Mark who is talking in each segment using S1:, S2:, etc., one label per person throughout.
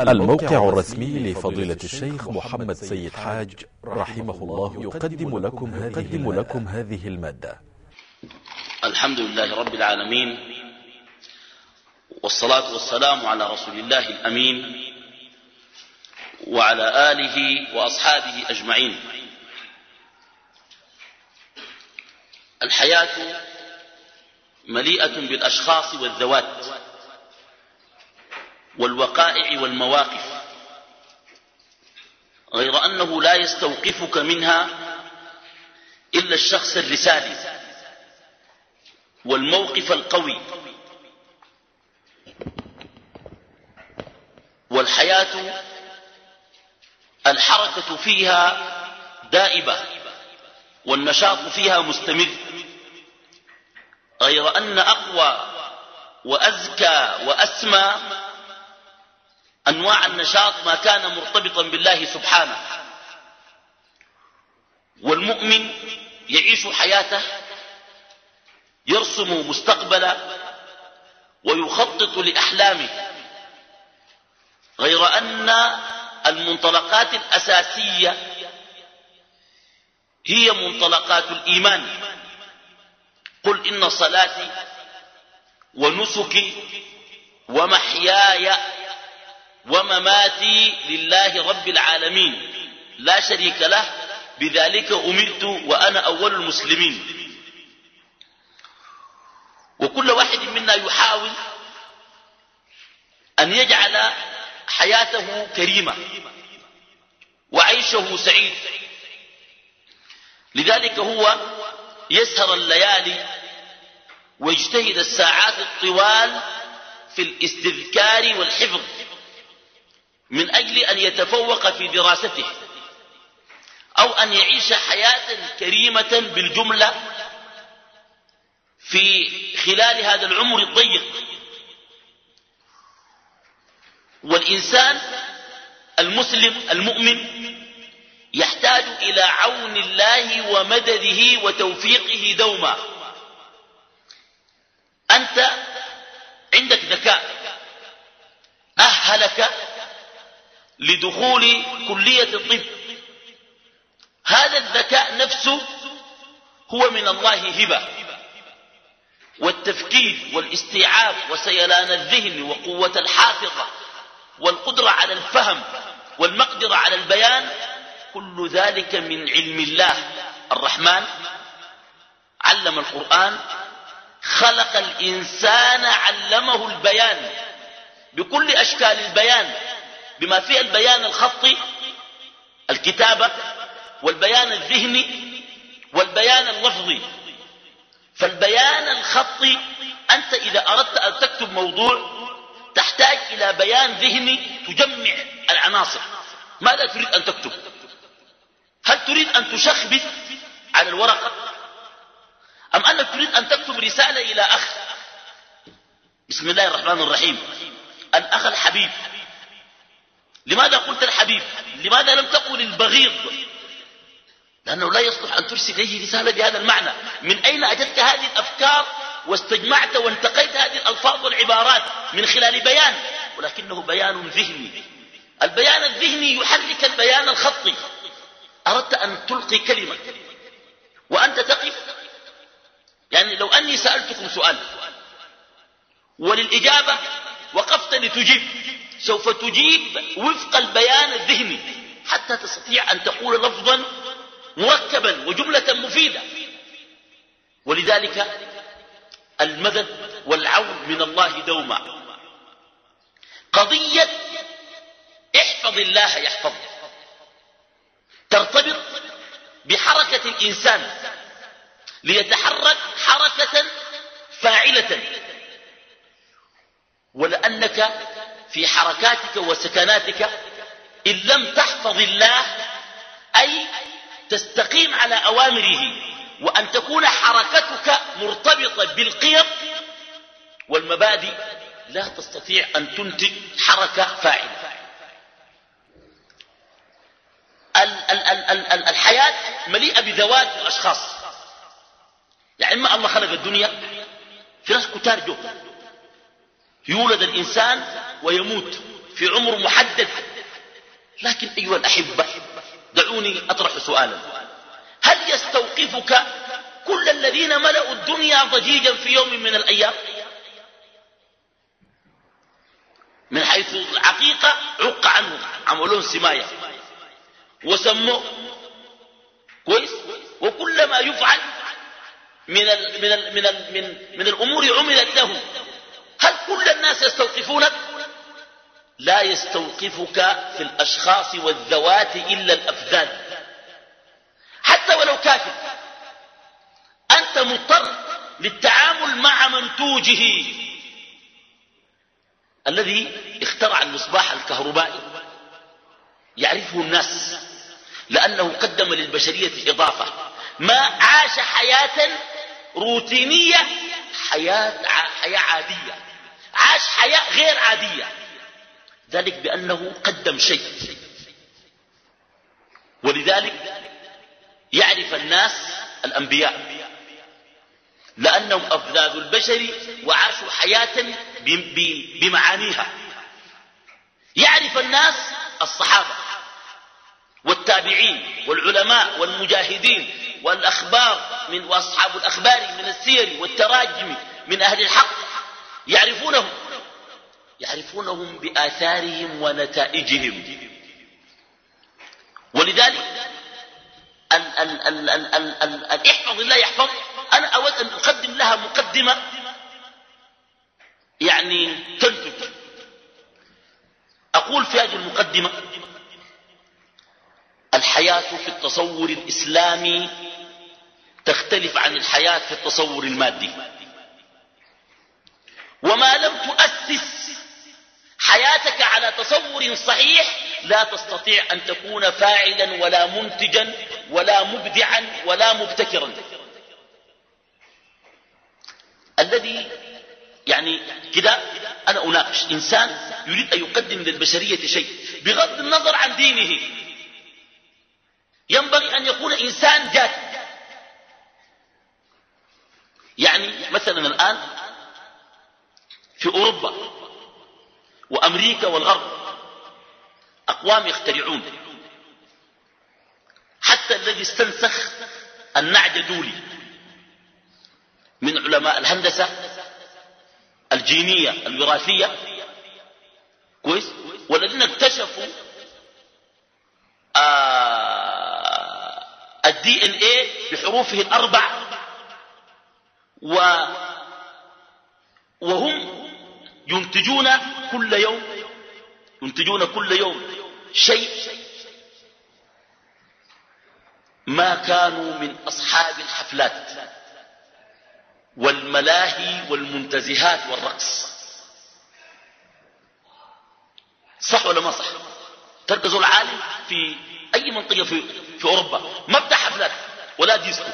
S1: الموقع الرسمي لفضيلة الشيخ محمد سيد حاج رحمه الله يقدم لكم هذه, لكم هذه ا ل م ا د ة
S2: الحمد لله رب العالمين والصلاة والسلام على رسول الله الأمين وعلى آله وأصحابه أجمعين. الحياة مليئة بالأشخاص والذوات. والوقائع والمواقف غير أنه لا يستوقفك منها إلا الشخص الرسالي والموقف القوي. والحياة الحركة فيها دائبة والنشاط فيها مستمر غير أن أقوى وأزكى وأسمى أنواع النشاط ما كان مرتبطا بالله سبحانه. والمؤمن يعيش حياته يرسم مستقبلا ويخطط لأحلامه. غير أن المنطلقات الأساسية هي منطلقات الإيمان. قل إن صلاتي ونسكي ومحياي ومماتي لله رب العالمين. لا شريك له. بذلك أمرت وأنا أول المسلمين. وكل واحد منا يحاول أن يجعل حياته كريمة وعيشه سعيد. لذلك هو يسهر الليالي ويجتهد الساعات الطوال في الاستذكار والحفظ. من أجل أن يتفوق في دراسته أو أن يعيش حياة كريمة بالجملة في خلال هذا العمر الضيق. والإنسان المسلم المؤمن يحتاج إلى عون الله ومدده وتوفيقه دوما. أنت عندك ذكاء أهلك لدخول كلية الطب. هذا الذكاء نفسه هو من الله هبة. والتفكير والاستيعاب وسيلان الذهن وقوة الحافظة والقدرة على الفهم والمقدرة على البيان كل ذلك من علم الله الرحمن. علم القرآن خلق الإنسان علمه البيان بكل أشكال البيان. بما فيه البيان الخطي الكتابة والبيان الذهني والبيان اللفظي. فالبيان الخطي أنت إذا أردت أن تكتب موضوع تحتاج إلى بيان ذهني تجمع العناصر. ماذا تريد أن تكتب؟ هل تريد أن تشخبث على الورقة أم أنك تريد أن تكتب رسالة إلى أخ؟ بسم الله الرحمن الرحيم. الأخ الحبيب. لماذا قلت الحبيب؟ لماذا لم تقل البغيض؟ لأنه لا يصلح أن ترسل إليه رسالة بهذا المعنى. من أين أجدت هذه الأفكار؟ واستجمعت وانتقيت هذه الألفاظ والعبارات من خلال بيان ولكنه بيان ذهني. البيان الذهني يحرك البيان الخطي. أردت أن تلقي كلمة. وأنت تقف. يعني لو أني سألتكم سؤال وللإجابة وقفت لتجيب سوف تجيب وفق البيان الذهني. حتى تستطيع أن تقول لفظا مركبا وجملة مفيدة. ولذلك المدد والعون من الله دوما. قضية احفظ الله يحفظ ترتبط بحركة الإنسان ليتحرك حركة فاعلة. ولأنك في حركاتك وسكناتك إن لم تحفظ الله أي تستقيم على أوامره وأن تكون حركتك مرتبطة بالقيم والمبادئ لا تستطيع أن تنتج حركة فاعلة. الحياة مليئة بذوات وأشخاص. يعني ما الله خلق الدنيا في ناس كتار جو يولد الإنسان ويموت في عمر محدد. لكن أيها الأحبة دعوني أطرح سؤالا. هل يستوقفك كل الذين ملأوا الدنيا ضجيجا في يوم من الأيام؟ من حيث العقيقة عق عنه عملون سماية. وسموه كويس؟ وكل ما يفعل من ال من ال من ال من, من الأمور عملت له. هل كل الناس يستوقفونك؟ لا يستوقفك في الأشخاص والذوات إلا الأفذاذ. حتى ولو كافر. أنت مضطر للتعامل مع منتوجه الذي اخترع المصباح الكهربائي. يعرفه الناس. لأنه قدم للبشرية إضافة. ما عاش حياة روتينية حياة, حياة عادية. عاش حياة غير عادية. ذلك بأنه قدم شيء. ولذلك يعرف الناس الأنبياء لأنهم أفذاذ البشر وعاشوا حياة بمعانيها. يعرف الناس الصحابة والتابعين والعلماء والمجاهدين والأخبار من وأصحاب الأخبار من السير والتراجم من أهل الحق يعرفونهم. يعرفونهم بآثارهم ونتائجهم. ولذلك احفظ الله يحفظ أنا أود أن أقدم لها مقدمة. يعني تنتج. أقول في هذه المقدمة الحياة في التصور الإسلامي تختلف عن الحياة في التصور المادي. وما لم تؤسس حياتك على تصور صحيح لا تستطيع أن تكون فاعلا ولا منتجا ولا مبدعا ولا مبتكرا. الذي يعني كده أنا أناقش. إنسان يريد أن يقدم للبشرية شيء بغض النظر عن دينه. ينبغي أن يكون إنسان جاد. يعني مثلا الآن في أوروبا وأمريكا والغرب. أقوام يخترعون. حتى الذي استنسخ النعج دولي من علماء الهندسة الجينية الوراثية. كويس؟ والذين اكتشفوا آه الدي إن إيه بحروفه الأربع و وهم ينتجون كل يوم ينتجون كل يوم شيء ما كانوا من أصحاب الحفلات والملاهي والمنتزهات والرقص. صح ولا ما صح؟ تركزوا العالم في أي منطقة في, في أوروبا. ما بتاع حفلات ولا ديسكو.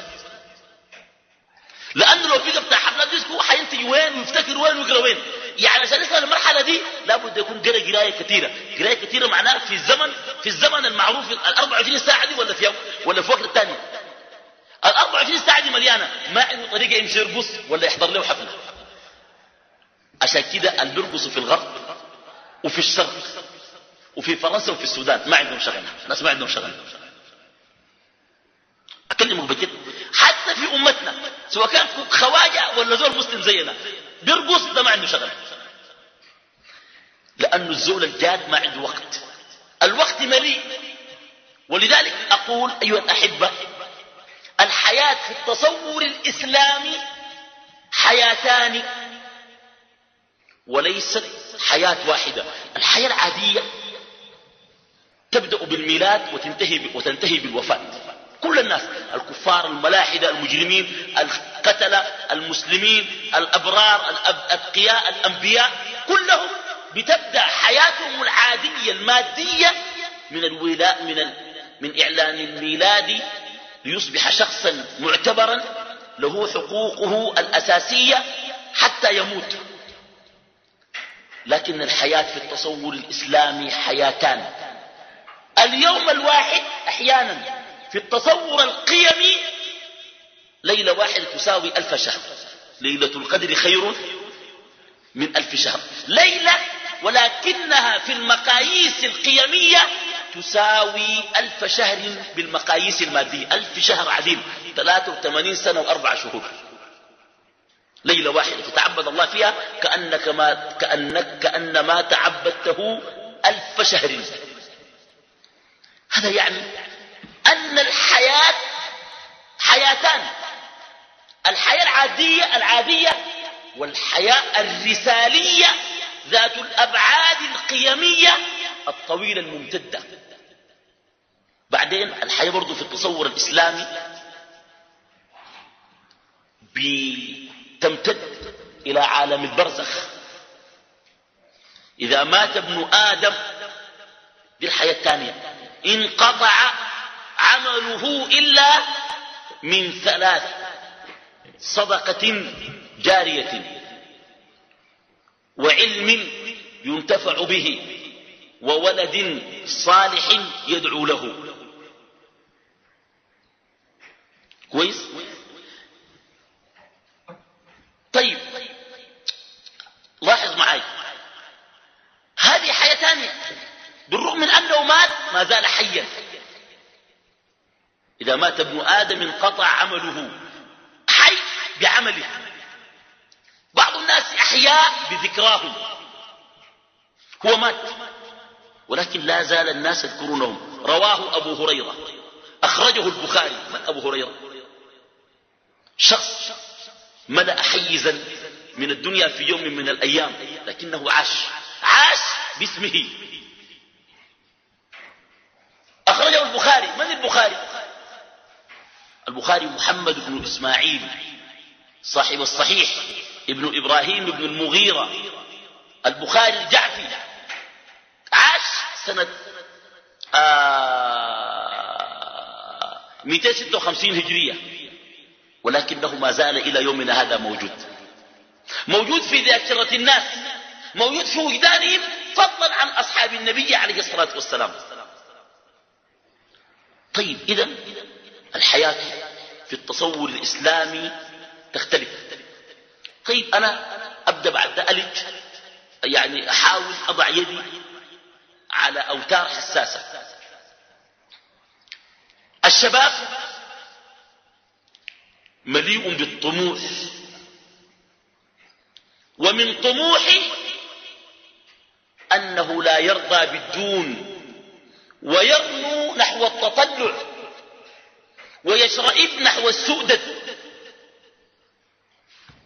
S2: لأنه لو في بتاع حفلات ديسكو حينتج وين ويفتكر وين ويقرأ وين. يعني عشان يصل المرحلة دي لابد يكون قرا قراية كثيرة قراية كثيرة معناها في الزمن في الزمن المعروف ال 24 ساعة دي ولا في ولا في وقت الثاني ال 24 ساعة دي مليانة. ما عنده طريقة يمشي يرقص ولا يحضر له حفلة. عشان كده اللي بيرقصوا في الغرب وفي الشرق وفي فرنسا وفي السودان. ما عندهم شغل. ناس ما عندهم شغل. أكلمك بجد حتى في أمتنا سواء كان خواجة ولا زول مسلم زينا بيرقص ده ما عنده شغل. لأنه الزول الجاد ما عنده وقت. الوقت مليء. ولذلك أقول أيها الأحبة الحياة في التصور الإسلامي حياتان وليست حياة واحدة. الحياة العادية تبدأ بالميلاد وتنتهي, وتنتهي بالوفاة. كل الناس الكفار الملاحدة المجرمين القتلة المسلمين الأبرار الأتقياء الأنبياء كلهم بتبدأ حياتهم العادية المادية من الولاء من, ال... من إعلان الميلاد ليصبح شخصا معتبرا له حقوقه الأساسية حتى يموت. لكن الحياة في التصور الإسلامي حياتان. اليوم الواحد أحيانا في التصور القيمي ليلة واحدة تساوي ألف شهر. ليلة القدر خير من ألف شهر. ليلة ولكنها في المقاييس القيمية تساوي ألف شهر بالمقاييس المادية. ألف شهر عديد 83 سنة وأربع شهور. ليلة واحدة تتعبد الله فيها كأنك ما, كأنك كأنما تعبدته ألف شهر. هذا يعني أن الحياة حياتان. الحياة العادية العادية والحياة الرسالية ذات الأبعاد القيمية الطويلة الممتدة. بعدين الحياة برضو في التصور الإسلامي تمتد إلى عالم البرزخ. إذا مات ابن آدم دي الحياة الثانية. انقطع عمله إلا من ثلاث صدقة جارية وعلم ينتفع به وولد صالح يدعو له. كويس؟ طيب لاحظ معي هذه حياة ثانية بالرغم من أنه مات ما زال حيا. إذا مات ابن آدم انقطع عمله. حي بعمله. بعض الناس أحياء بذكراهم. هو مات. ولكن لا زال الناس يذكرونهم. رواه أبو هريرة. أخرجه البخاري. من أبو هريرة؟ شخص ملأ حيزا من الدنيا في يوم من الأيام لكنه عاش. عاش باسمه. أخرجه البخاري. من البخاري؟ البخاري محمد بن إسماعيل صاحب الصحيح ابن إبراهيم بن المغيرة البخاري الجعفي عاش سنة آه 256 هجرية ولكنه ما زال إلى يومنا هذا موجود. موجود في ذاكرة الناس موجود في وجدانهم فضلا عن أصحاب النبي عليه الصلاة والسلام. طيب إذا الحياة في التصور الإسلامي تختلف. طيب أنا أبدأ بعد ذلك يعني أحاول أضع يدي على أوتار حساسة. الشباب مليء بالطموح ومن طموحه أنه لا يرضى بالدون ويرنو نحو التطلع. ويشرئب نحو السؤدد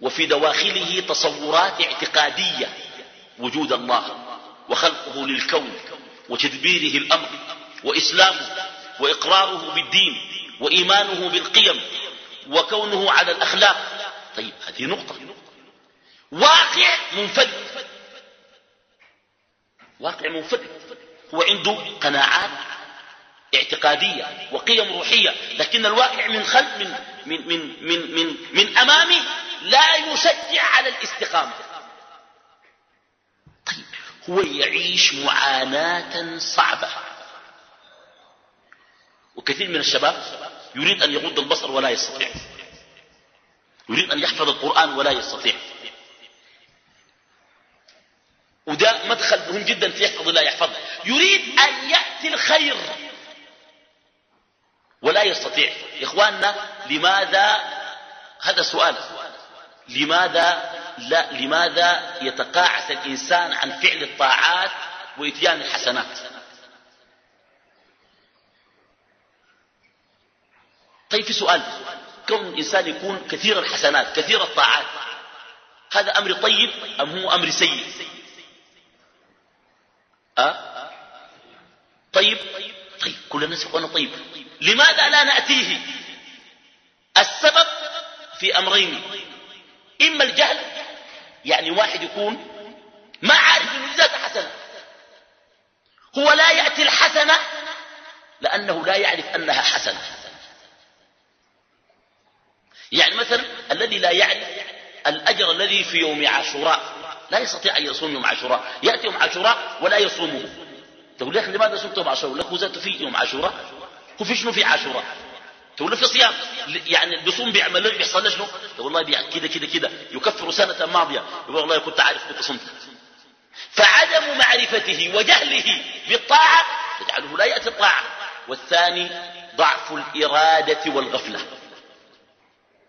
S2: وفي دواخله تصورات اعتقادية. وجود الله وخلقه للكون وتدبيره الأمر وإسلامه وإقراره بالدين وإيمانه بالقيم وكونه على الأخلاق. طيب هذه نقطة. واقع منفرد. واقع منفرد. هو عنده قناعات اعتقادية وقيم روحية لكن الواقع من خلف من من من من من, من أمامه لا يشجع على الاستقامة. طيب هو يعيش معاناة صعبة. وكثير من الشباب يريد أن يغض البصر ولا يستطيع. يريد أن يحفظ القرآن ولا يستطيع. وده مدخل مهم جدا في يحفظ لا يحفظ. يريد أن يأتي الخير. ولا يستطيع. يا إخواننا لماذا؟ هذا سؤال. لماذا لا لماذا يتقاعس الإنسان عن فعل الطاعات وإتيان الحسنات؟ طيب في سؤال. كون الإنسان يكون كثير الحسنات كثير الطاعات هذا أمر طيب أم هو أمر سيء؟ أه؟ طيب؟ طيب كل الناس يقولون طيب لماذا لا نأتيه؟ السبب في أمرين. إما الجهل يعني واحد يكون ما عارف أن ذات حسنة. هو لا يأتي الحسنة لأنه لا يعرف أنها حسنة. يعني مثلا الذي لا يعرف الأجر الذي في يوم عاشوراء لا يستطيع أن يصوم يوم عاشوراء. يأتي يوم عاشوراء ولا يصومه. تقول لك لماذا صمت يوم عاشوراء؟ لك ذاته في يوم عاشوراء. هو في شنو في عاشوراء؟ تقول له في صيام. يعني بيصوم بيعمل له بيحصل له شنو؟ والله كده كده كده. يكفر سنة ماضية. يقول والله كنت عارف كنت صمت. فعدم معرفته وجهله بالطاعة يجعله لا يأتي الطاعة. والثاني ضعف الإرادة والغفلة.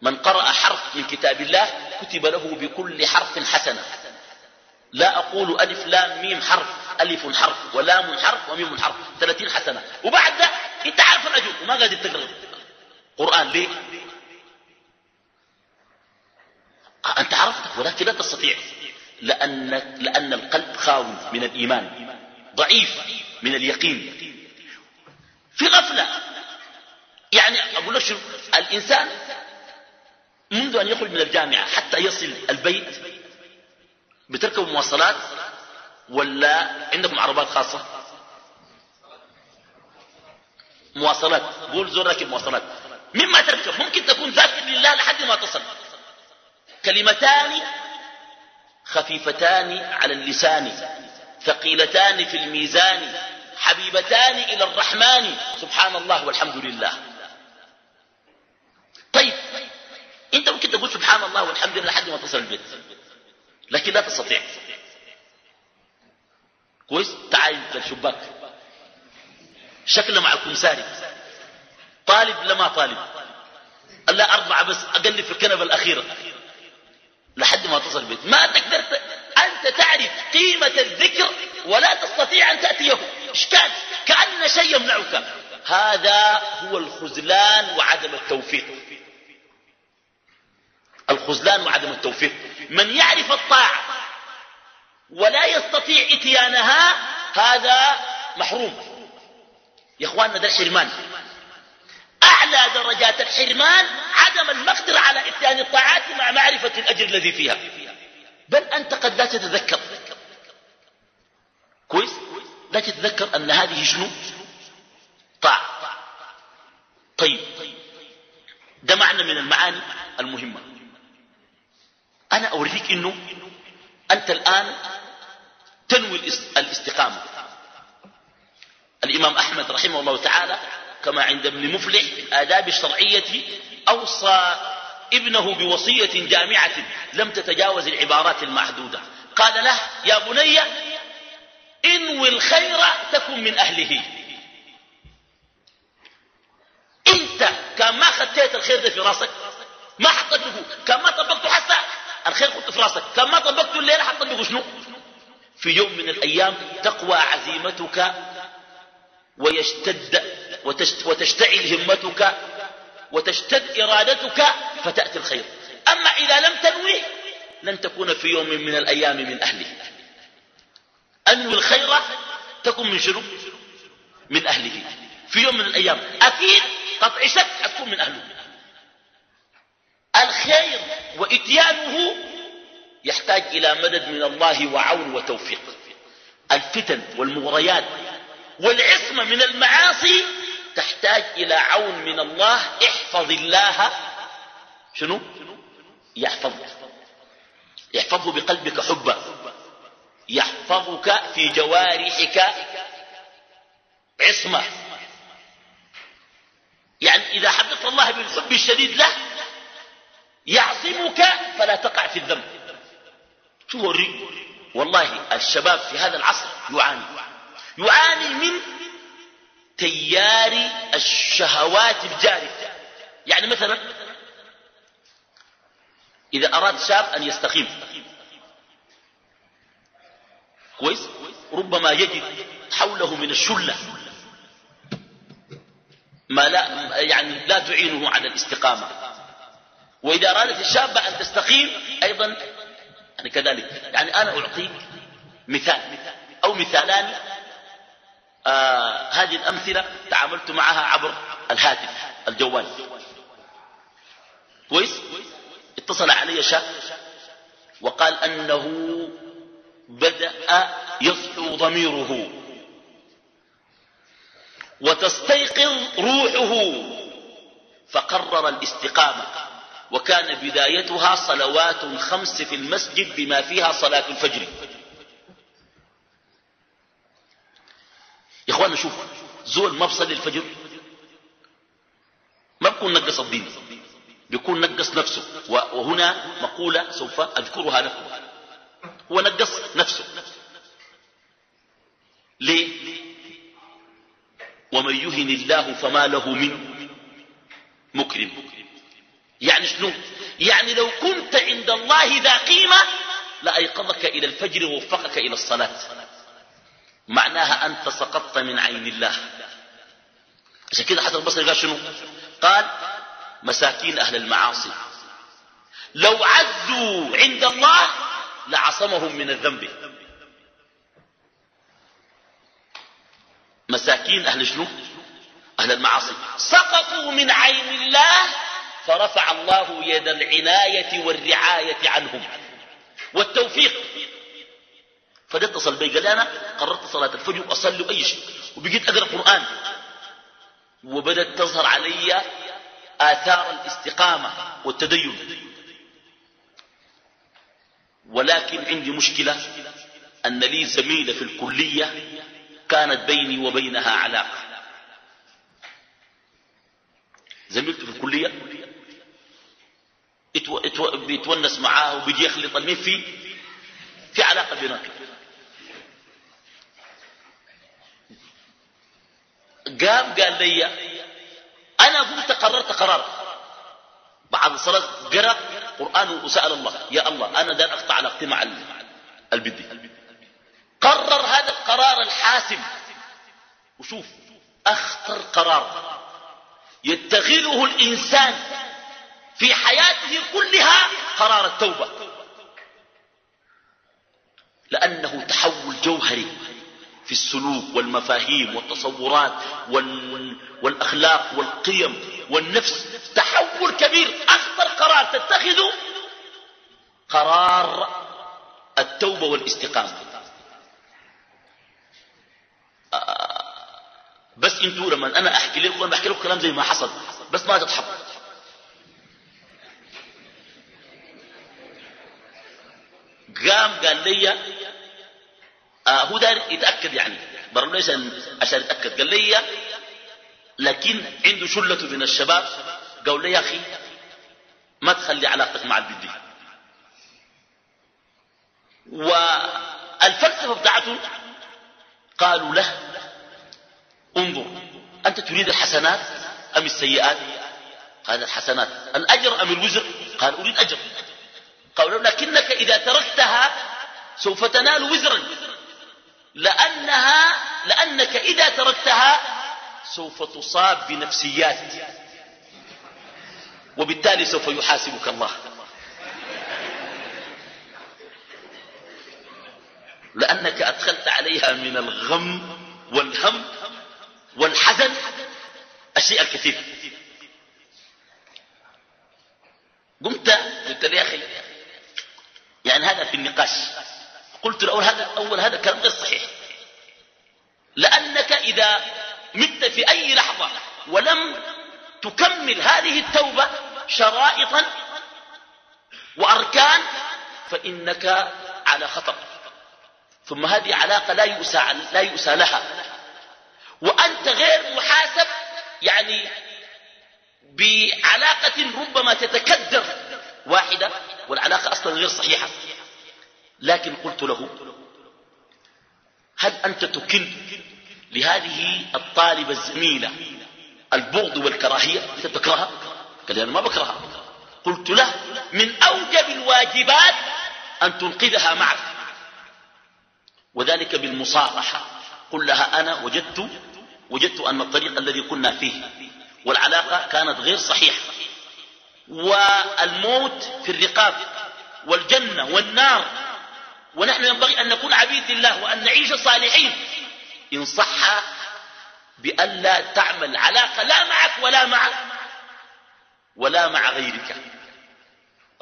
S2: من قرأ حرف من كتاب الله كتب له بكل حرف حسنة. لا أقول ألف لام ميم حرف. ألف حرف ولام حرف وميم حرف ثلاثين حسنة. وبعد ده أنت عارف الأجر وما قادر تقرأ. قرآن ليه؟ أنت عرفت ولكن لا تستطيع. لأن, لأن القلب خاوي من الإيمان ضعيف من اليقين. في غفلة. يعني أقول لك شو الإنسان منذ أن يخرج من الجامعة حتى يصل البيت بتركب مواصلات ولا عندكم عربات خاصة؟ مواصلات. قول زور راكب مواصلات. مما تركب. ممكن تكون ذاكر لله لحد ما تصل. كلمتان خفيفتان على اللسان. ثقيلتان في الميزان. حبيبتان إلى الرحمن. سبحان الله والحمد لله. طيب. انت ممكن تقول سبحان الله والحمد لله لحد ما تصل البيت. لكن لا تستطيع. كويس؟ تعال للشباك شكله مع الكمساري طالب لما طالب. الا أربعة بس اقلب في الكنبة الأخيرة. لحد ما تصل البيت. ما تقدر أنت تعرف قيمة الذكر ولا تستطيع أن تأتيه. اشكال كأن شيء يمنعك. هذا هو الخذلان وعدم التوفيق. الخذلان وعدم التوفيق. من يعرف الطاعة ولا يستطيع إتيانها هذا محروم. يا اخواننا ده الحرمان أعلى درجات الحرمان عدم المقدرة على إتيان الطاعات مع معرفة الأجر الذي فيها. بل أنت قد لا تتذكر. كويس؟ لا تتذكر أن هذه شنو؟ طاعة. طيب. ده معنى من المعاني المهمة. أنا أوريك إنه أنت الآن تنوي الاستقامة. الإمام أحمد رحمه الله تعالى كما عند ابن مفلح في الآداب الشرعية أوصى ابنه بوصية جامعة لم تتجاوز العبارات المحدودة قال له يا بني انوي الخير تكن من أهله. أنت كان ما خديت الخير ده في راسك ما حطيته كان ما طبقته حتى الخير كنت في راسك كان ما طبقته الليلة حطبقه شنو؟ في يوم من الأيام تقوى عزيمتك ويشتد وتشتعل همتك وتشتد إرادتك فتأتي الخير. أما إذا لم تنوي لن تكون في يوم من الأيام من أهله. أنوي الخير تكن من شنو؟ من أهله. في يوم من الأيام. أكيد قطع شك تكون من أهله. الخير وإتيانه يحتاج إلى مدد من الله وعون وتوفيق. الفتن والمغريات والعصمة من المعاصي تحتاج إلى عون من الله. احفظ الله. شنو؟ يحفظ يحفظه بقلبك حبا. يحفظك في جوارحك عصمة. يعني إذا حببت الله بالحب الشديد له يعصمك فلا تقع في الذنب. شو وري والله الشباب في هذا العصر يعاني. يعاني من تيار الشهوات الجارية. يعني مثلا إذا أراد شاب أن يستقيم. كويس؟ ربما يجد حوله من الشلة. ما لا يعني لا تعينه على الاستقامة. وإذا أرادت الشابة أن تستقيم أيضا يعني كذلك. يعني أنا أعطيك مثال. أو مثالان آه هذه الأمثلة تعاملت معها عبر الهاتف الجوال. كويس؟ اتصل علي شاب وقال أنه بدأ يصحو ضميره وتستيقظ روحه فقرر الاستقامة. وكان بدايتها صلوات خمس في المسجد بما فيها صلاة الفجر. يا اخوانا شوف زول ما بصلي الفجر ما بكون نقص الدين بيكون نقص نفسه. وهنا مقولة سوف أذكرها لكم. هو نقص نفسه. ليه؟ ومن يهن الله فما له من مكرم. يعني شنو؟ يعني لو كنت عند الله ذا قيمة لأيقظك إلى الفجر ووفقك إلى الصلاة. معناها أنت سقطت من عين الله. عشان كده حسن البصري قال شنو؟ قال مساكين أهل المعاصي. لو عزوا عند الله لعصمهم من الذنب. مساكين أهل شنو؟ أهل المعاصي. سقطوا من عين الله فرفع الله يد العناية والرعاية عنهم. والتوفيق. فده اتصل بي قال أنا قررت صلاة الفجر وأصلي أي شيء. وبقيت أقرأ قرآن. وبدت تظهر علي آثار الاستقامة والتدين. ولكن عندي مشكلة أن لي زميلة في الكلية كانت بيني وبينها علاقة. زميلته في الكلية بيتونس معاه وبيجي يخلط المين في في علاقة بيناتهم قام قال لي أنا قمت قررت قرار. بعد الصلاة قرأ قرآن وسأل الله. يا الله أنا دار أقطع علاقتي مع البدي. قرر هذا القرار الحاسم. وشوف أخطر قرار يتخذه الإنسان في حياته كلها قرار التوبة. لأنه تحول جوهري في السلوك والمفاهيم والتصورات والأخلاق والقيم والنفس. تحول كبير. أخطر قرار تتخذه قرار التوبة والاستقامة. بس أنتوا لما أنا أحكي لكم أنا بحكي لكم كلام زي ما حصل بس ما تضحكوا قام قال لي آه هو داير يتأكد يعني. برضه ليس عشان يتأكد. قال لي لكن عنده شلة من الشباب. قالوا لي يا أخي ما تخلي علاقتك مع البدي والفلسفة بتاعته قالوا له انظر أنت تريد الحسنات أم السيئات؟ قال الحسنات. الأجر أم الوزر؟ قال أريد أجر. قالوا لكنك إذا تركتها سوف تنال وزرا. لأنها لأنك إذا تركتها سوف تصاب بنفسيات. وبالتالي سوف يحاسبك الله. لأنك أدخلت عليها من الغم والهم والحزن. الشيء الكثير قمت قلت له يا أخي يعني هذا في النقاش. قلت له أول هذا, أول هذا كلام غير صحيح. لأنك إذا مت في أي لحظة ولم تكمل هذه التوبة شرائطا وأركان فإنك على خطر. ثم هذه علاقة لا يؤسى, لا يؤسى لها. وأنت غير محاسب يعني بعلاقة ربما تتكدر واحدة والعلاقة أصلا غير صحيحة. لكن قلت له هل أنت تكن لهذه الطالبة الزميلة البغض والكراهية؟ أنت تكرهها؟ قال أنا ما بكرهها. قلت له من أوجب الواجبات أن تنقذها معك. وذلك بالمصارحة. قل لها أنا وجدت وجدت أن الطريق الذي كنا فيه والعلاقة كانت غير صحيحة. والموت في الرقاب والجنة والنار. ونحن ينبغي أن نكون عبيد لله وأن نعيش صالحين. إن صح بألا تعمل علاقة لا معك ولا مع ولا مع غيرك.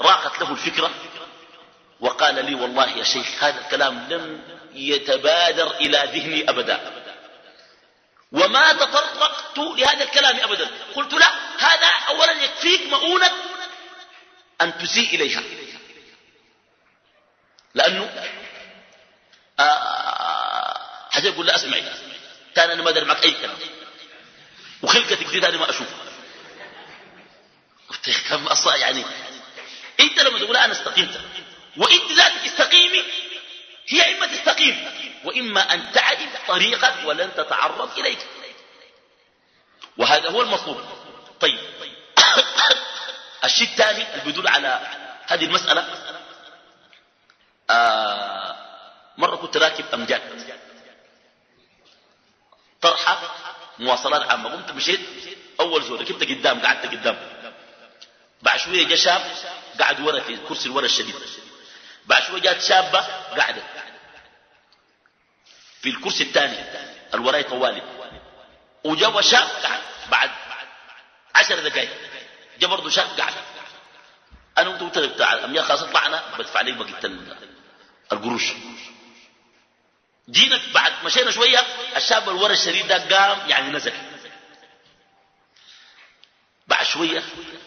S2: راقت له الفكرة وقال لي والله يا شيخ هذا الكلام لم يتبادر إلى ذهني أبدا. وما تطرقت لهذا الكلام أبدا. قلت لا هذا أولا يكفيك مؤونة أن تسيء إليها. لأنه آه حاجة يقول لا أسمعي. كان أنا ما أدري معك أي كلام. وخلقتك دي أنا ما أشوفها. قلت كم أصلا يعني. أنت لما تقول أنا استقيمت. وأنت ذاتك استقيمي. هي إما تستقيم وإما أن تعرف طريقك ولن تتعرض إليك. وهذا هو المطلوب. طيب. الشيء الثاني اللي على هذه المسألة آه مرة كنت راكب أمجاد. طرحة مواصلات عامة. قمت مشيت أول زول ركبت قدام قعدت قدام. بعد شوية جاء شاب قعد ورا في الكرسي الورا الشديد. بعد شوية جات شابة قعدت في الكرسي الثاني الوراي طوالي. وجاء شاب قعد بعد عشر دقائق جاء برضه شاب قعد أنا قلت قلت بتاع الأمياء خلاص طلعنا بدفع عليك بقيت القروش. جينا بعد مشينا شوية الشاب الورا الشديد ده قام يعني نزل. بعد شوية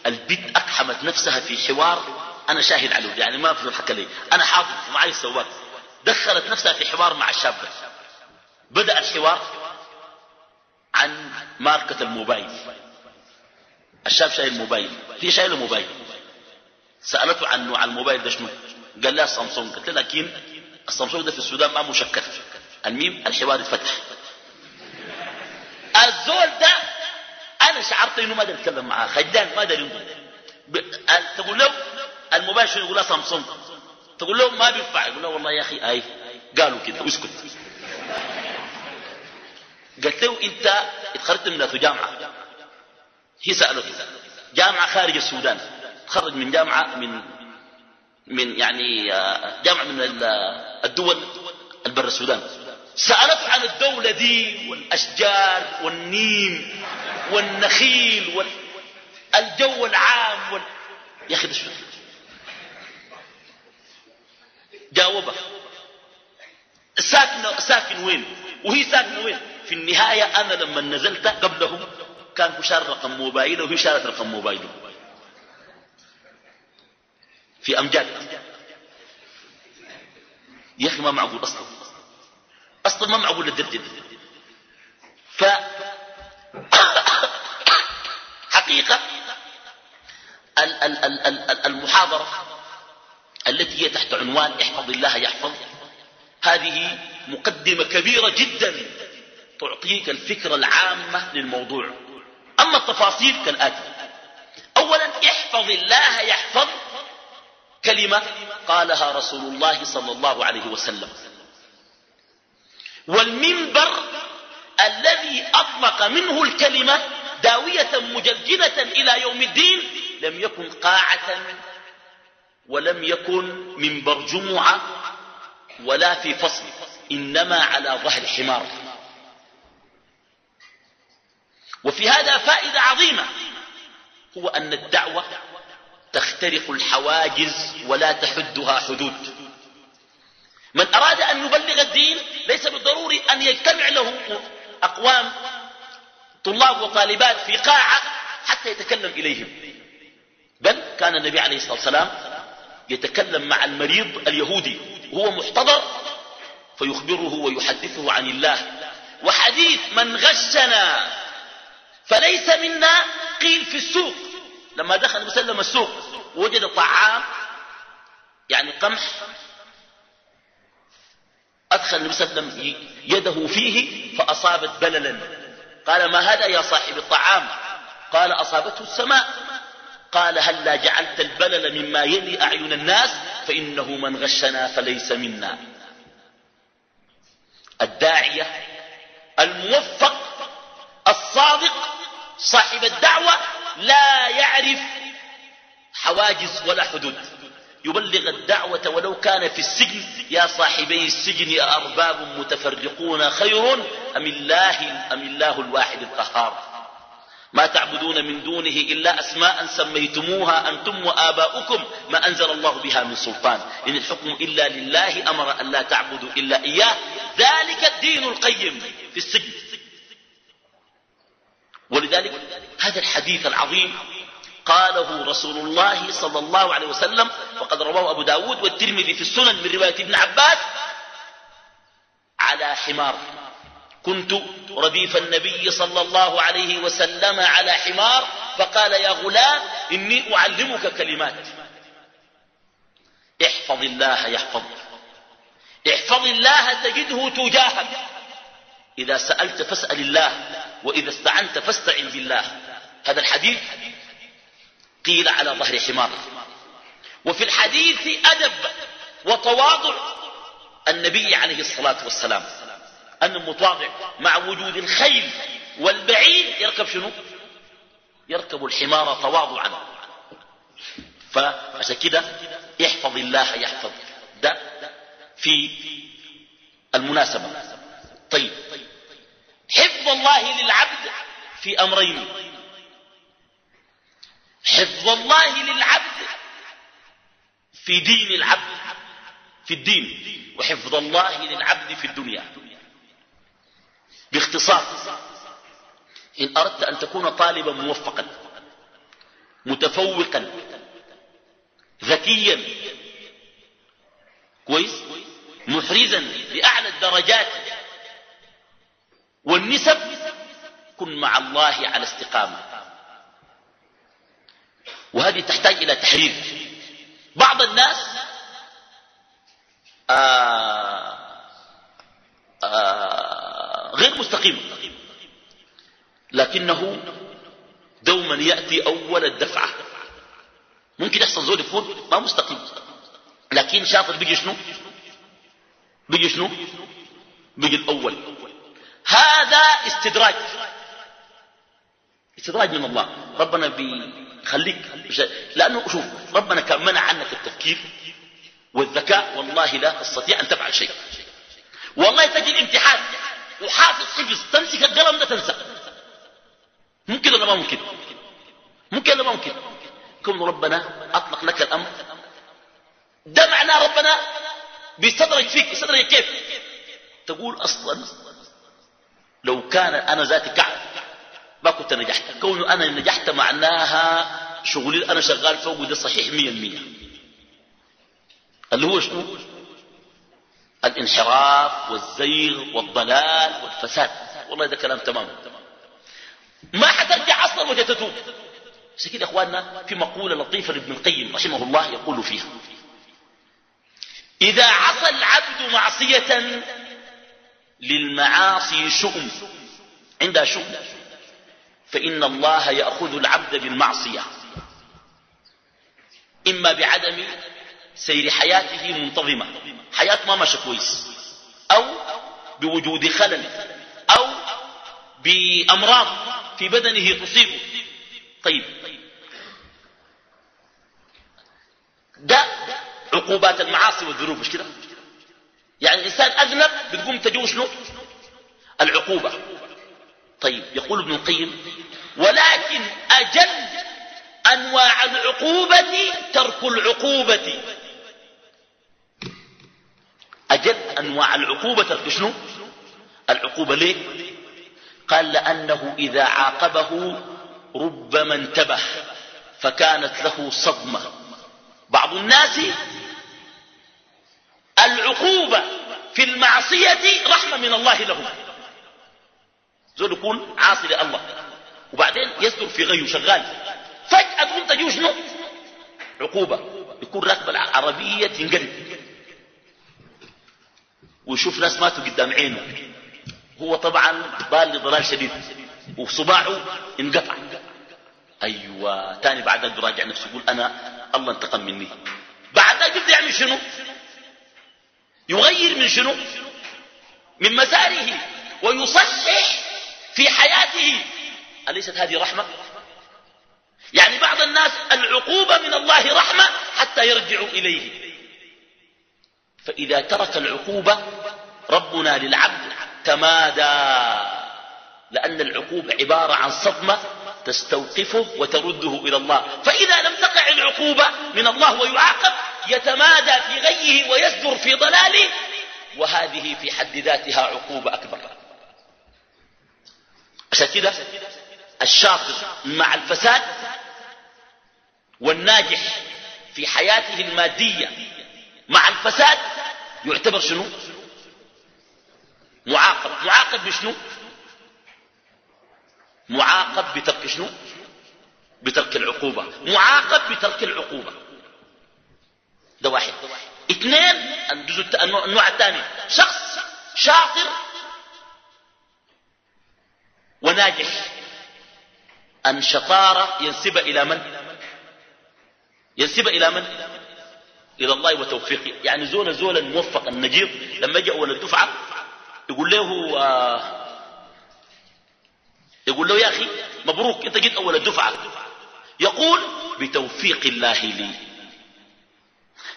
S2: البنت أقحمت نفسها في حوار أنا شاهد عليه يعني ما في الحكى لي. أنا حاضر ومعي السواق دخلت نفسها في حوار مع الشاب. بدأ الحوار عن ماركة الموبايل. الشاب شايل موبايل. هي شايلة موبايل. سألته عن نوع الموبايل ده شنو؟ قال لها سامسونج. قلت لها لكن السامسونج ده في السودان ما مشكل. الميم الحوار اتفتح. الزول ده أنا شعرت إنه ما ادري اتكلم معاه. خجلان ما ادري تقول له الموبايل شنو يقول لها سامسونج. تقول له ما بينفع. يقول له والله يا أخي أي. قالوا كده. واسكت قالت له أنت اتخرجت من جامعة. هي سألته. جامعة خارج السودان. تخرج من جامعة من من يعني آه، جامعة من الدول البر السودان. سألته عن الدولة دي والأشجار والنيم والنخيل والجو العام وال... يا أخي ده جاوبها ساكن ساكن وين؟ وهي ساكنه وين؟ في النهاية أنا لما نزلت قبلهم كان هو شار رقم موبايله وهي شارت رقم موبايله في أمجاد. يا أخي ما معقول أصلا. أصلا ما معقول للدرجة ف حقيقة المحاضرة التي هي تحت عنوان احفظ الله يحفظ هذه مقدمة كبيرة جدا تعطيك الفكرة العامة للموضوع. أما التفاصيل كالآتي. أولا احفظ الله يحفظ كلمة قالها رسول الله صلى الله عليه وسلم. والمنبر الذي أطلق منه الكلمة داوية مجلجلة إلى يوم الدين لم يكن قاعة ولم يكن منبر جمعة ولا في فصل إنما على ظهر حمار. وفي هذا فائدة عظيمة هو أن الدعوة تخترق الحواجز ولا تحدها حدود. من أراد أن يبلغ الدين ليس بالضروري أن يجتمع له أقوام طلاب وطالبات في قاعة حتى يتكلم إليهم. بل كان النبي عليه الصلاة والسلام يتكلم مع المريض اليهودي وهو محتضر فيخبره ويحدثه عن الله. وحديث من غشنا فليس منا قيل في السوق. لما دخل مسلم السوق وجد طعام يعني قمح أدخل النبي وسلم يده فيه فأصابت بللا. قال ما هذا يا صاحب الطعام؟ قال أصابته السماء. قال هل لا جعلت البلل مما يلي أعين الناس فإنه من غشنا فليس منا. الداعية الموفق الصادق صاحب الدعوة لا يعرف حواجز ولا حدود. يبلغ الدعوة ولو كان في السجن يا صاحبي السجن أرباب متفرقون خير أم الله, أم الله الواحد القهار؟ ما تعبدون من دونه إلا أسماء سميتموها أنتم وآباؤكم ما أنزل الله بها من سلطان. إن الحكم إلا لله أمر أن لا تعبدوا إلا إياه. ذلك الدين القيم في السجن. ولذلك هذا الحديث العظيم قاله رسول الله صلى الله عليه وسلم وقد رواه أبو داود والترمذي في السنن من رواية ابن عباس على حمار. كنت رديف النبي صلى الله عليه وسلم على حمار فقال يا غلام إني أعلمك كلمات. احفظ الله يحفظك. احفظ الله تجده تجاهك. إذا سألت فاسأل الله وإذا استعنت فاستعن بالله. هذا الحديث قيل على ظهر حمار. وفي الحديث أدب وتواضع النبي عليه الصلاة والسلام. أن متواضع مع وجود الخيل والبعير يركب شنو؟ يركب الحمار تواضعا. فعشان كده يحفظ الله يحفظ ده في المناسبة. طيب. حفظ الله للعبد في أمرين. حفظ الله للعبد في دين العبد في الدين وحفظ الله للعبد في الدنيا. باختصار إن أردت أن تكون طالبا موفقا متفوقا ذكيا كويس؟ محرزا لأعلى الدرجات والنسب كن مع الله على استقامة. وهذه تحتاج إلى تحرير. بعض الناس آآ آآ غير مستقيم. لكنه دوما يأتي أول الدفعة. ممكن يحصل زول يكون ما مستقيم. لكن شاطر بيجي شنو؟ بيجي شنو؟ بيجي الأول. هذا استدراج. استدراج من الله. ربنا بيخليك لأنه شوف ربنا كان منع عنك التفكير والذكاء والله لا تستطيع أن تفعل شيء. والله تجي الامتحان. وحافظ حفظ تمسك القلم ده تنسى. ممكن ولا ما ممكن؟ ممكن ولا ما ممكن؟ كون ربنا أطلق لك الأمر. ده معناه ربنا بيستدرج فيك يستدرج كيف؟ تقول أصلا لو كان أنا ذاتي كعب ما كنت نجحت. كون أنا نجحت معناها شغلي أنا شغال فوق ده صحيح مية المية. اللي هو شنو؟ الانحراف والزيغ والضلال والفساد. والله ده كلام تمام. ما حترجع أصلا وجه تتوب عشان كده إخواننا في مقولة لطيفة لابن القيم رحمه الله يقول فيها. إذا عصى العبد معصية للمعاصي شؤم. عندها شؤم. فإن الله يأخذ العبد بالمعصية. إما بعدم سير حياته منتظمة. حياة ما ماشى كويس. أو بوجود خلل. أو بأمراض في بدنه تصيبه. طيب. ده عقوبات المعاصي والذنوب مش كده؟ يعني الإنسان أذنب بتقوم تجوه شنو العقوبة. طيب. يقول ابن القيم ولكن أجل أنواع العقوبة ترك العقوبة. أجل أنواع العقوبة ترك شنو؟ العقوبة ليه؟ قال لأنه إذا عاقبه ربما انتبه فكانت له صدمة. بعض الناس العقوبة في المعصية رحمة من الله لهم زول يكون عاصي لله وبعدين يصدر في غيه شغال. فجأة تقوم تجيه شنو؟ عقوبة. يكون راكب العربية تنقلب. ويشوف ناس ماتوا قدام عينه. هو طبعا ضال ضلال شديد وصباعه انقطع. أيوه تاني بعد ذلك راجع نفسه يقول أنا الله انتقم مني. بعد ذلك يبدا يعمل شنو؟ يغير من شنو؟ من مساره ويصحح في حياته. أليست هذه رحمة؟ يعني بعض الناس العقوبة من الله رحمة حتى يرجعوا إليه. فإذا ترك العقوبة ربنا للعبد تمادى لأن العقوبة عبارة عن صدمة تستوقفه وترده إلى الله. فإذا لم تقع العقوبة من الله ويعاقب يتمادى في غيه ويزدر في ضلاله وهذه في حد ذاتها عقوبة أكبر. عشان كده الشاطر مع الفساد والناجح في حياته المادية مع الفساد يعتبر شنو؟ معاقب. معاقب بشنو؟ معاقب بترك شنو؟ بترك العقوبة. معاقب بترك العقوبة. ده واحد. اثنين الجزء النوع الثاني. شخص شاطر وناجح. أن شطارة ينسب إلى من؟ ينسب إلى من؟ إلى الله وتوفيقه. يعني زول زول الموفق النجيب لما جاء أول الدفعة يقول له آه يقول له يا أخي مبروك أنت جيت أول الدفعة. يقول بتوفيق الله لي.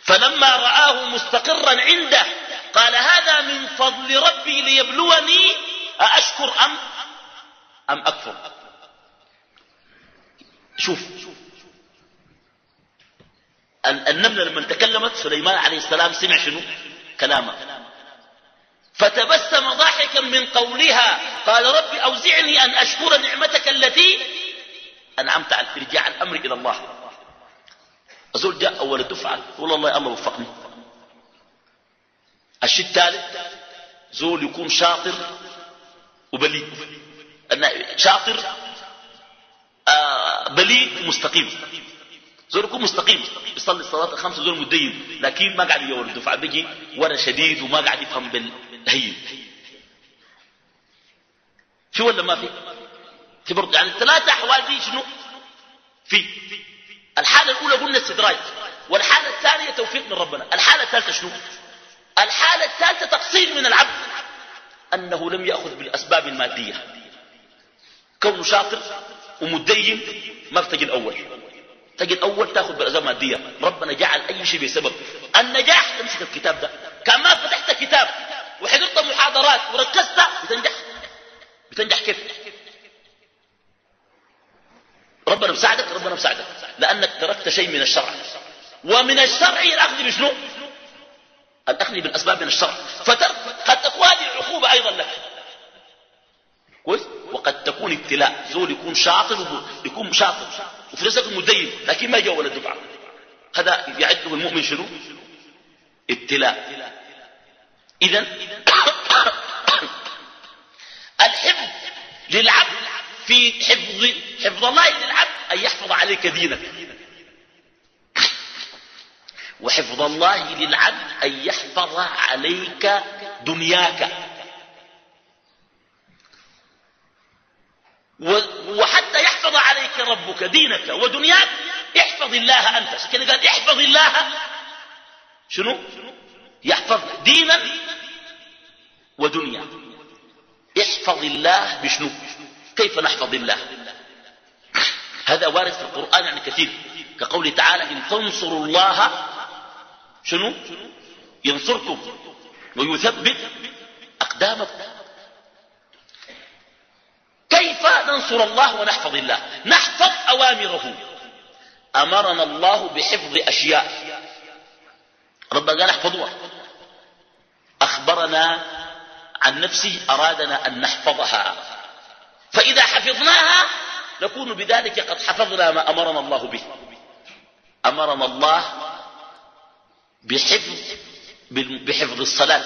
S2: فلما رآه مستقرا عنده قال هذا من فضل ربي ليبلوني أأشكر أم أم أكفر؟ شوف النملة لما تكلمت سليمان عليه السلام سمع شنو؟ كلامه. فتبسم ضاحكا من قولها. قال رب أوزعني أن أشكر نعمتك التي أنعمت على ارجاع الأمر إلى الله. الزول جاء أول الدفعة يقول الله الله وفقني. الشيء الثالث زول يكون شاطر وبليد. شاطر آه بليد مستقيم. زول يكون مستقيم. يصلي الصلاة الخمسة زول مدين. لكن ما قاعد يجور الدفعة بيجي ورا شديد وما قاعد يفهم بالهين في ولا ما في؟ في برضه يعني الثلاثة أحوال دي شنو؟ في. الحالة الأولى قلنا استدراج. والحالة الثانية توفيق من ربنا. الحالة الثالثة شنو؟ الحالة الثالثة تقصير من العبد. أنه لم يأخذ بالأسباب المادية. كونه شاطر ومدين ما بتجي الأول. تجي الأول تأخذ بالأسباب المادية ربنا جعل أي شيء بسبب. النجاح تمسك الكتاب ده. كان ما فتحت كتاب وحضرت محاضرات وركزت بتنجح. بتنجح كيف؟ ربنا مساعدك ربنا مساعدك. لأنك تركت شيء من الشرع. ومن الشرع الأخذ بشنو؟ الأخذ بالأسباب من الشرع. فترك قد تكون هذه العقوبة أيضا لك. كويس؟ وقد تكون ابتلاء. زول يكون شاطر يكون شاطر. وفي الوقت مدين لكن ما جاء ولا دفعة. هذا يعده المؤمن شنو؟ ابتلاء. اذا الحفظ للعبد في حفظ حفظ الله للعبد أن يحفظ عليك دينك. وحفظ الله للعبد أن يحفظ عليك دنياك. وحتى يحفظ عليك ربك دينك ودنياك احفظ الله أنت. كده قال احفظ الله. شنو؟ يحفظ دينا ودنيا. احفظ الله بشنو؟ كيف نحفظ الله؟ هذا وارد في القرآن يعني كثير. كقوله تعالى إن تنصروا الله شنو؟ ينصركم ويثبت أقدامكم. كيف ننصر الله ونحفظ الله؟ نحفظ أوامره. أمرنا الله بحفظ أشياء. ربنا قال احفظوها. أخبرنا عن نفسه أرادنا أن نحفظها. فإذا حفظناها نكون بذلك قد حفظنا ما أمرنا الله به. أمرنا الله بحفظ بحفظ الصلاة.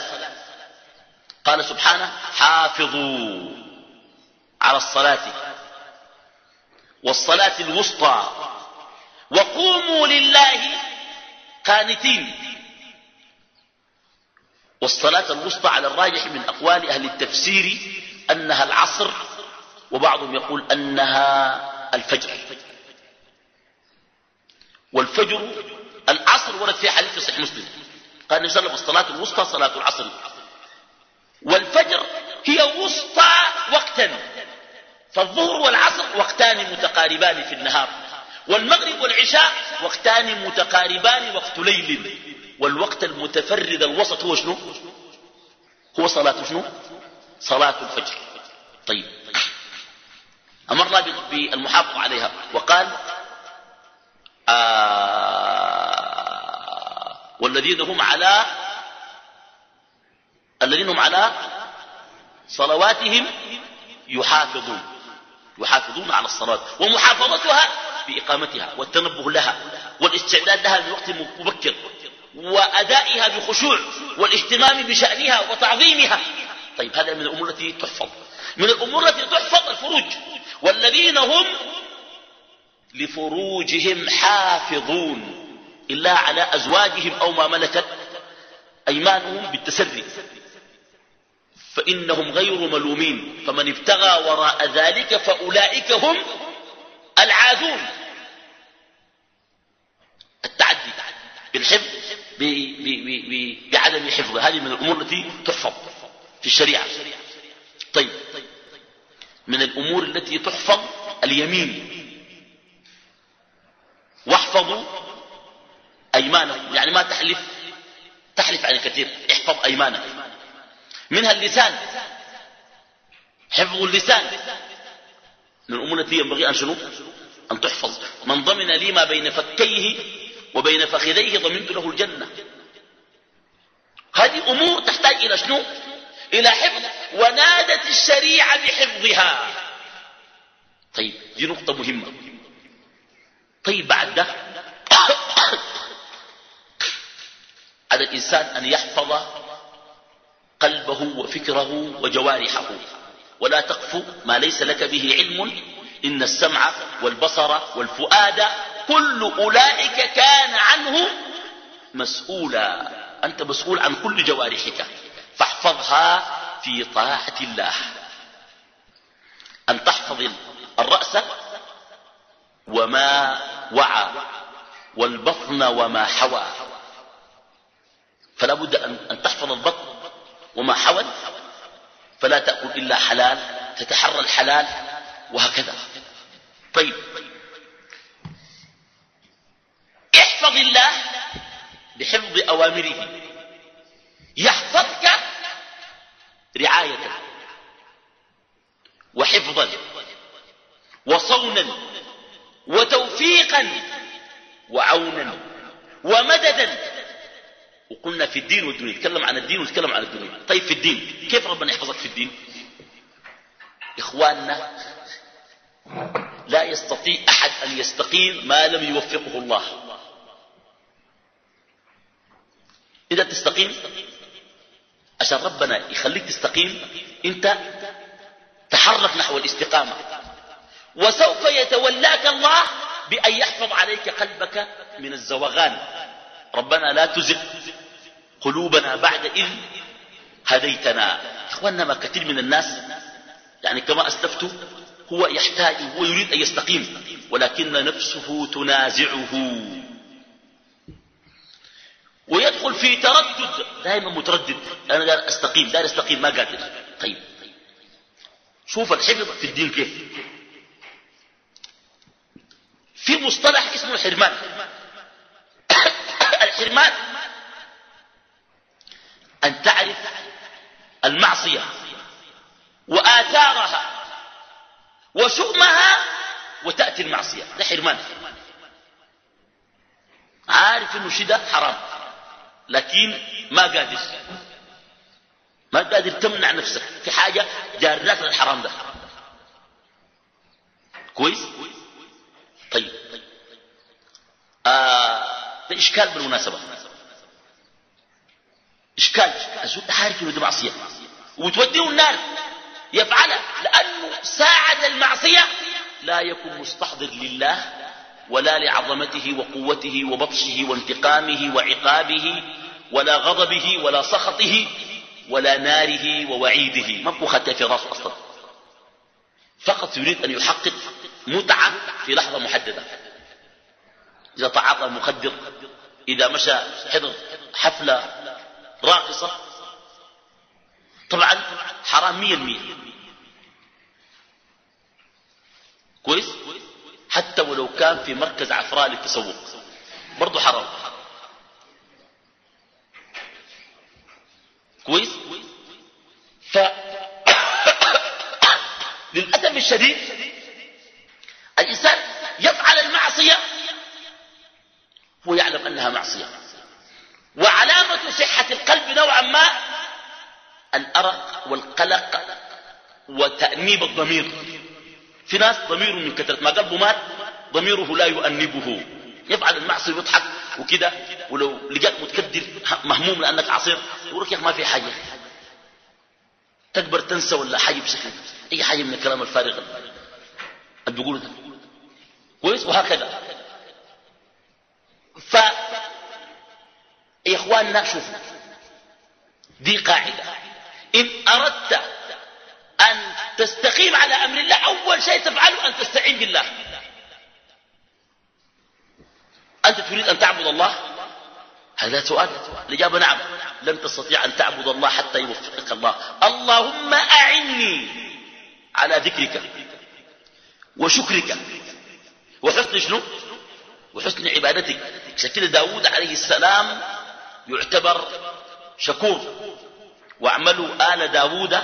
S2: قال سبحانه حافظوا. على الصلاة. والصلاة الوسطى. وقوموا لله قانتين. والصلاة الوسطى على الراجح من أقوال أهل التفسير أنها العصر وبعضهم يقول أنها الفجر. والفجر العصر ورد في حديث صحيح مسلم. قال النبي صلى الله عليه وسلم الصلاة الوسطى صلاة العصر. والفجر هي وسطى وقتا. فالظهر والعصر وقتان متقاربان في النهار والمغرب والعشاء وقتان متقاربان وقت ليل والوقت المتفرد الوسط هو شنو؟ هو صلاة شنو؟ صلاة الفجر. طيب. أمرنا بالمحافظة عليها وقال آه والذين هم على الذين هم على صلواتهم يحافظون. يحافظون على الصلاة ومحافظتها بإقامتها والتنبه لها والاستعداد لها بوقت مبكر وأدائها بخشوع والاهتمام بشأنها وتعظيمها. طيب هذا من الأمور التي تحفظ. من الأمور التي تحفظ الفروج. والذين هم لفروجهم حافظون إلا على أزواجهم أو ما ملكت أيمانهم بالتسري. فإنهم غير ملومين. فمن ابتغى وراء ذلك فأولئك هم العادون. التعدي. بالحفظ بعدم حفظه هذه من الأمور التي تحفظ في الشريعة. طيب. من الأمور التي تحفظ اليمين. واحفظوا أيمانكم. يعني ما تحلف. تحلف عن كثير احفظ أيمانك منها اللسان. حفظ اللسان. من الأمور التي ينبغي أن شنو؟ أن تحفظ. من ضمن لي ما بين فكيه وبين فخذيه ضمنت له الجنة. هذه أمور تحتاج إلى شنو؟ إلى حفظ. ونادت الشريعة بحفظها. طيب دي نقطة مهمة. طيب بعد ده على الإنسان أن يحفظ قلبه وفكره وجوارحه. ولا تقف ما ليس لك به علم. إن السمع والبصر والفؤاد كل أولئك كان عنه مسؤولا. أنت مسؤول عن كل جوارحك. فاحفظها في طاعة الله. أن تحفظ الرأس وما وعى والبطن وما حوى. فلا بد أن تحفظ البطن وما حول فلا تأكل إلا حلال تتحرى الحلال وهكذا. طيب. احفظ الله بحفظ أوامره. يحفظك رعاية وحفظا وصونا وتوفيقا وعونا ومددا. وقلنا في الدين والدنيا نتكلم عن الدين ونتكلم عن الدنيا. طيب في الدين كيف ربنا يحفظك في الدين؟ إخواننا لا يستطيع أحد أن يستقيم ما لم يوفقه الله. إذا تستقيم عشان ربنا يخليك تستقيم أنت تحرك نحو الاستقامة. وسوف يتولاك الله بأن يحفظ عليك قلبك من الزوغان. ربنا لا تزغ قلوبنا بعد إذ هديتنا. إخواننا ما كثير من الناس يعني كما أسلفت هو يحتاج هو يريد أن يستقيم ولكن نفسه تنازعه. ويدخل في تردد دائما متردد. أنا قال أستقيم لا أستقيم ما قادر. طيب. شوف الحفظ في الدين كيف. في مصطلح اسمه الحرمان. الحرمان أن تعرف المعصية وآثارها وشؤمها وتأتي المعصية. ده حرمان. عارف إنه شدة حرام لكن ما قادر. ما قادر تمنع نفسك في حاجة جارات الحرام ده. كويس؟ طيب. آه إشكال بالمناسبة. إشكال. عارف إنه دي معصية. وتوديه النار. يفعلها لأنه ساعة المعصية لا يكون مستحضر لله ولا لعظمته وقوته وبطشه وانتقامه وعقابه ولا غضبه ولا سخطه ولا ناره ووعيده. ما بخدها في راسه أصلا. فقط يريد أن يحقق متعة في لحظة محددة. إذا تعاطى المخدر إذا مشى حضر حفلة راقصة طبعا حرام مية المية. كويس؟ حتى ولو كان في مركز عفراء للتسوق. برضو حرام. كويس؟ ف للأسف الشديد الإنسان يفعل المعصية هو يعلم أنها معصية. وعلامة صحة القلب نوعا ما الأرق والقلق وتأنيب الضمير. في ناس ضميره من كثرة ما قلبه مات ضميره لا يؤنبه. يفعل المعصية ويضحك وكده ولو لقاك متكدر مهموم لأنك عصير يقول يا ما في حاجة. تكبر تنسى ولا حاجة بشكل؟ أي حاجة من الكلام الفارغ اللي بيقولوا ده. كويس؟ وهكذا. ف يا إخواننا شوفوا دي قاعدة. إن أردت أن تستقيم على أمر الله أول شيء تفعله أن تستعين بالله. أنت تريد أن تعبد الله؟ هذا سؤال. الإجابة نعم. لن تستطيع أن تعبد الله حتى يوفقك الله. اللهم أعني على ذكرك وشكرك. وحسن شنو؟ وحسن عبادتك. شكل داود عليه السلام يعتبر شكور. واعملوا آل داود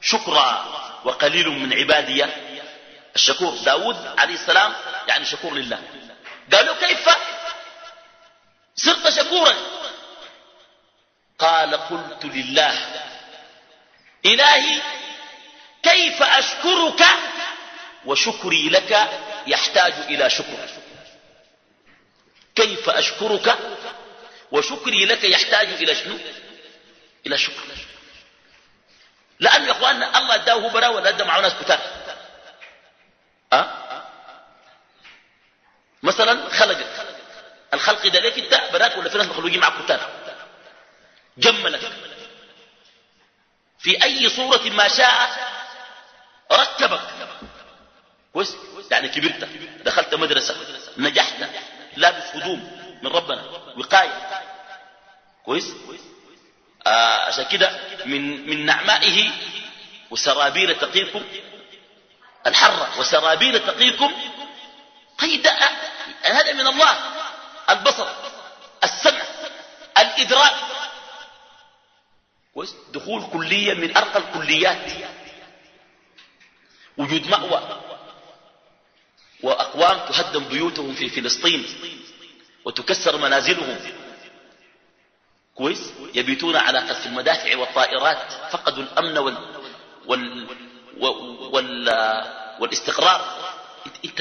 S2: شكرا وقليل من عبادي الشكور. داود عليه السلام يعني شكور لله. قالوا كيف؟ صرت شكورا. قال قلت لله إلهي كيف أشكرك؟ وشكري لك يحتاج إلى شكر. كيف أشكرك؟ وشكري لك يحتاج إلى شنو؟ إلى شكر. لأن يا أخواننا الله اداه براء ولا ادى معه ناس كتار. أه؟ مثلا خلقك الخلق ده ليك انت؟ بنات ولا في ناس مخلوقين معك كتار؟ جملك. في أي صورة ما شاء رتبك كويس؟ يعني كبرت. دخلت مدرسة نجحت. لابس هدوم من ربنا وقاية. كويس؟ آه عشان كده من من نعمائه وسرابيل تقيكم الحرة وسرابيل تقيكم قيد هذا من الله البصر السمع الإدراك. كويس؟ دخول كلية من أرقى الكليات. وجود مأوى. وأقوام تهدم بيوتهم في فلسطين وتكسر منازلهم. كويس؟ يبيتون على قذف المدافع والطائرات فقدوا الأمن وال وال وال والاستقرار. انت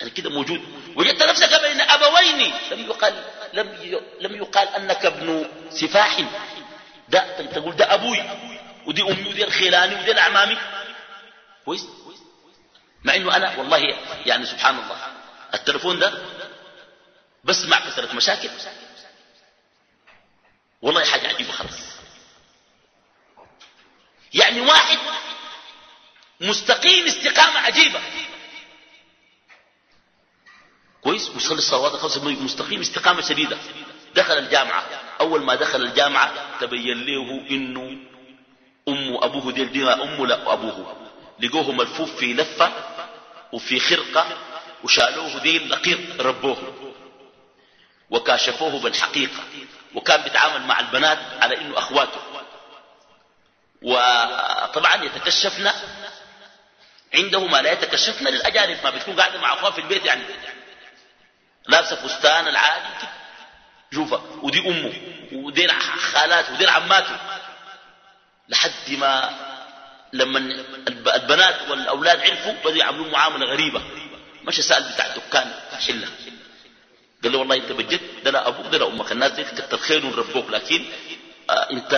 S2: يعني كده موجود. وجدت نفسك بين أبوين. لم يقال لم لم يقال أنك ابن سفاح. ده تقول ده أبوي. ودي أمي ودي الخيلاني ودي الأعمامي كويس؟ مع إنه أنا والله يعني سبحان الله. التلفون ده بسمع كثرة مشاكل. والله حاجة عجيبة خلاص. يعني واحد مستقيم استقامة عجيبة. كويس؟ وصل الصلوات الخمسة مستقيم استقامة شديدة. دخل الجامعة. أول ما دخل الجامعة تبين له إنه أم أبوه دي أمه لا أبوه لقوه ملفوف في لفة وفي خرقة وشالوه ديل لقيط ربوه. وكاشفوه بالحقيقة. وكان بيتعامل مع البنات على إنه أخواته. وطبعا يتكشفن عنده ما لا يتكشفن للأجانب ما بتكون قاعدة مع أخوان في البيت يعني. لابسة فستان العادي. شوفها ودي أمه ودي خالاته ودي عماته. لحد ما لما البنات والأولاد عرفوا بدوا يعملوا معاملة غريبة. مشى سأل بتاع الدكان حله قال له والله أنت بجد؟ ده لا أبوك ده لا أمك. الناس دي كتر خير وربوك لكن آه أنت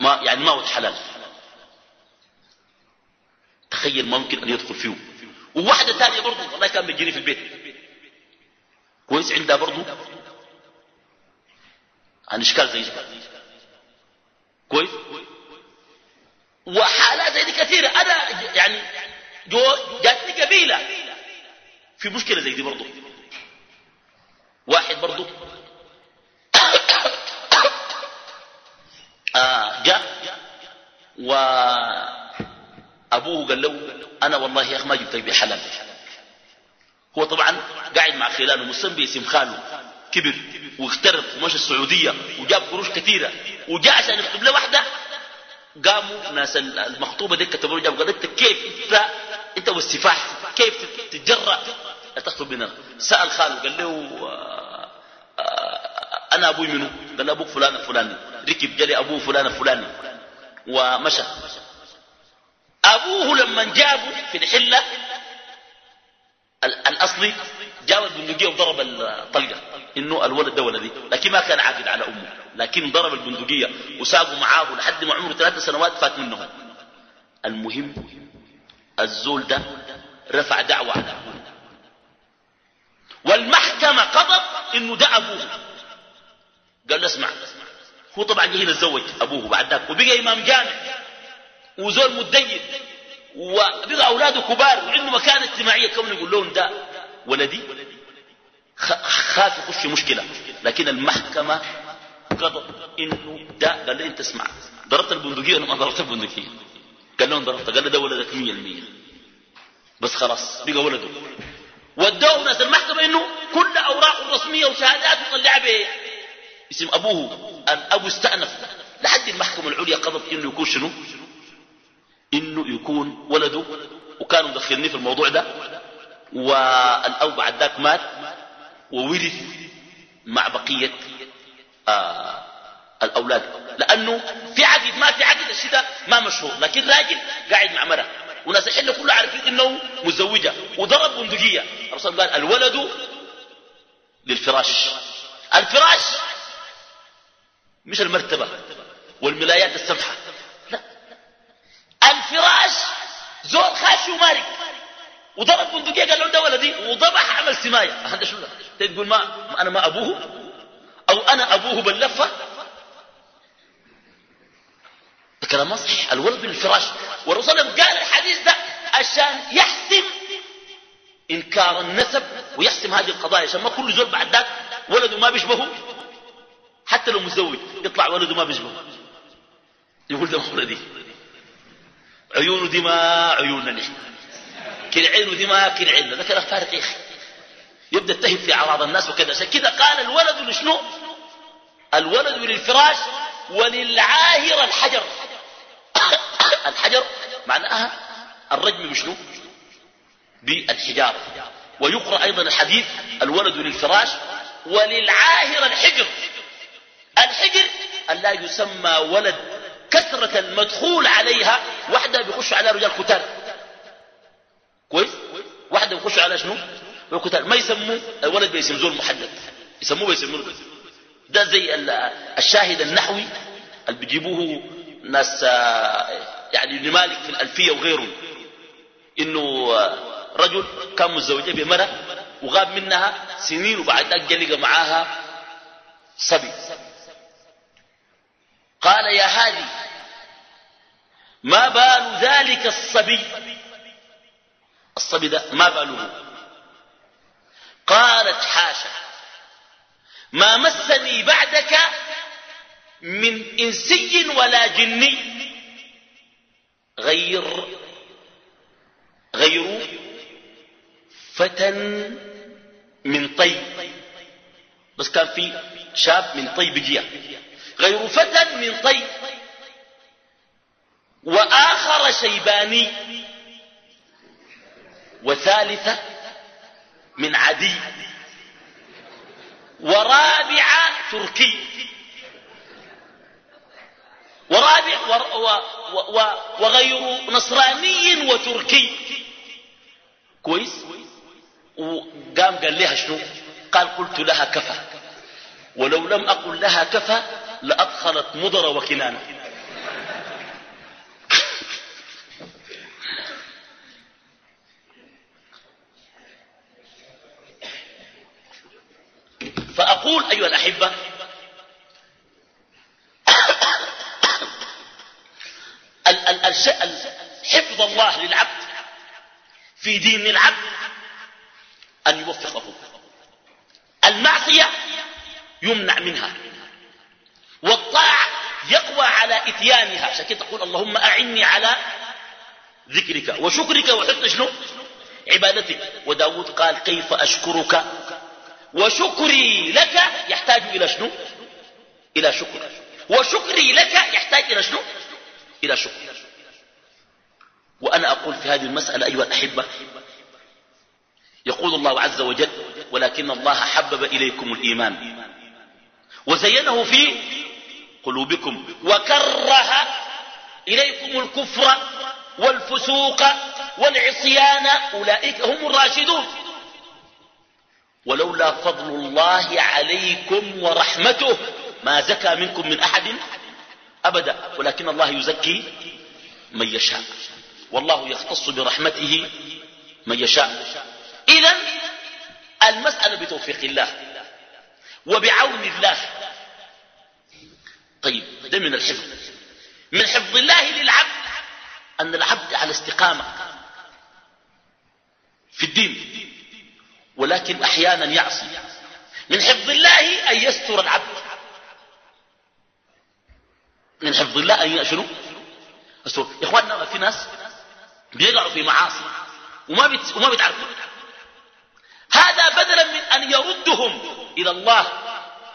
S2: ما يعني ما هو حلال. تخيل ممكن أن يدخل فيه وواحدة ثانية برضه والله كان بيجيني في البيت. كويس عندها برضه عن إشكال زي كويس؟ وحالات زي دي كثيرة. أنا يعني جو جاتني قبيلة في مشكلة زي دي برضه واحد برضه آه جاء وأبوه قال له أنا والله يا أخي ما جبتك بحلال هو طبعا قاعد مع خلاله مسمى باسم خاله. كبر واغترب ومشى السعودية وجاب قروش كثيرة. وجاء عشان يخطب له واحدة. قاموا ناس المخطوبة دي كتبوا له جاب قال أنت كيف؟ أنت انت والسفاح كيف تتجرأ؟ تخطب بنا. سأل خاله قال له آه آه أنا أبوي منو؟ قال أبوك فلان الفلاني ركب جلي أبوه فلان الفلاني ومشى. أبوه لما جابه في الحلة الأصلي جاب البندقيه وضرب الطلقة. إنه الولد ده ولدي لكن ما كان عاقد على أمه. لكن ضرب البندقية وساقوا معاه لحد ما عمره ثلاث سنوات فات منهم. المهم الزول ده رفع دعوة على أبوه. والمحكمة قضت إنه ده أبوه. قال له اسمع هو طبعا جه يتزوج أبوه بعد ذاك وبقى إمام جامع وزول مدين وبقى أولاده كبار وعنده مكانة اجتماعية. كون يقول لهم ده؟ ولدي خاف يخش مشكلة. لكن المحكمة قضت إنه ده قال لي أنت اسمع. ضربت البندقية ولا ما ضربت البندقية. قال لهم ضربت. قال له ده ولدك 100% بس خلاص بقى ولده. ودوه ناس المحكمة إنه كل اوراقه الرسمية وشهادات يطلعها بايه اسم أبوه الابو استأنف. لحد المحكمة العليا قضت إنه يكون شنو؟ إنه يكون ولده. وكانوا مدخلني في الموضوع ده. والاب بعد ذاك مات. وورث مع بقية آه الأولاد. لأنه في عقد ما في عقد الشيء ما مشهور. لكن راجل قاعد مع مرة. وناس الحين كله عارفين إنه مزوجة وضرب بندقية. الرسول قال الولد للفراش. الفراش مش المرتبة والملايات السمحة. لا. الفراش زول خاشي ومارك وضرب بندقية قال له ده ولدي وضبح عمل سماية. هذا شو ده؟ تقول ما أنا ما أبوه. أو أنا أبوه باللفة؟ الكلام ما صحيح. الولد بالفراش. والرسول قال الحديث ده عشان يحسم إنكار النسب ويحسم هذه القضايا عشان ما كل زول بعد ذاك ولده ما بيشبهه. حتى لو مزوج يطلع ولده ما بيشبهه. يقول ده ولدي عيونه دي ما عيوننا نحن. كل عينه دي ما كل عيننا. ده كلام فارق يا أخي. يبدأ يتهم في أعراض الناس وكذا عشان كذا قال الولد لشنو؟ الولد للفراش وللعاهر الحجر. الحجر معناها الرجم بشنو بالحجارة. ويقرأ أيضا الحديث الولد للفراش وللعاهر الحجر. الحجر أن لا يسمى ولد كثرة المدخول عليها. واحدة بيخش على رجال كتار. كويس؟ واحدة بيخش على شنو؟ كتار ما يسموه الولد بيسم زول محدد يسموه بيسموه ده زي الشاهد النحوي اللي بيجيبوه ناس يعني ابن مالك في الألفية وغيره إنه رجل كان متزوجة بمرأة وغاب منها سنين وبعد ذلك جلق معاها صبي. قال يا هذه ما بال ذلك الصبي؟ الصبي ده ما باله. قالت حاشا ما مسني بعدك من إنسي ولا جني. غير غير فتى من طيب. بس كان في شاب من طيب جيه غير فتى من طيب. وآخر شيباني وثالثة من عدي. ورابعة تركي. ورابع و و و وغير نصراني وتركي. كويس؟ وقام قال لها شنو؟ قال قلت لها كفى. ولو لم أقل لها كفى لأدخلت مضر وكنانة. فأقول أيها الأحبة. حفظ الله للعبد في دين العبد أن يوفقه. المعصية يمنع منها. والطاعة يقوى على إتيانها. عشان كده تقول اللهم أعني على ذكرك وشكرك وحسن شنو؟ عبادتك. وداود قال كيف أشكرك؟ وشكري لك يحتاج إلى شنو؟ إلى شكر. وشكري لك يحتاج إلى شنو؟ إلى شكر. وأنا أقول في هذه المسألة أيها الأحبة يقول الله عز وجل ولكن الله حبب إليكم الإيمان وزينه في قلوبكم وكره إليكم الكفر والفسوق والعصيان أولئك هم الراشدون. ولولا فضل الله عليكم ورحمته ما زكى منكم من أحد أبدا ولكن الله يزكي من يشاء. والله يختص برحمته من يشاء. إذا المسألة بتوفيق الله وبعون الله. طيب ده من الحفظ. من حفظ الله للعبد أن العبد على استقامة في الدين. ولكن أحيانا يعصي. من حفظ الله أن يستر العبد. من حفظ الله أن يأشروا يا إخواننا في ناس بيقعوا في معاصي وما بيت وما بيتعرفوا. هذا بدلا من أن يردهم إلى الله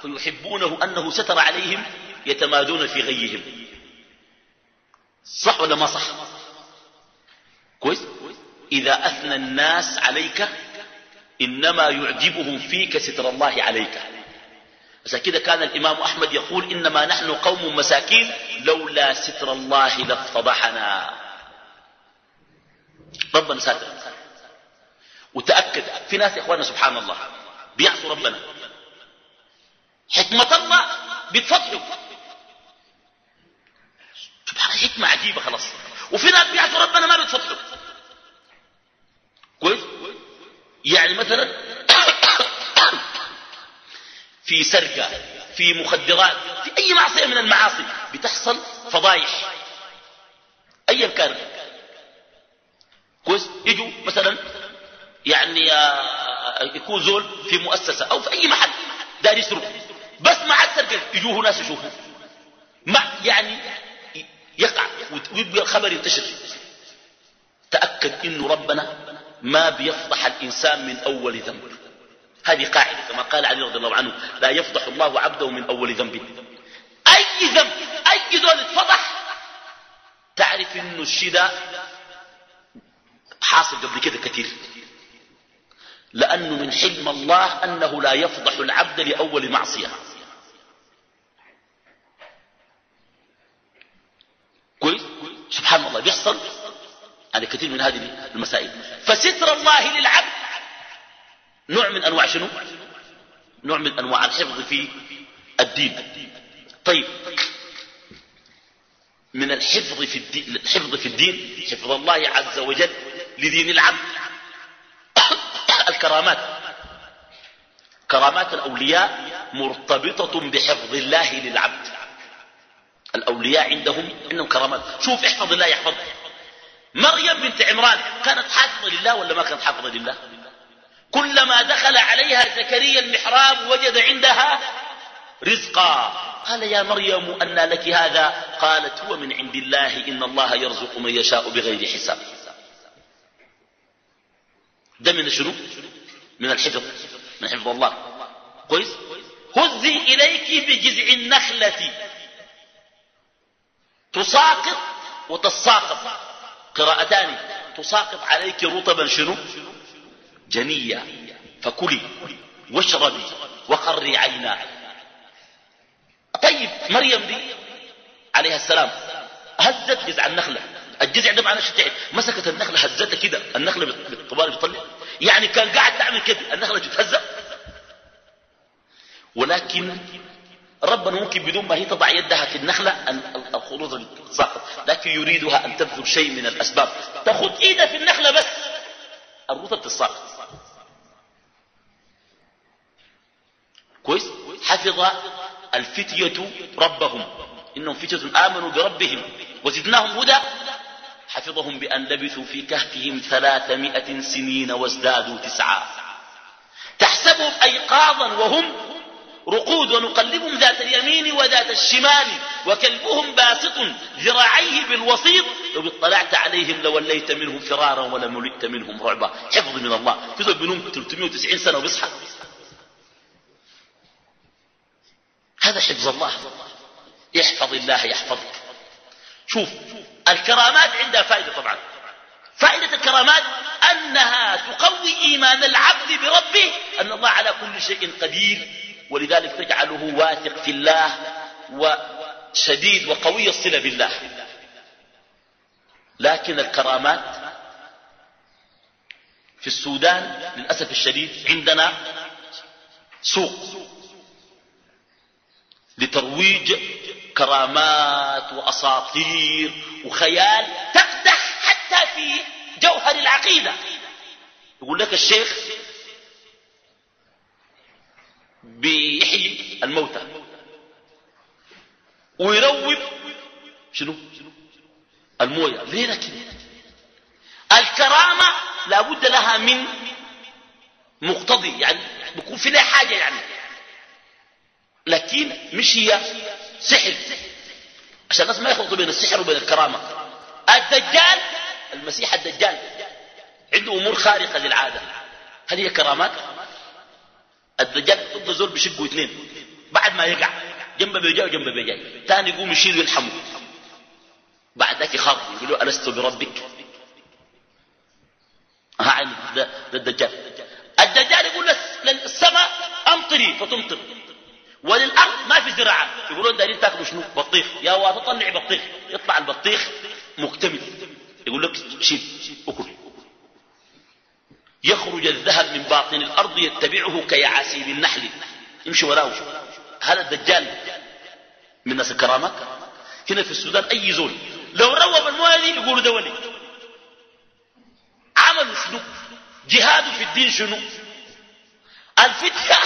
S2: فيحبونه أنه ستر عليهم يتمادون في غيهم. صح ولا ما صح؟ كويس؟ إذا أثنى الناس عليك إنما يعجبهم فيك ستر الله عليك. عشان كده كان الإمام أحمد يقول إنما نحن قوم مساكين لولا ستر الله لافتضحنا ربنا ساتر. وتأكد. في ناس يا إخواننا سبحان الله بيعصوا ربنا. حكمة الله بتفضحوا سبحان حكمة عجيبة خلاص. وفي ناس بيعصوا ربنا ما بتفضحوا كويس؟ يعني مثلا في سرقة في مخدرات في أي معصية من المعاصي بتحصل فضايح. أيا كان. كويس؟ يجوا مثلا يعني آه، يكون زول في مؤسسة أو في أي محل دار يسرق. بس مع السرقة يجوه ناس يشوفوا مع يعني يقع ويبقى الخبر ينتشر. تأكد إنه ربنا ما بيفضح الإنسان من أول ذنب. هذه قاعدة كما قال علي رضي الله عنه لا يفضح الله عبده من أول ذنب. أي ذنب أي ذول اتفضح تعرف إنه الشيء ده حاصل قبل كده كثير. لأنه من حلم الله أنه لا يفضح العبد لأول معصية. كويس؟ سبحان الله. بيحصل؟ على كثير من هذه المسائل. فستر الله للعبد. نوع من أنواع شنو؟ نوع من أنواع الحفظ في الدين. طيب. من الحفظ في الدين الحفظ في الدين حفظ الله عز وجل لدين العبد. الكرامات. كرامات الأولياء مرتبطة بحفظ الله للعبد. الأولياء عندهم عندهم كرامات. شوف احفظ الله يحفظ مريم بنت عمران كانت حافظة لله ولا ما كانت حافظة لله؟ كلما دخل عليها زكريا المحراب وجد عندها رزقا. قال يا مريم أن لك هذا؟ قالت هو من عند الله إن الله يرزق من يشاء بغير حساب. ده من شنو؟ من الحفظ من حفظ الله. كويس؟ هزي إليك بجذع النخلة. تساقط وتساقط. قراءتان. تساقط عليك رطبا شنو؟ جنيا فكلي واشربي وقري عينا طيب مريم دي عليها السلام. هزت جذع النخلة. الجذع ده معناه شتعب مسكت النخلة هزتها كده. النخلة بالطبال بتطلع. يعني كان قاعد تعمل كده النخلة تتهزأ ولكن ربنا ممكن بدون ما هي تضع يدها في النخلة الخروج تساقط لكن يريدها أن تبذل شيء من الأسباب. تأخذ إيدها في النخلة بس. الرطب تساقط كويس؟ حفظ الفتية ربهم. إنهم فتية آمنوا بربهم. وزدناهم هدى. حفظهم بأن لبثوا في كهفهم ثلاثمائة سنين وازدادوا تسعا تحسبهم أيقاظا وهم رقود ونقلبهم ذات اليمين وذات الشمال وكلبهم باسط ذراعيه بالوسيط. لو اطلعت عليهم لوليت منهم فرارا ولملئت منهم رعبا. حفظ من الله. في بنوم 390 سنة وبيصحى هذا حفظ الله. احفظ الله يحفظك. شوف الكرامات عندها فائدة طبعا. فائدة الكرامات أنها تقوي إيمان العبد بربه أن الله على كل شيء قدير. ولذلك تجعله واثق في الله وشديد وقوي الصلة بالله. لكن الكرامات في السودان للأسف الشديد عندنا سوق لترويج كرامات وأساطير وخيال تقدح حتى في جوهر العقيدة. يقول لك الشيخ بيحيي الموتى. ويروب شنو؟ الموية. ليه لكن؟ الكرامة لابد لها من مقتضي يعني بيكون في لها حاجة يعني. لكن مش هي سحر. عشان الناس ما يخلطوا بين السحر وبين الكرامة. الدجال المسيح الدجال عنده أمور خارقة للعادة. هل هي كرامات؟ الدجال ضد زول بشقوا اثنين. بعد ما يقع جنب بيجاي وجنب بيجاي ثاني يقوم يشيل ويلحمه. بعد ذاك يخاف يقول له ألست بربك؟ ها ده, الدجال الدجال يقول للسماء أمطري فتمطر وللأرض ما في زراعة. يقولون دارين تاكلوا شنو؟ بطيخ. يا واد طلع بطيخ. يطلع البطيخ مكتمل. يقول لك شيل أكل. يخرج الذهب من باطن الأرض يتبعه كيعاسيب النحل يمشي وراه هذا الدجال. من ناس الكرامات هنا في السودان أي زول؟ لو روب المويه دي يقولوا ده ولي. شنو؟ جهاد في الدين شنو؟ الفتية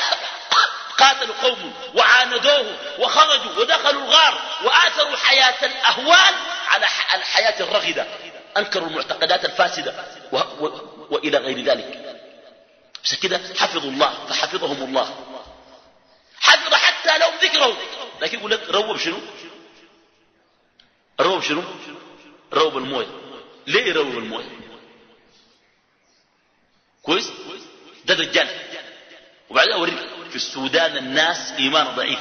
S2: قاتلوا قوم وعاندوه وخرجوا ودخلوا الغار وآثروا حياة الأهوال على الحياة الرغدة. أنكروا المعتقدات الفاسدة و... و... وإلى غير ذلك. بس كده حفظوا الله فحفظهم الله. حفظ حتى لهم ذكرهم. لكن يقول لك روب شنو؟ روب شنو؟ روب المويه. ليه يروب المويه؟ كويس؟ ده دجال. وبعدين أوريك في السودان الناس ايمان ضعيف.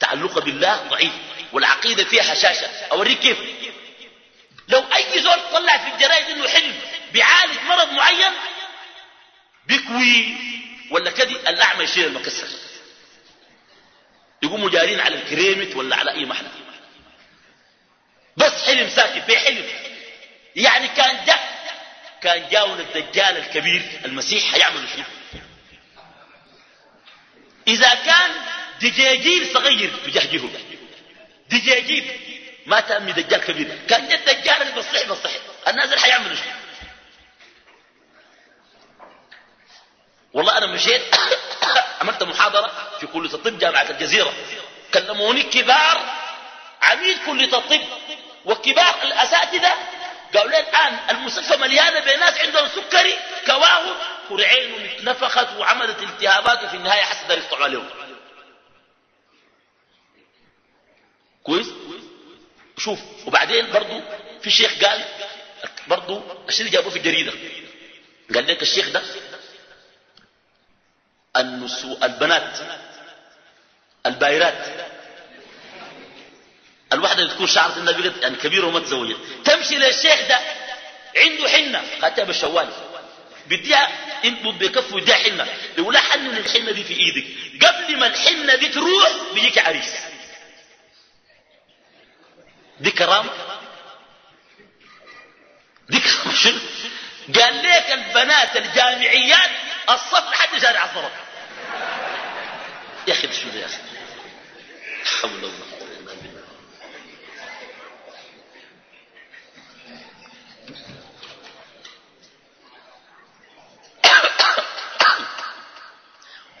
S2: تعلق بالله ضعيف. والعقيدة فيها هشاشة. أوريك كيف؟ لو أي زول طلع في الجرائد إنه حلم بيعالج مرض معين بيكوي ولا كدي الأعمى يشيل المكسر. يقوموا جارين على الكريمت ولا على أي محل. بس حلم ساكت بيحلم يعني كان ده كان جاونا الدجال الكبير المسيح حيعمل شنو إذا كان دجاجيل صغير تجهجه دجاجيل ما تأمي دجال كبير. كان جد دجال اللي بصح بصح الناس اللي حيعملوا شنو؟ والله أنا مشيت عملت محاضرة في كلية الطب جامعة الجزيرة. كلموني كبار عميد كلية الطب. وكبار الأساتذة قالوا لي الآن المستشفى مليانة بناس عندهم سكري كواهم كرعينهم اتنفخت وعملت التهابات وفي النهاية حسد يقطعوا عليهم كويس؟ شوف وبعدين برضو في شيخ قال برضو اللي جابوه في الجريدة. قال لك الشيخ ده النسو البنات البايرات. الواحدة اللي تكون شعرت انها بقت يعني كبيرة وما تزوجت. تمشي للشيخ ده عنده حنة. خاتها بالشوال بديها انبض بكفه يديها حنة. يقول لها حنن الحنة دي في إيدك. قبل ما الحنة دي تروح بيجيك عريس. دي كرامة دي كرامة شنو؟ قال ليك البنات الجامعيات الصف لحد شارع الصرف يا أخي شو يا أخي؟ حول الله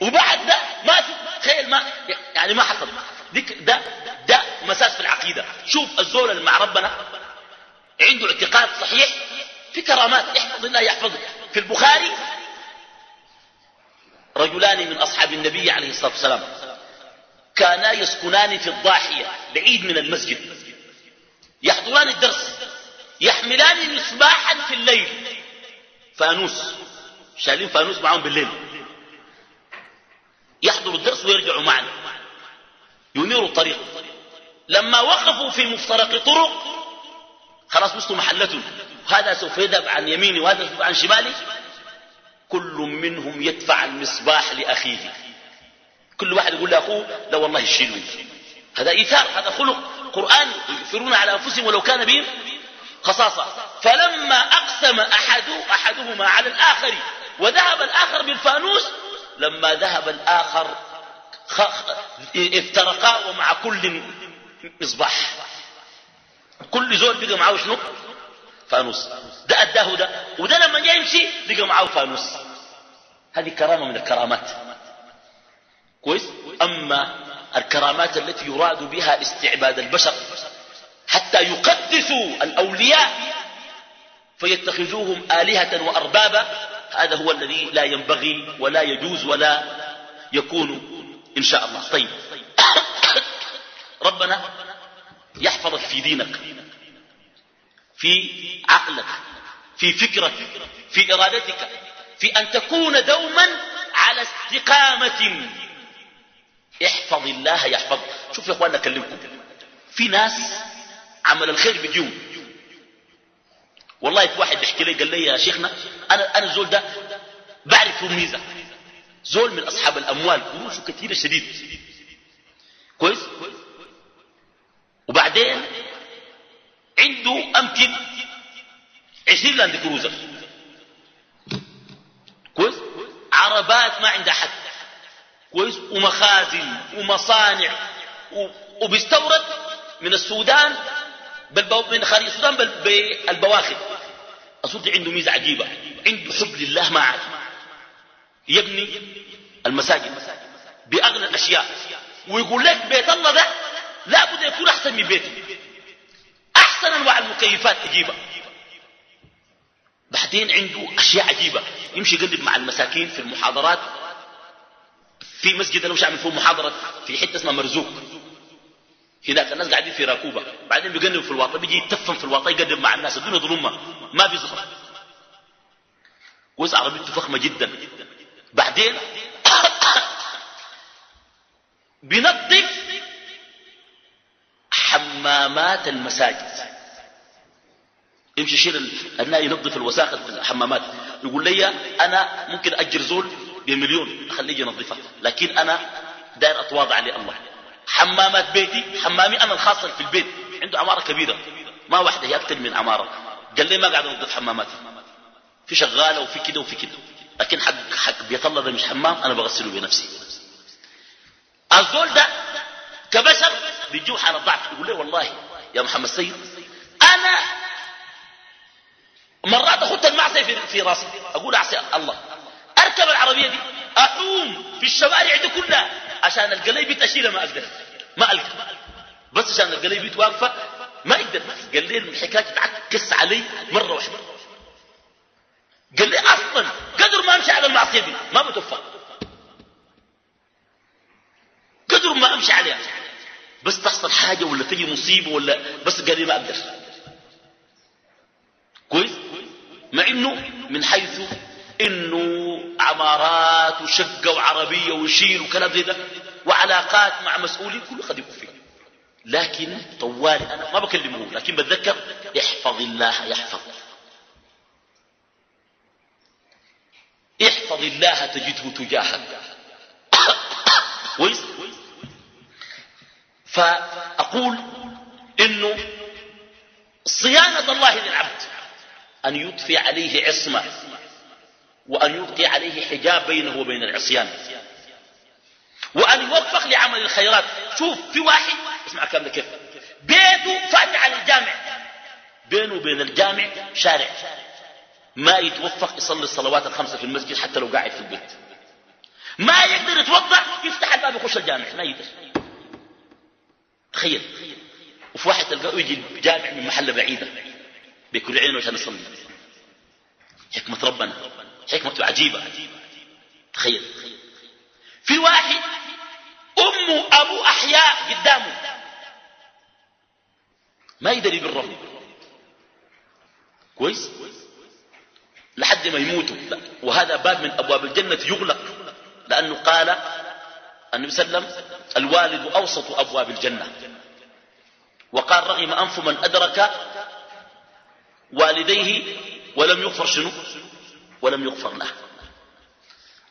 S2: وبعد ده ما تخيل ما يعني ما حصل. ده ده مساس العقيده شوف الزول اللي مع ربنا عنده اعتقاد صحيح في كرامات. إحفظ الله يحفظك في البخاري رجلان من أصحاب النبي عليه الصلاة والسلام كانا يسكنان في الضاحية بعيد من المسجد. يحضران الدرس. يحملان مصباحا في الليل. فانوس. شايلين فانوس معهم بالليل. يحضروا الدرس ويرجعوا معنا. ينيروا الطريق. لما وقفوا في مفترق طرق خلاص وصلوا محلته هذا سوف يذهب عن يميني وهذا سوف عن شمالي. كل منهم يدفع المصباح لأخيه. كل واحد يقول لأخوه لا والله شيلوا هذا إيثار هذا خلق. قرآن يغفرون على أنفسهم ولو كان بهم خصاصة. فلما أقسم أحد أحدهما على الآخر وذهب الآخر بالفانوس لما ذهب الآخر افترقا ومع كل مصباح كل زول بقى معه شنو؟ فانوس. ده أداه ده. وده لما جاي يمشي بقى معه فانوس. هذه كرامة من الكرامات. كويس؟ أما الكرامات التي يراد بها استعباد البشر حتى يقدسوا الأولياء فيتخذوهم آلهة وأربابا هذا هو الذي لا ينبغي ولا يجوز ولا يكون إن شاء الله. طيب. ربنا يحفظك في دينك في عقلك في فكرك في إرادتك في أن تكون دوما على استقامة. احفظ الله يحفظ شوف يا اخواننا أكلمكم. في ناس عمل الخير بيجيهم والله في واحد بيحكي لي قال لي يا شيخنا أنا أنا الزول ده بعرف له ميزة. زول من أصحاب الأموال قروشه كثيره شديد. كويس؟ وبعدين عنده أمكن عشرين لاند كروزر. كويس؟ عربات ما عندها حد كويس؟ ومخازن ومصانع وبيستورد من السودان. من خارج السودان بالبواخر. أصدق عنده ميزة عجيبة. عنده حب لله ما عاد. يبني المساجد بأغنى الأشياء. ويقول لك بيت الله ده لا بد يكون أحسن من بيته أحسن أنواع المكيفات عجيبة بعدين عنده أشياء عجيبة يمشي يقلب مع المساكين في المحاضرات. في مسجد أنا مش عامل فيه؟ محاضرة في حتة اسمها مرزوق. هناك الناس قاعدين في راكوبة. بعدين بيقلب في الواطه بيجي يتفن في الواطه يقدم مع الناس. دون ظلمة. ما في زخرف كويس عربيته فخمة جدا. بعدين بنظف حمامات المساجد. يمشي يشيل الناي ينظف الوساخ في الحمامات. يقول لي أنا ممكن أجر زول بمليون أخليه ينظفها لكن أنا داير أتواضع لله. حمامات بيتي حمامي أنا الخاصه في البيت. عنده عماره كبيرة. ما واحدة هي أكثر من عماره قال لي ما قاعد انظف حماماتي في شغالة وفي كده وفي كده. لكن حق حق الله ده مش حمام أنا بغسله بنفسي. الزول ده كبشر بيجوه حال الضعف. يقول لي والله يا محمد سيد أنا مرات أخذت المعصية في, في راسي. أقول أعصي الله. أركب العربية دي احوم في الشوارع دي كلها عشان القليبيت اشيلها ما أقدر. ما ألقى. بس عشان القليبيت واقفة ما أقدر قال لي الحكاية تتعكس علي مرة واحدة. قال لي أصلا قدر ما أمشي على المعصية دي ما بتوفق قدر ما أمشي عليها. بس تحصل حاجة ولا تجي مصيبة ولا بس قال لي ما أقدر. كويس؟ مع إنه من حيث إنه عمارات وشقة وعربية وشيل وكلام زي ده وعلاقات مع مسؤولين كله قد يكون فيه. لكن طوال أنا ما بكلمه لكن بتذكر احفظ الله يحفظ. احفظ الله تجده تجاهك. كويس؟ فأقول إنه صيانة الله للعبد أن يضفي عليه عصمة وأن يلقي عليه حجاب بينه وبين العصيان وأن يوفق لعمل الخيرات. شوف في واحد اسمع ده كيف. بيته فاتح على الجامع بينه وبين الجامع شارع. ما يتوفق يصلي الصلوات الخمسة في المسجد حتى لو قاعد في البيت. ما يقدر يتوضع يفتح الباب يخش الجامع. ما يقدر. تخيل. وفي واحد تلقاه يجي الجامع من محل بعيدة بكل عينه عشان يصلي. حكمة ربنا حكمته عجيبة. تخيل. في واحد أمه أبو أحياء قدامه. ما يقدر يبرهم كويس؟ لحد ما يموتوا. وهذا باب من أبواب الجنة يغلق. لأنه قال النبي صلى الله عليه وسلم الوالد أوسط أبواب الجنة. وقال رغم أنف من أدرك والديه ولم يغفر شنو؟ ولم يغفر له.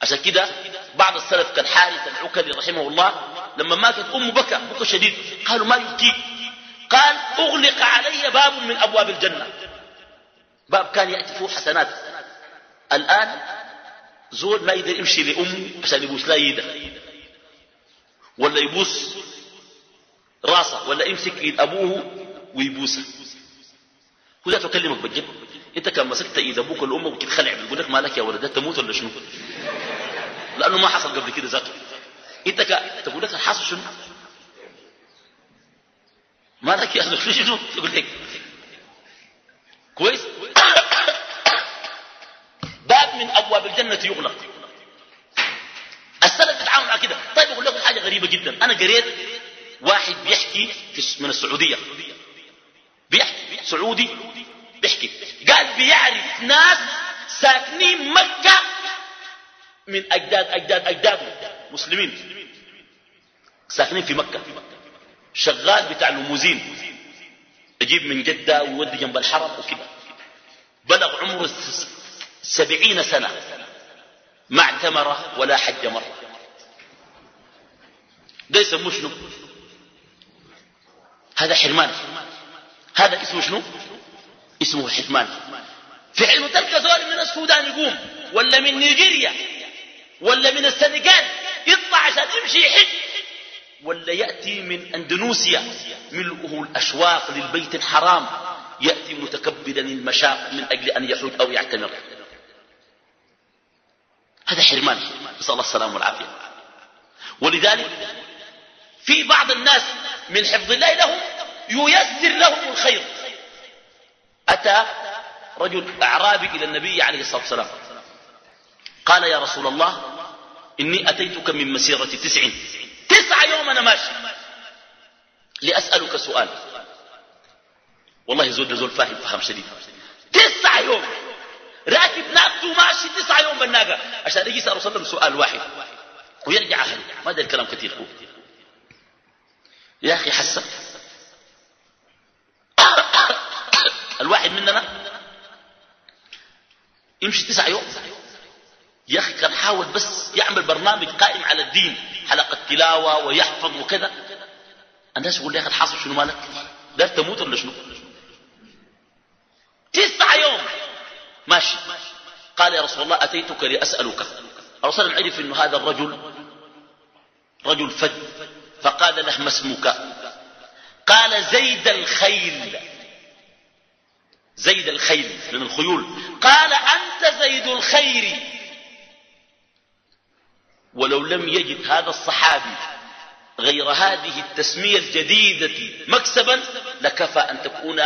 S2: عشان كده بعض السلف كالحارث العكري رحمه الله لما ماتت أمه بكى بكى شديد قالوا ما يبكيك قال أغلق علي باب من أبواب الجنة. باب كان يأتي فيه حسنات. الآن زول ما يقدر يمشي لأمه عشان يبوس لا يده. ولا يبوس راسه ولا يمسك إيد أبوه ويبوسه. وده تكلمك بالجد. أنت كان مسكت إيد أبوك ولا أمك وتتخلع بيقول لك مالك يا ولد؟ تموت ولا شنو؟ لأنه ما حصل قبل كده ذاته. أنت ك... تقول لك حاصل شنو؟ ما لك يا زول شنو؟ يقول لك. كويس؟ باب من أبواب الجنة يغلق. السلف بيتعامل مع كده. طيب أقول لكم حاجة غريبة جدا. أنا قريت واحد بيحكي في من السعودية. بيحكي. سعودي بيحكي. قال بيعرف ناس ساكنين مكة من أجداد أجداد اجداده مسلمين. ساكنين في مكة. شغال بتاع لوموزين يجيب من جدة ويودي جنب الحرم وكده. بلغ عمره سبعين سنة. ما اعتمر ولا حج مرة. ده يسموه شنو؟ هذا حرمان. هذا اسمه شنو؟ اسمه حرمان. في حين تلقى زول من السودان يقوم ولا من نيجيريا ولا من السنغال يطلع عشان يمشي يحج ولا يأتي من أندونيسيا ملؤه الأشواق للبيت الحرام يأتي متكبدا المشاق من أجل أن يحج أو يعتمر. هذا حرمان. نسأل الله السلامة والعافية. ولذلك في بعض الناس من حفظ الله لهم ييسر لهم الخير. أتى رجل أعرابي إلى النبي عليه الصلاة والسلام. قال يا رسول الله إني أتيتك من مسيرة تسع. تسع يوم أنا ماشي. لأسألك سؤال. والله زول زول فاهم فهم شديد. تسع يوم. راكب ناقته ماشي تسع يوم بالناقة. عشان يجي يسأل وسلم سؤال واحد. ويرجع أهل ما الكلام كثير هو يا أخي حسن. الواحد مننا يمشي تسع يوم. يا أخي كان حاول بس يعمل برنامج قائم على الدين حلقة تلاوة ويحفظ وكذا. الناس يقول لي يا أخي الحاصل شنو مالك؟ دار تموت ولا شنو؟ تسع يوم. ماشي. قال يا رسول الله أتيتك لأسألك. الرسول عرف أن هذا الرجل رجل فج. فقال له ما اسمك؟ قال زيد الخيل. زيد الخيل من الخيول. قال أنت زيد الخير. ولو لم يجد هذا الصحابي غير هذه التسمية الجديدة مكسبا لكفى أن تكون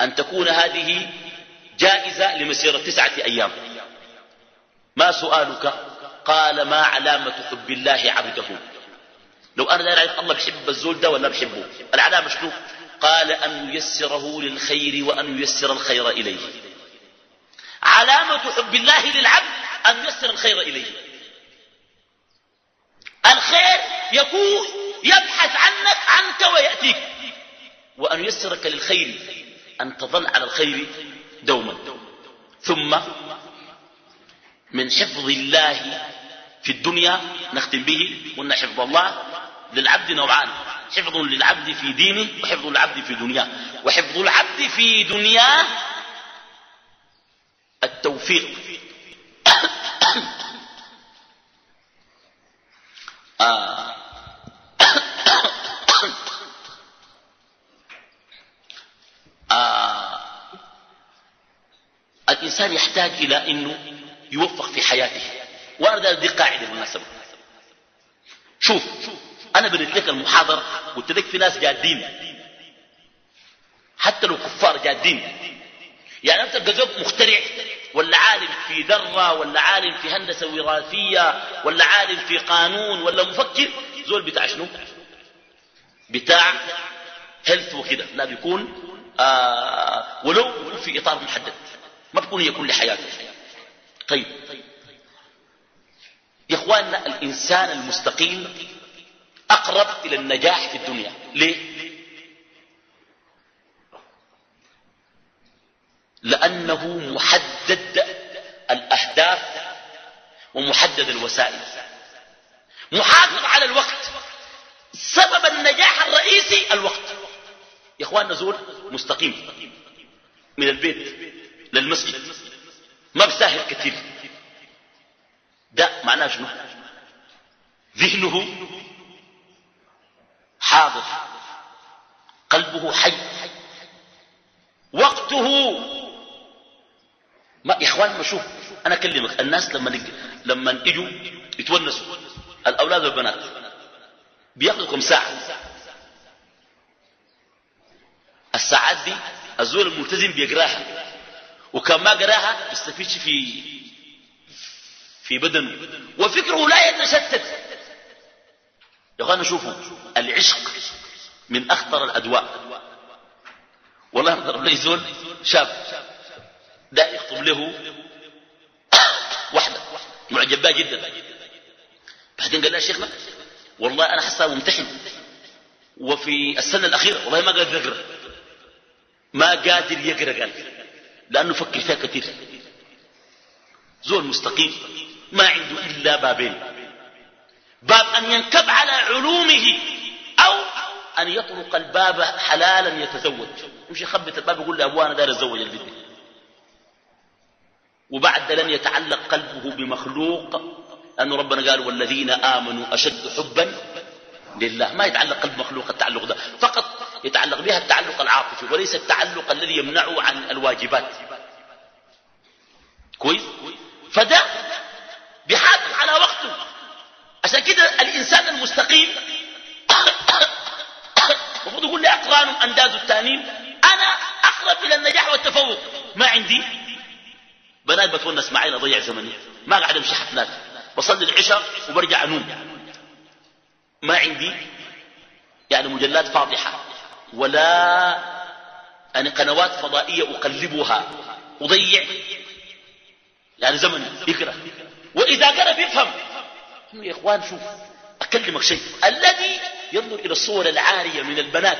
S2: أن تكون هذه جائزة لمسيرة تسعة أيام. ما سؤالك؟ قال ما علامة حب الله عبده. لو أنا لا أعرف الله بحب الزول ده ولا بحبه العلامة شنو؟ قال أن ييسره للخير وأن ييسر الخير إليه. علامة حب الله للعبد أن ييسر الخير إليه. الخير يكون يبحث عنك عنك ويأتيك. وأن ييسرك للخير أن تظل على الخير دوما. ثم من حفظ الله في الدنيا نختم به قلنا حفظ الله. للعبد نوعان. حفظ للعبد في دينه وحفظ العبد في دنياه. وحفظ العبد في دنياه التوفيق. آه. آه. الإنسان يحتاج إلى أنه يوفق في حياته. وأنا دي قاعدة بالمناسبة. شوف. أنا بنت لك المحاضرة قلت لك في ناس جادين. حتى لو كفار جادين. يعني أنت تلقى مخترع ولا عالم في ذرة ولا عالم في هندسة وراثية ولا عالم في قانون ولا مفكر زول بتاع شنو؟ بتاع هيلث وكده. لا بيكون آه ولو في إطار محدد. ما بتكون هي كل حياته طيب. يا إخواننا الإنسان المستقيم أقرب إلى النجاح في الدنيا. ليه؟ لأنه محدد الأهداف ومحدد الوسائل. محافظ على الوقت. سبب النجاح الرئيسي الوقت. يا اخواننا زول مستقيم من البيت للمسجد. ما بساهل كثير. ده معناه شنو؟ ذهنه حاضر. قلبه حي. وقته. ما يا إخوان ما شوف أنا أكلمك الناس لما لما يجوا يتونسوا الأولاد والبنات بياخذوا كم ساعة. الساعات دي الزول الملتزم بيقراها وكان ما قراها يستفيدش في في بدنه. وفكره لا يتشتت. يا أخوانا شوفوا العشق من أخطر الأدواء. والله نضرب لي زول شاب ده يخطب له واحدة معجب بها جدا. بعدين قال لها شيخنا والله أنا حاسة ممتحن. وفي السنة الأخيرة والله ما قادر يقرأ. ما قادر يقرأ قال لأنه فكر فيها كثير. زول مستقيم ما عنده إلا بابين. باب أن ينكب على علومه أو أن يطرق الباب حلالا يتزوج. مش يخبط الباب يقول لأبوه أنا دار أتزوج البنت. وبعد لن يتعلق قلبه بمخلوق لأن ربنا قال والذين آمنوا أشد حبا لله. ما يتعلق قلب مخلوق التعلق ده فقط يتعلق بها التعلق العاطفي وليس التعلق الذي يمنعه عن الواجبات. كويس؟ فده بيحافظ على وقته. عشان كده الإنسان المستقيم المفروض يقول لي أقران أنداز التانين أنا أقرب إلى النجاح والتفوق. ما عندي. بنات بتونس معي أضيع زمني. ما قاعد أمشي حفلات. بصلي العشاء وبرجع أنوم. ما عندي. يعني مجلات فاضحة. ولا يعني قنوات فضائية أقلبها. أضيع. يعني زمن يقرأ وإذا قرأ بيفهم. يا إخوان شوف أكلمك شيء. الذي ينظر إلى الصور العارية من البنات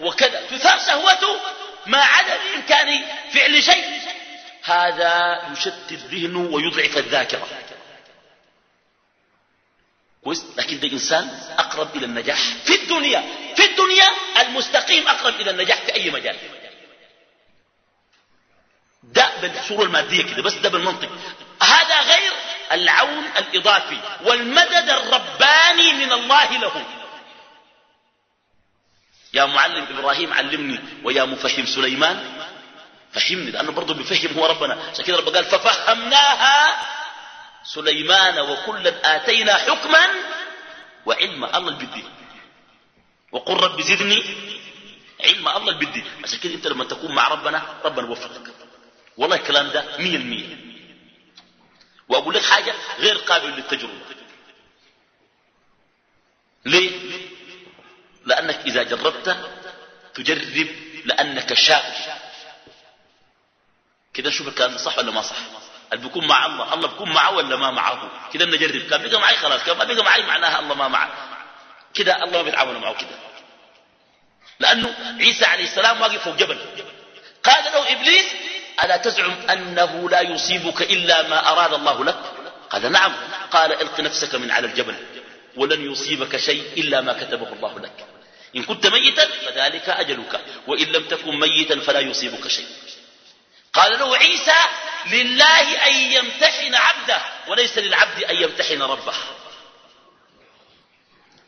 S2: وكذا تثار شهوته ما عدا بإمكان فعل شيء. هذا يشتت ذهنه ويضعف الذاكرة. كويس؟ لكن ده إنسان أقرب إلى النجاح في الدنيا. في الدنيا المستقيم أقرب إلى النجاح في أي مجال. ده بالصورة المادية كده بس ده بالمنطق. هذا غير العون الإضافي والمدد الرباني من الله له. يا معلم إبراهيم علمني ويا مفهم سليمان. فهمني لأنه برضه بيفهم هو ربنا. عشان كده ربنا قال ففهمناها سليمان وكلا آتينا حكما وعلما. الله البدي وقل رب زدني علما الله البدي عشان كده انت لما تكون مع ربنا ربنا يوفقك. والله الكلام ده مية المية. وأقول لك حاجة غير قابل للتجربة. ليه؟ لأنك إذا جربت تجرب لأنك شاك كده شوف الكلام صح ولا ما صح؟ اللي بيكون مع الله؟ الله بيكون معه ولا ما معه؟ كده نجرب. كان بقى معي خلاص. كان ما بقى معي معناها الله ما معه. كده الله ما بيتعاون معه كده. لأنه عيسى عليه السلام واقف فوق جبل. قال له إبليس ألا تزعم أنه لا يصيبك إلا ما أراد الله لك؟ قال نعم. قال إلق نفسك من على الجبل ولن يصيبك شيء إلا ما كتبه الله لك. إن كنت ميتا فذلك أجلك وإن لم تكن ميتا فلا يصيبك شيء. قال له عيسى لله أن يمتحن عبده وليس للعبد أن يمتحن ربه.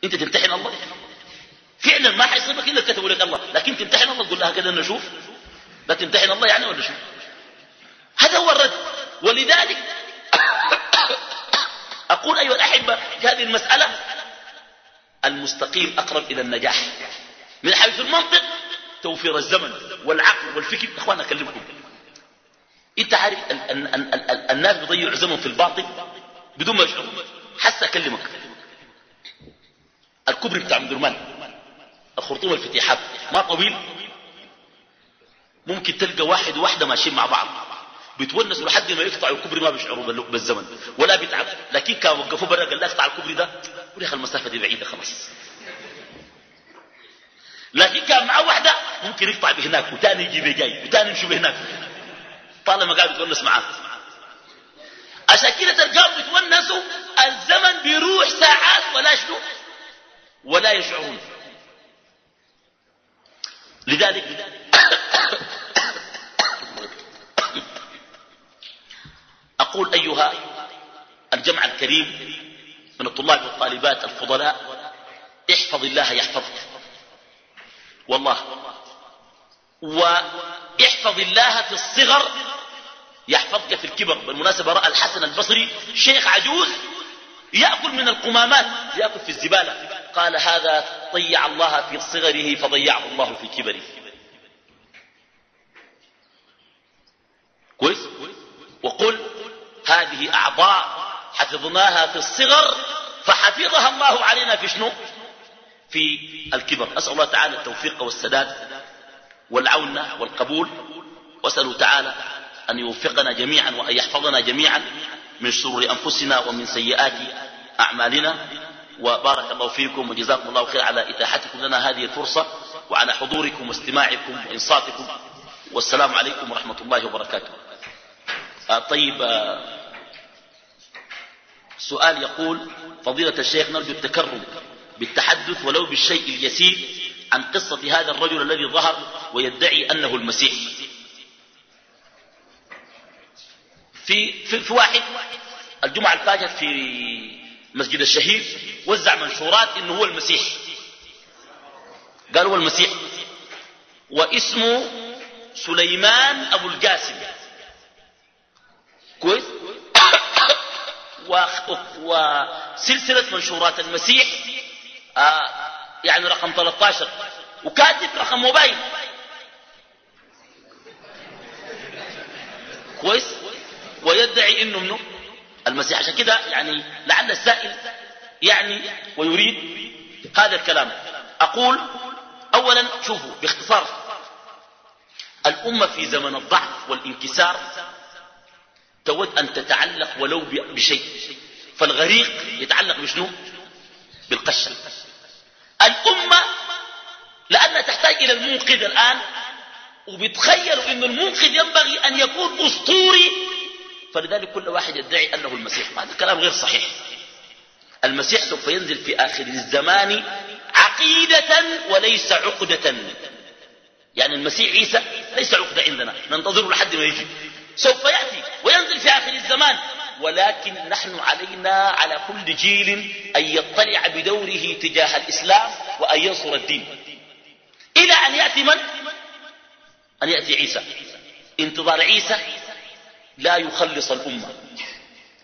S2: أنت تمتحن الله؟ فعلا ما حيصيبك إلا كتبوا لك الله. لكن تمتحن الله؟ تقول لها كذا نشوف لا تمتحن الله يعني ولا شو هذا هو الرد. ولذلك أقول أيها الأحبة في هذه المسألة المستقيم أقرب إلى النجاح. من حيث المنطق توفير الزمن والعقل والفكر. إخوان أكلمكم. إنت عارف الناس بيضيعوا زمن في الباطل بدون ما يشعروا. حس أكلمك. الكبري بتاع مدرمان الخرطوم الفتيحات ما طويل. ممكن تلقى واحد وواحدة ماشيين مع بعض. بيتونسوا لحد ما يقطعوا الكبري ما بيشعروا بالزمن. ولا بيتعب. لكن كان وقفوا برا قال لا اقطع الكبري ده. يا المسافة دي بعيدة خلاص. لكن كان مع واحدة ممكن يقطع بهناك وتاني يجي بجاي وتاني يمشي بهناك طالما قاعد يتونس معاه عشان كده تلقاهم بيتونسوا الزمن بيروح ساعات ولا شنو؟ ولا يشعرون. لذلك أقول أيها الجمع الكريم من الطلاب والطالبات الفضلاء احفظ الله يحفظك. والله. واحفظ الله في الصغر يحفظك في الكبر. بالمناسبة رأى الحسن البصري شيخ عجوز يأكل من القمامات يأكل في الزبالة. قال هذا طيع الله في صغره فضيعه الله في كبره. كويس؟ وقل هذه أعضاء حفظناها في الصغر فحفظها الله علينا في شنو؟ في الكبر. أسأل الله تعالى التوفيق والسداد والعون والقبول. وأسأل تعالى أن يوفقنا جميعا وأن يحفظنا جميعا من شرور أنفسنا ومن سيئات أعمالنا. وبارك الله فيكم وجزاكم الله خير على إتاحتكم لنا هذه الفرصة وعلى حضوركم واستماعكم وإنصاتكم. والسلام عليكم ورحمة الله وبركاته. آه طيب آه سؤال يقول فضيلة الشيخ نرجو التكرم بالتحدث ولو بالشيء اليسير عن قصة هذا الرجل الذي ظهر ويدعي أنه المسيح. في, في, في واحد الجمعة الفاجر في مسجد الشهيد وزع منشورات إنه هو المسيح. قال هو المسيح. واسمه سليمان أبو القاسم. كويس؟ وسلسلة منشورات المسيح آه يعني رقم 13 وكاتب رقم موبايل. كويس؟ ويدعي إنه منه المسيح. عشان كده يعني لعل السائل يعني ويريد هذا الكلام. أقول اولا شوفوا باختصار الأمة في زمن الضعف والانكسار تود أن تتعلق ولو بشيء فالغريق يتعلق بشنو؟ بالقشة. الأمة لأنها تحتاج إلى المنقذ الآن وبيتخيلوا إن المنقذ ينبغي أن يكون أسطوري. فلذلك كل واحد يدعي أنه المسيح. هذا كلام غير صحيح. المسيح سوف ينزل في آخر الزمان عقيدة وليس عقدة. يعني المسيح عيسى ليس عقدة عندنا. ننتظره لحد ما يجي. سوف يأتي وينزل في آخر الزمان. ولكن نحن علينا على كل جيل أن يطلع بدوره تجاه الإسلام وأن ينصر الدين. إلى أن يأتي من؟ أن يأتي عيسى. انتظار عيسى لا يخلص الأمة.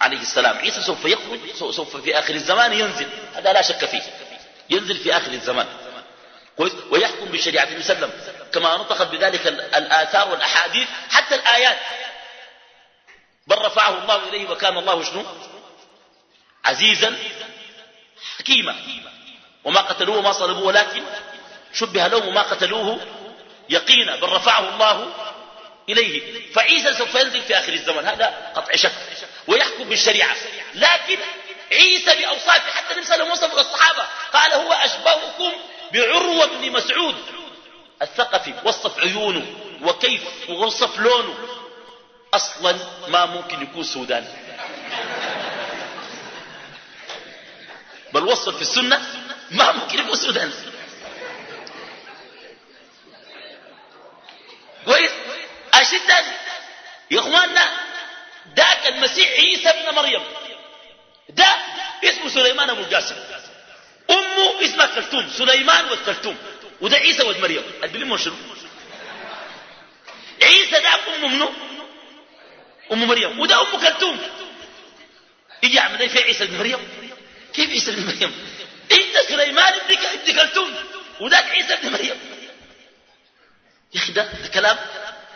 S2: عليه السلام. عيسى سوف يخرج سوف في آخر الزمان ينزل. هذا لا شك فيه. ينزل في آخر الزمان. ويحكم بشريعة وسلم كما نطقت بذلك الآثار والأحاديث. حتى الآيات. بل رفعه الله إليه وكان الله شنو؟ عزيزا حكيما. وما قتلوه وما صلبوه ولكن شبه لهم وما قتلوه يقينا. بل رفعه الله إليه. فعيسى سوف ينزل في آخر الزمن. هذا قطع شك. ويحكم بالشريعة. لكن عيسى بأوصافه حتى النبي صلى الله عليه وسلم وصف الصحابة. قال هو أشبهكم بعروة بن مسعود. الثقفي وصف عيونه وكيف ووصف لونه. أصلا ما ممكن يكون سوداني. بل وصف في السنة ما ممكن يكون سوداني. كويس؟ أشدا يا إخواننا ذاك المسيح عيسى ابن مريم. ده اسمه سليمان أبو القاسم. أمه اسمها كلثوم سليمان والكلثوم وده عيسى ولد مريم. شنو؟ عيسى ده أمه منه أم مريم. وده أم كلثوم. يجي إيه في عيسى ابن مريم. كيف عيسى ابن مريم؟ أنت سليمان ابن كلثوم. وذاك عيسى ابن مريم. يا أخي ده كلام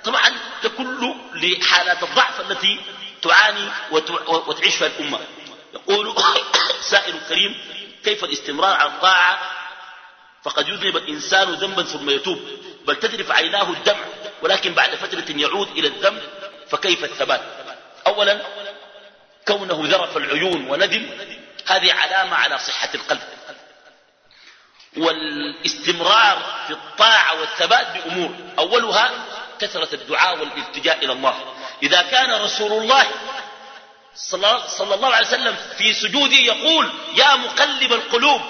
S2: طبعا ده كله لحالات الضعف التي تعاني وتعيش فيها الأمة. يقول سائل كريم كيف الاستمرار على الطاعة؟ فقد يذنب الإنسان ذنبا ثم يتوب. بل تذرف عيناه الدمع ولكن بعد فترة يعود إلى الذنب فكيف الثبات؟ أولا كونه ذرف العيون وندم هذه علامة على صحة القلب. والاستمرار في الطاعة والثبات بأمور. أولها كثرة الدعاء والالتجاء إلى الله. إذا كان رسول الله صلى الله عليه وسلم في سجوده يقول يا مقلب القلوب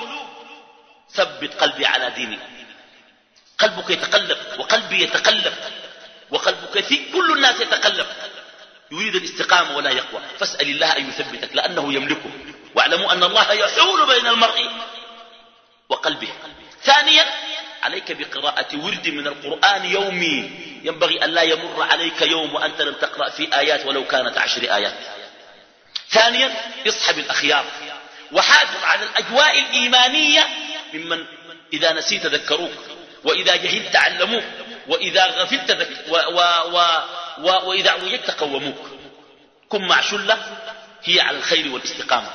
S2: ثبت قلبي على دينك قلبك يتقلب وقلبي يتقلب. وقلبك في كل الناس يتقلب. يريد الاستقامة ولا يقوى. فاسأل الله أن يثبتك لأنه يملكه. واعلموا أن الله يحول بين المرء وقلبه. ثانيا عليك بقراءة ورد من القرآن يومي. ينبغي أن لا يمر عليك يوم وأنت لم تقرأ في آيات ولو كانت عشر آيات. ثانيا اصحب الأخيار. وحافظ على الأجواء الإيمانية ممن إذا نسيت ذكروك وإذا جهلت علموك. وإذا غفلت و و و و وإذا وجدت قوموك. كن مع شلة هي على الخير والاستقامة.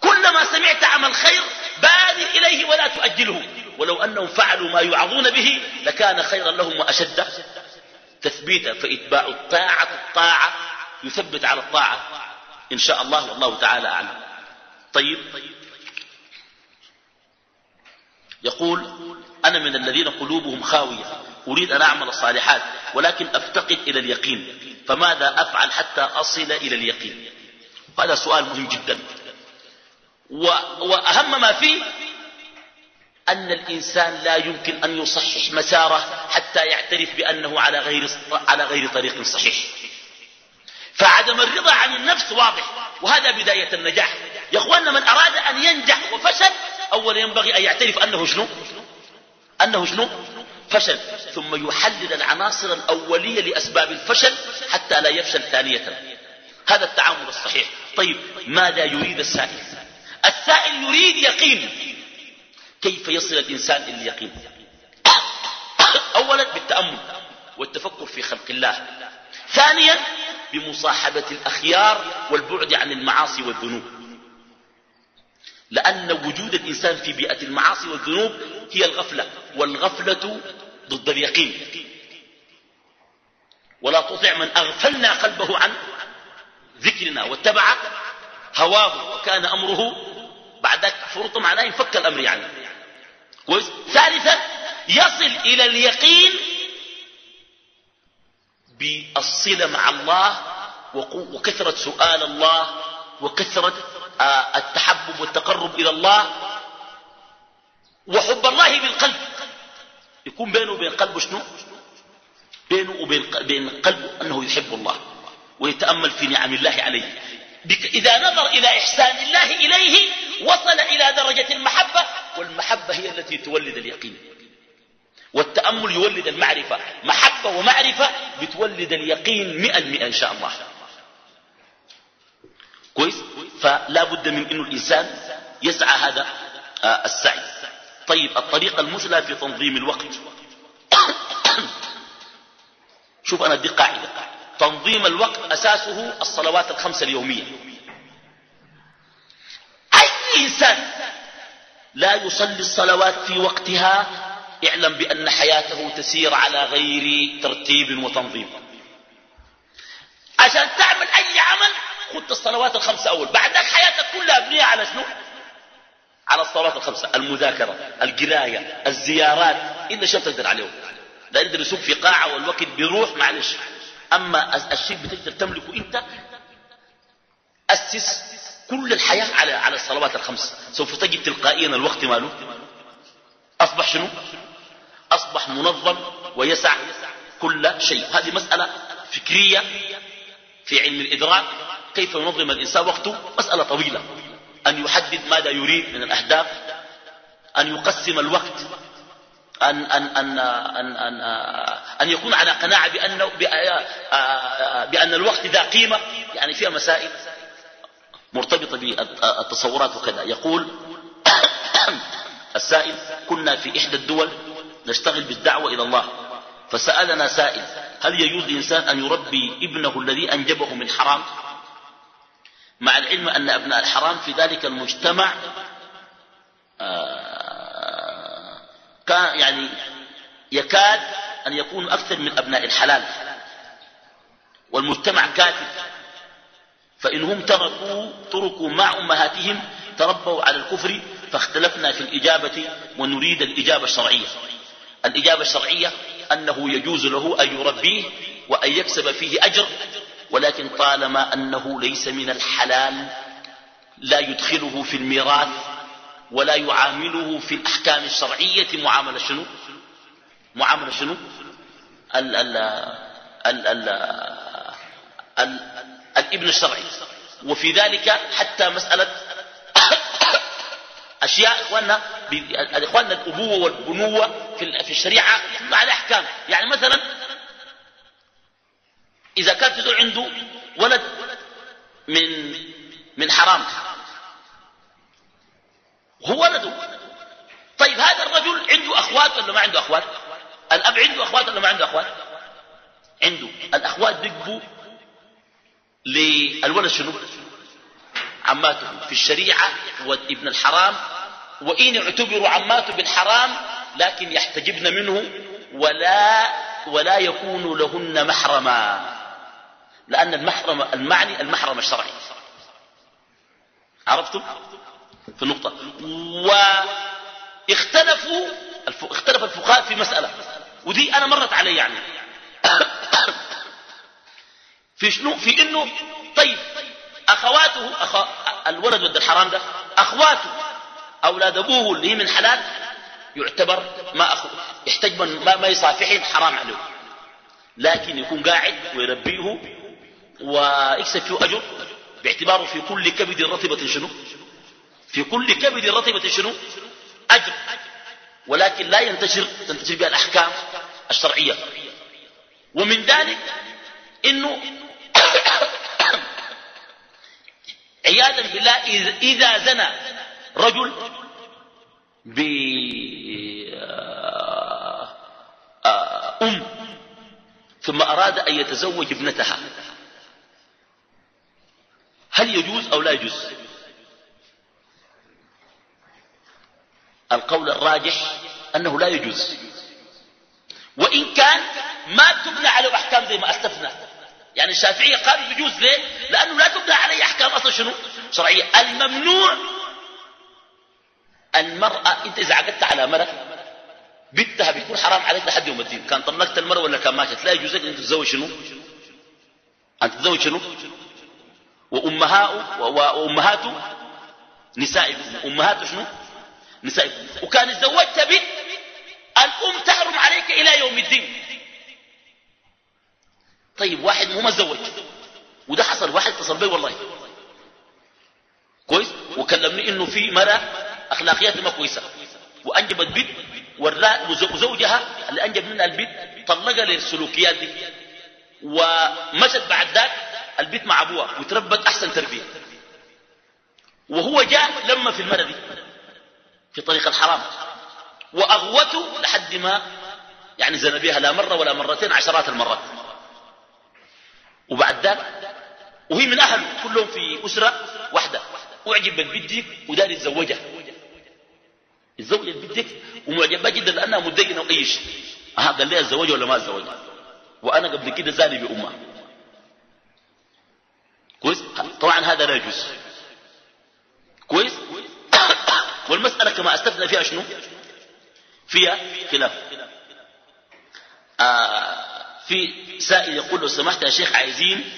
S2: كلما سمعت عمل خير بادر إليه ولا تؤجله. ولو أنهم فعلوا ما يوعظون به لكان خيرا لهم وأشد تثبيتا. فإتباع الطاعة الطاعة يثبت على الطاعة. إن شاء الله والله تعالى أعلم. طيب. يقول أنا من الذين قلوبهم خاوية أريد أن أعمل الصالحات ولكن أفتقد إلى اليقين فماذا أفعل حتى أصل إلى اليقين؟ هذا سؤال مهم جدا. وأهم ما فيه أن الإنسان لا يمكن أن يصحح مساره حتى يعترف بأنه على غير, على غير طريق صحيح. فعدم الرضا عن النفس واضح وهذا بداية النجاح. يا أخوانا من أراد أن ينجح وفشل أولا ينبغي أن يعترف أنه شنو؟ أنه شنو؟ فشل. ثم يحلل العناصر الأولية لأسباب الفشل حتى لا يفشل ثانية. هذا التعامل الصحيح. طيب ماذا يريد السائل؟ السائل يريد يقين. كيف يصل الإنسان إلى اليقين؟ أولا بالتأمل والتفكر في خلق الله. ثانيا بمصاحبة الأخيار والبعد عن المعاصي والذنوب. لأن وجود الإنسان في بيئة المعاصي والذنوب هي الغفلة والغفلة ضد اليقين. ولا تطع من أغفلنا قلبه عن ذكرنا واتبع هواه وكان أمره بعدك فرط معناه ينفك الأمر يعني. ثالثا يصل إلى اليقين بالصلة مع الله وكثرة سؤال الله وكثرة التحبب والتقرب إلى الله وحب الله بالقلب يكون بينه وبين قلبه شنو؟ بينه وبين بين قلبه أنه يحب الله ويتأمل في نعم الله عليه. إذا نظر إلى إحسان الله إليه وصل إلى درجة المحبة والمحبة هي التي تولد اليقين. والتأمل يولد المعرفة. محبة ومعرفة بتولد اليقين مئة المئة إن شاء الله. كويس؟ فلا بد من أن الإنسان يسعى هذا آه، السعي. طيب الطريقة المثلى في تنظيم الوقت. شوف أنا دي قاعدة. تنظيم الوقت أساسه الصلوات الخمسة اليومية. أي إنسان لا يصلي الصلوات في وقتها اعلم بأن حياته تسير على غير ترتيب وتنظيم. عشان تعمل أي عمل خذ الصلوات الخمسة أول. بعدك حياتك كلها مبنية على شنو؟ على الصلوات الخمسة المذاكرة القراية الزيارات. إن شيء تقدر عليه لا يقدر يسوق في قاعة والوقت بيروح معلش. أما الشيء بتقدر تملكه أنت أسس كل الحياة على على الصلوات الخمس. سوف تجد تلقائيا الوقت ماله. أصبح شنو؟ أصبح منظم ويسع كل شيء. هذه مسألة فكرية في علم الإدراك. كيف ينظم الإنسان وقته؟ مسألة طويلة. أن يحدد ماذا يريد من الأهداف أن يقسم الوقت أن, أن, أن, أن, أن, أن يكون على قناعة بأن, بأن الوقت ذا قيمة. يعني فيها مسائل مرتبطة بالتصورات وكذا. يقول السائل كنا في إحدى الدول نشتغل بالدعوة إلى الله. فسألنا سائل هل يجوز للإنسان أن يربي ابنه الذي أنجبه من حرام؟ مع العلم أن أبناء الحرام في ذلك المجتمع آه، كان يعني يكاد أن يكون أكثر من أبناء الحلال والمجتمع كاتب. فإنهم تركوا تركوا مع أمهاتهم تربوا على الكفر فاختلفنا في الإجابة ونريد الإجابة الشرعية. الإجابة الشرعية أنه يجوز له أن يربيه وأن يكسب فيه أجر ولكن طالما أنه ليس من الحلال لا يدخله في الميراث ولا يعامله في الأحكام الشرعية معاملة شنو؟ معاملة شنو؟ ال ال ال ال ال الابن الشرعي. وفي ذلك حتى مسألة أشياء إخواننا إخواننا الأبوة والبنوة في الشريعة على أحكام يعني مثلا إذا كان في عنده ولد من من حرام هو ولده. طيب هذا الرجل عنده أخوات ولا ما عنده أخوات؟ الأب عنده أخوات ولا ما عنده أخوات؟ عنده. الأخوات بيقبوا للولد شنو؟ عماته في الشريعة وابن الحرام وإن اعتبروا عماته بالحرام لكن يحتجبن منه ولا ولا يكون لهن محرما. لأن المحرم المعني المحرم الشرعي. عرفتم؟ في النقطة. واختلفوا اختلف الفقهاء في مسألة. ودي أنا مرت علي يعني. في شنو؟ في إنه طيب أخواته أخ... الولد ود الحرام ده أخواته أولاد أبوه اللي هي من حلال يعتبر ما أخو يحتاج من ما, ما يصافحهم حرام عليه لكن يكون قاعد ويربيه ويكسب فيه أجر باعتباره في كل كبد رطبة شنو؟ في كل كبد رطبة شنو؟ أجر. ولكن لا ينتشر تنتشر بها الأحكام الشرعية. ومن ذلك إنه عياذا بالله إذا زنى رجل ب أم ثم أراد أن يتزوج ابنتها هل يجوز أو لا يجوز؟ القول الراجح أنه لا يجوز. وإن كان ما تبنى على أحكام زي ما أستفنا يعني الشافعية قالوا يجوز ليه؟ لأنه لا تبنى عليه أحكام أصلا شنو؟ شرعية. الممنوع المرأة أنت إذا عقدت على مرأة بنتها بيكون حرام عليك لحد يوم الدين. كان طلقت المرأة ولا كان ماتت؟ لا يجوز لك أن تتزوج شنو؟ أن تتزوج شنو؟ وأمهاء وأمهات نسائكم أمهات شنو؟ نسائكم وكان تزوجت بنت الأم تحرم عليك إلى يوم الدين. طيب واحد مو متزوج وده حصل واحد اتصل بي والله. كويس؟ وكلمني إنه في مرأة اخلاقياتها ما كويسة. وأنجبت بنت وزوجها اللي أنجب منها البنت طلقها للسلوكيات دي. ومشت بعد ذاك البنت مع ابوها وتربت أحسن تربية. وهو جاء لما في المرأة دي في طريق الحرام. واغوته لحد ما يعني زنى بها لا مرة ولا مرتين عشرات المرات. وبعد ذلك وهي من أهله كلهم في أسرة واحدة. أعجب بالبنت ودار يتزوجها يتزوج البنت ومعجبة جدا لأنها مدينة وأي شيء. قال لي الزواج ولا ما الزواج وأنا قبل كده زاني كويس طبعا هذا لا يجوز. كويس؟ والمسألة كما استفدنا فيها شنو؟ فيها خلاف. آه في سائل يقول لو سمحت يا شيخ عايزين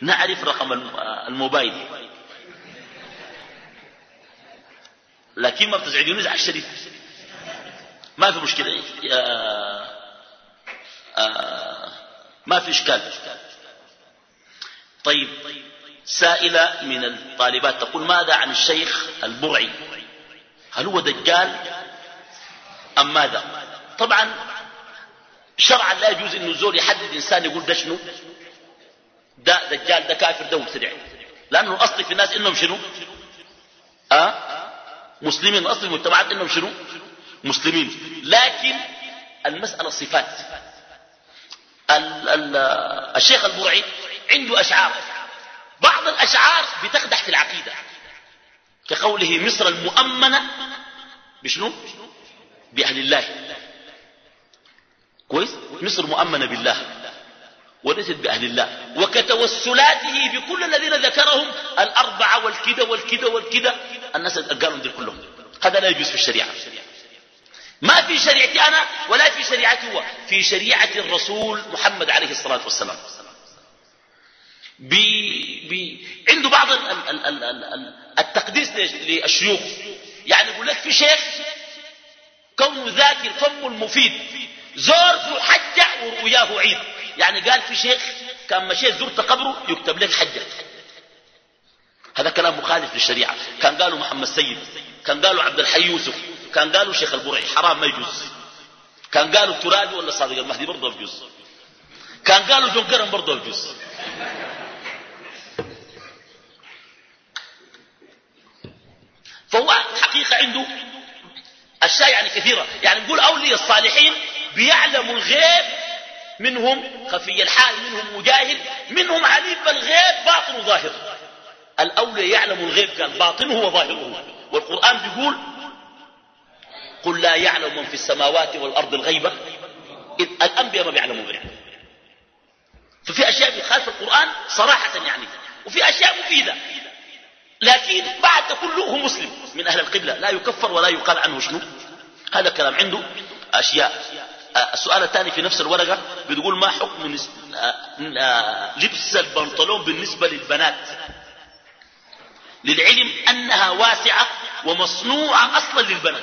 S2: نعرف رقم الموبايل. لكن ما بتزعجونيش على الشريف. ما في مشكلة. ما في إشكال. طيب سائلة من الطالبات تقول ماذا عن الشيخ البرعي؟ هل هو دجال أم ماذا؟ طبعا شرعا لا يجوز إنه زول يحدد إنسان يقول ده شنو؟ ده دجال ده كافر ده مبتدع. لأنه الأصل في الناس إنهم شنو؟ أه؟ مسلمين. في المجتمعات إنهم شنو؟ مسلمين. لكن المسألة صفات. ال ال الشيخ البرعي عنده أشعار. بعض الأشعار بتقدح في العقيدة. كقوله مصر المؤمنة بشنو؟ بأهل الله. كويس؟ مصر مؤمنة بالله وليست بأهل الله. وكتوسلاته بكل الذين ذكرهم الأربعة والكدة والكدة والكدة الناس قالوا دي كلهم. هذا لا يجوز في الشريعة. ما في شريعتي أنا ولا في شريعته هو في شريعة الرسول محمد عليه الصلاة والسلام. بي بي عنده بعض ال ال ال ال التقديس للشيوخ. يعني يقول لك في شيخ كونه ذاكر فم المفيد زور حجة ورؤياه عيد. يعني قال في شيخ كان مشيت زرت قبره يكتب لك حجة. هذا كلام مخالف للشريعة. كان قالوا محمد سيد كان قالوا عبد الحي يوسف كان قالوا شيخ البرعي حرام ما يجوز. كان قالوا الترابي ولا صادق المهدي برضه يجوز. كان قالوا جون كرم برضه يجوز. فهو حقيقة عنده أشياء يعني كثيرة. يعني نقول أولي الصالحين بيعلموا الغيب منهم خفي الحال منهم مجاهد منهم عليم بالغيب باطن وظاهر الأولى يعلم الغيب كان باطنه وظاهره. والقرآن بيقول قل لا يعلم من في السماوات والأرض الغيبة الأنبياء ما بيعلموا غيب. ففي أشياء بيخالف القرآن صراحة يعني وفي أشياء مفيدة. لكن بعد كله هو مسلم من أهل القبلة لا يكفر ولا يقال عنه شنو. هذا الكلام عنده أشياء. السؤال الثاني في نفس الورقة بتقول ما حكم لبس البنطلون بالنسبة للبنات؟ للعلم أنها واسعة ومصنوعة أصلا للبنات.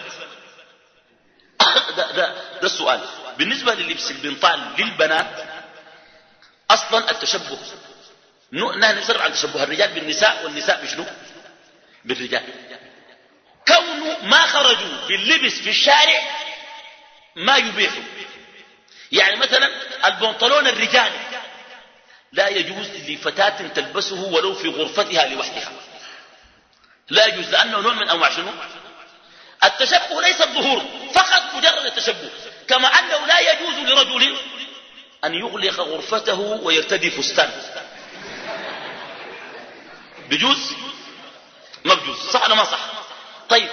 S2: ده, ده, ده السؤال. بالنسبة للبس البنطال للبنات أصلا التشبه نحن نسرع عن تشبه الرجال بالنساء والنساء بشنو؟ بالرجال كونه ما خرجوا باللبس في الشارع ما يبيحوا. يعني مثلا البنطلون الرجالي لا يجوز لفتاة تلبسه ولو في غرفتها لوحدها. لا يجوز لأنه نوع من أنواع شنو؟ التشبه ليس الظهور فقط مجرد التشبه. كما أنه لا يجوز لرجل أن يغلق غرفته ويرتدي فستان. بجوز؟ ما بجوز صح ولا ما صح؟ طيب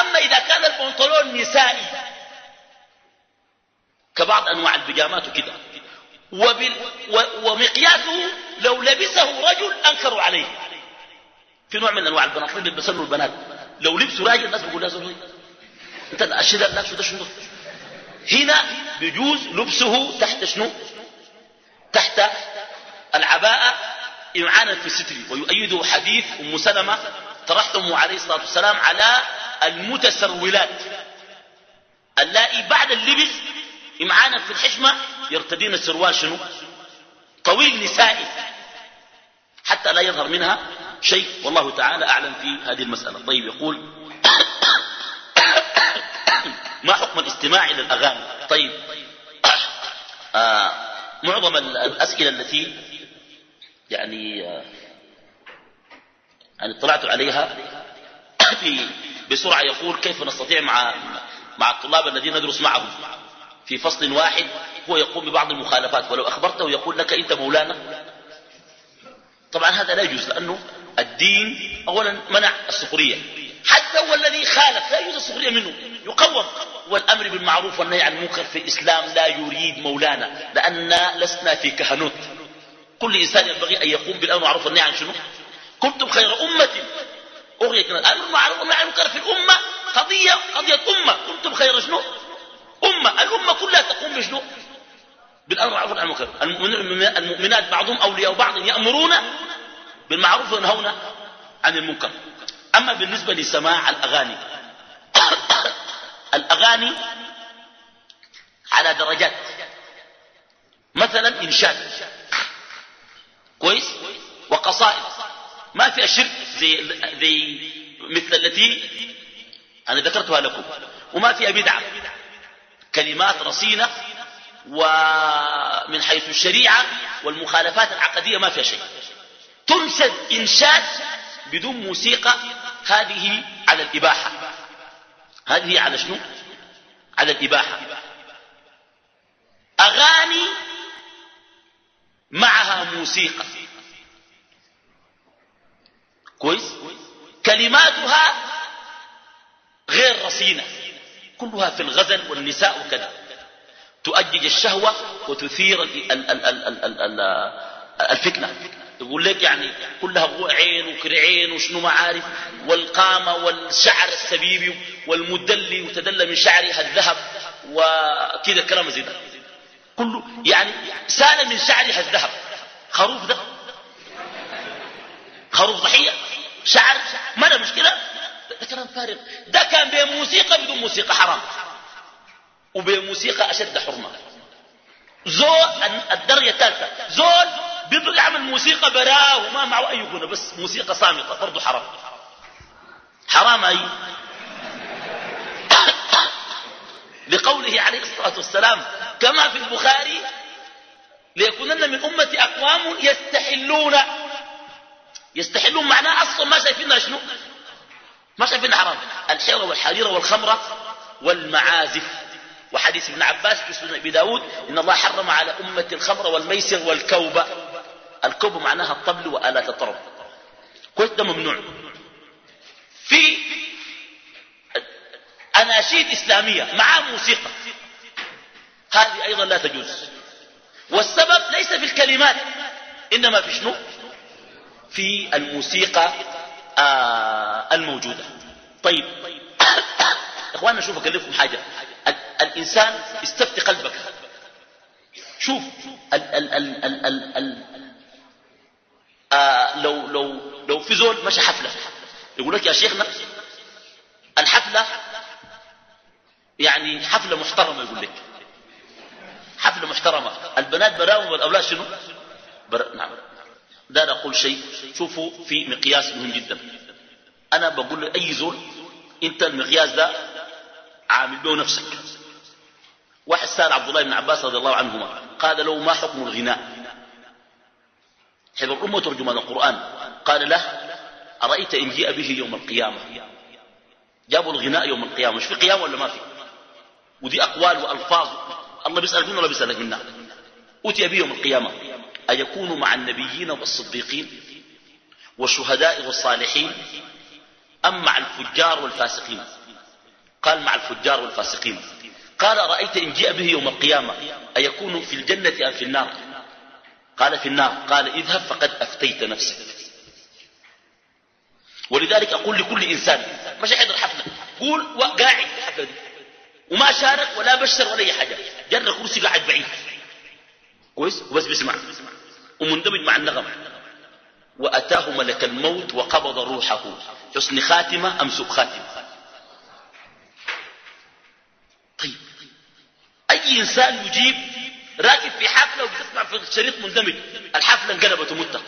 S2: أما إذا كان البنطلون نسائي كبعض أنواع البجامات وكده وبال. ومقياسه لو لبسه رجل أنكروا عليه. في نوع من أنواع البناطيل بيلبسوا البنات. لو لبسوا راجل الناس بيقول له أنت الشيء ده لابسة شنو؟ هنا بيجوز لبسه تحت شنو؟ تحت العباءة إمعانا في الستر ويؤيد حديث أم سلمة ترحم عليه الصلاة والسلام على المتسرولات اللائي بعد اللبس إمعانا في الحشمة يرتدين السروال شنو؟ طويل نسائي. حتى لا يظهر منها شيء. والله تعالى أعلم في هذه المسألة. طيب يقول ما حكم الاستماع إلى الأغاني؟ طيب آه معظم الأسئلة التي يعني آه يعني اطلعت عليها في بسرعة يقول كيف نستطيع مع مع الطلاب الذين ندرس معهم. في فصل واحد هو يقوم ببعض المخالفات. ولو أخبرته يقول لك أنت مولانا. طبعا هذا لا يجوز لأنه الدين أولا منع السخرية. حتى هو الذي خالف لا يجوز السخرية منه. يقوم. والأمر بالمعروف والنهي عن المنكر في الإسلام لا يريد مولانا لأننا لسنا في كهنوت. كل إنسان ينبغي أن يقوم بالأمر بالمعروف والنهي عن شنو؟ كنتم خير أمة. أغيت الأمر بالمعروف والنهي عن المنكر في الأمة. قضية. قضية أمة. كنتم خير شنو؟ أمة. الأمة كلها تقوم بشنو؟ بالأمر بالمعروف والنهي المنكر المؤمنات بعضهم أولياء بعض يأمرون بالمعروف وينهون عن المنكر. أما بالنسبة لسماع الأغاني. الأغاني على درجات. مثلا إنشاد. كويس؟ وقصائد. ما في الشرك زي, زي مثل التي أنا ذكرتها لكم. وما فيها بدعة. كلمات رصينة ومن حيث الشريعة والمخالفات العقدية ما فيها شيء. تنشد إنشاد بدون موسيقى هذه على الإباحة. هذه على شنو؟ على الإباحة. أغاني معها موسيقى. كويس؟ كلماتها غير رصينة. كلها في الغزل والنساء وكذا. تؤجج الشهوة وتثير الفتنة. يقول لك يعني كلها عين وكرعين وشنو ما عارف والقامة والشعر السبيبي والمدلي وتدلى من شعرها الذهب وكذا كلام زي ده. كله يعني سال من شعرها الذهب. خروف ده خروف ضحية شعر ما ده مشكلة. ده كلام فارغ. ده كان بموسيقى بدون موسيقى حرام. وبموسيقى أشد حرمة. زول الدرجة الثالثة زول بيبقى يعمل موسيقى براه وما معه أي غنى بس موسيقى صامتة برضه حرام. حرام أي. لقوله عليه الصلاة والسلام كما في البخاري ليكونن من أمتي أقوام يستحلون يستحلون معناه أصلا ما شايفينها شنو؟ ما شايفينها حرام. الحيرة والحريرة والخمرة والمعازف. وحديث ابن عباس في سنن أبي داود إن الله حرم على أمة الخمر والميسر والكوبة. الكوب معناها الطبل وآلات الطرب. كويس ده ممنوع. في أناشيد إسلامية مع موسيقى. هذه أيضا لا تجوز. والسبب ليس في الكلمات إنما في شنو؟ في الموسيقى آه الموجودة. طيب. إخواننا شوف اكلفكم حاجة. الإنسان استفتي قلبك. شوف ال ال ال ال ال ال آه لو لو لو في زول مشى حفلة يقول لك يا شيخنا الحفلة يعني حفلة محترمة يقول لك. حفلة محترمة. البنات براهم والأولاد شنو؟ بر... نعم. دار أقول شيء. شوفوا في مقياس مهم جدا. أنا بقول لأي زول أنت المقياس ده عامل به نفسك. واحد سأل عبد الله بن عباس رضي الله عنهما قال له ما حكم الغناء؟ حبر الأمة ترجمان القرآن. قال له أرأيت إن جيء به يوم القيامة؟ جابوا الغناء يوم القيامة. مش في قيامة ولا ما في؟ ودي أقوال وألفاظ. الله بيسألك منه ولا بيسألك منا أتي به يوم القيامة. أيكون مع النبيين والصديقين والشهداء والصالحين أم مع الفجار والفاسقين؟ قال مع الفجار والفاسقين. قال رأيت إن جاء به يوم القيامة أيكون في الجنة أم في النار؟ قال في النار. قال اذهب فقد أفتيت نفسك. ولذلك أقول لكل إنسان مش يحضر حفلة قول وقاعد في الحفلة وما شارك ولا بشر ولا أي حاجة. جر كرسي قاعد بعيد. كويس؟ وبس بيسمع ومندمج مع النغم وأتاه ملك الموت وقبض روحه. حسن خاتمة أم سوء خاتمة؟ طيب أي إنسان يجيب راكب في حفلة وبتسمع في الشريط مندمج؟ الحفلة انقلبت ومتة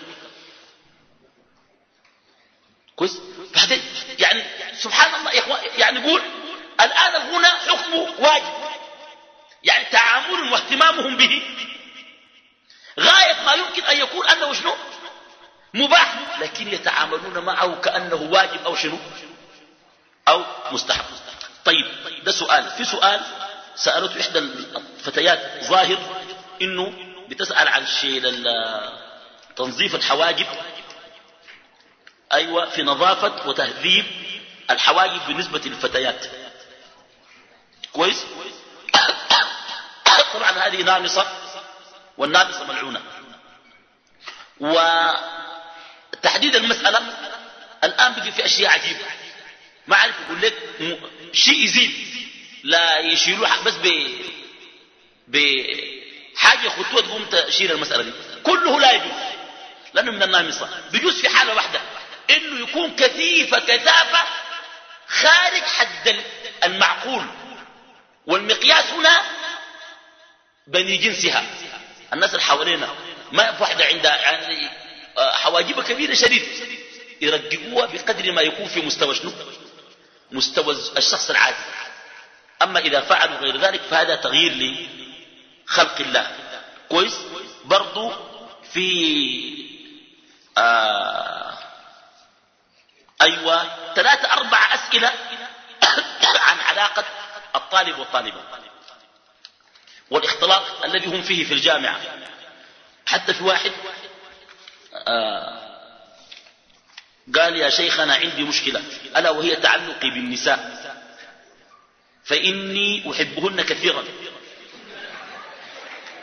S2: كويس؟ بعدين يعني سبحان الله يا إخوان يعني يقول الآن الغنى حكمه واجب. يعني تعامل واهتمامهم به غاية ما يمكن أن يكون أنه شنو؟ مباح. لكن يتعاملون معه كأنه واجب أو شنو؟ أو مستحب. طيب ده سؤال. في سؤال سألته إحدى الفتيات ظاهر إنه بتسأل عن شيء تنظيف الحواجب. أيوة في نظافة وتهذيب الحواجب بالنسبة للفتيات. كويس؟ طبعا هذه نامصة. والنامصة ملعونة. وتحديد المسألة الآن بقي في أشياء عجيبة. ما عارف يقول لك شيء يزيد. لا يشيلوه بس ب بحاجة خطوة تقوم تشيل المسألة دي. كله لا يجوز. لأنه من النامصة بيجوز في حالة واحدة. إنه يكون كثيفة كثافة خارج حد المعقول. والمقياس هنا بني جنسها. الناس اللي حوالينا ما في واحدة عندها يعني حواجبها كبيرة شديد. يرققوها بقدر ما يكون في مستوى شنو؟ مستوى الشخص العادي. أما إذا فعلوا غير ذلك فهذا تغيير لخلق الله. كويس؟ برضو في آه أيوة ثلاثة أربع أسئلة عن علاقة الطالب والطالبة. والاختلاط الذي هم فيه في الجامعة. حتى في واحد آه قال يا شيخنا عندي مشكلة ألا وهي تعلقي بالنساء فإني أحبهن كثيرا.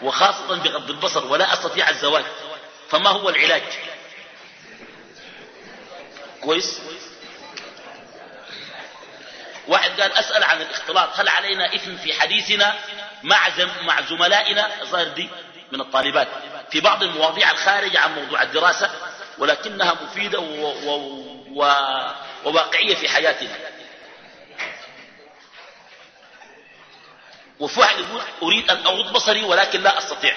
S2: وخاصة بغض البصر ولا أستطيع الزواج فما هو العلاج؟ كويس؟ واحد قال أسأل عن الاختلاط هل علينا إثم في حديثنا؟ مع, زم مع زملائنا ظاهر دي من الطالبات. في بعض المواضيع الخارجة عن موضوع الدراسة ولكنها مفيدة و و و وواقعية في حياتنا. وفي واحد يقول أريد أن أغض بصري ولكن لا أستطيع.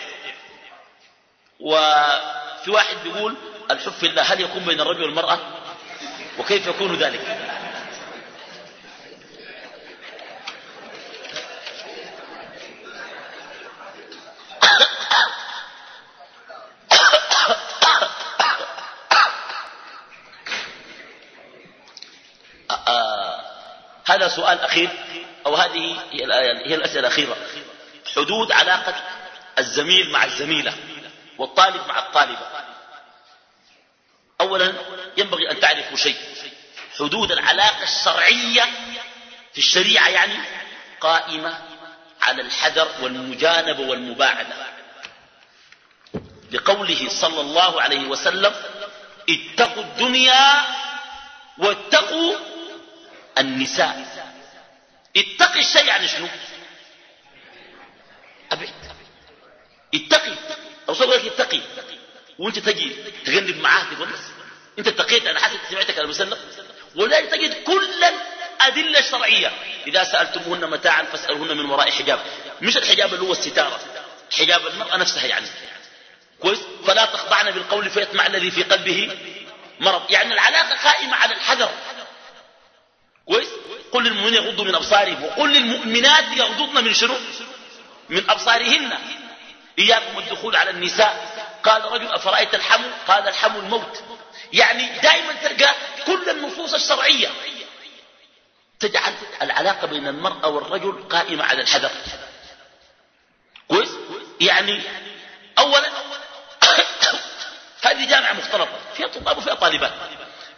S2: وفي واحد يقول الحب في الله هل يكون بين الرجل والمرأة؟ وكيف يكون ذلك؟ هذا سؤال أخير أو هذه هي, هي الأسئلة الأخيرة. حدود علاقة الزميل مع الزميلة والطالب مع الطالبة. أولا ينبغي أن تعرفوا شيء. حدود العلاقة الشرعية في الشريعة يعني قائمة على الحذر والمجانبة والمباعدة. لقوله صلى الله عليه وسلم اتقوا الدنيا واتقوا النساء. اتقي الشيء يعني شنو؟ أبعد اتقي. أو صلى لك اتقي. وانت تجي تغنب معاه تقول انت اتقيت أنا حاسس سمعتك أنا وسلم ولذلك تجد كل الأدلة الشرعية. إذا سألتموهن متاعا فاسألوهن من وراء حجاب. مش الحجاب اللي هو الستارة. حجاب المرأة نفسها يعني. كويس؟ فلا تخضعن بالقول فيطمع الذي في قلبه مرض. يعني العلاقة قائمة على الحذر. كويس؟ قل للمؤمنين يغضوا من أبصارهم وقل للمؤمنات يغضضن من شنو من أبصارهن. إياكم الدخول على النساء. قال رجل أفرأيت الحم قال الحم الموت. يعني دائما تلقى كل النصوص الشرعية. تجعل العلاقة بين المرأة والرجل قائمة على الحذر. كويس؟ يعني أولا هذه جامعة مختلطة فيها طلاب وفيها طالبات.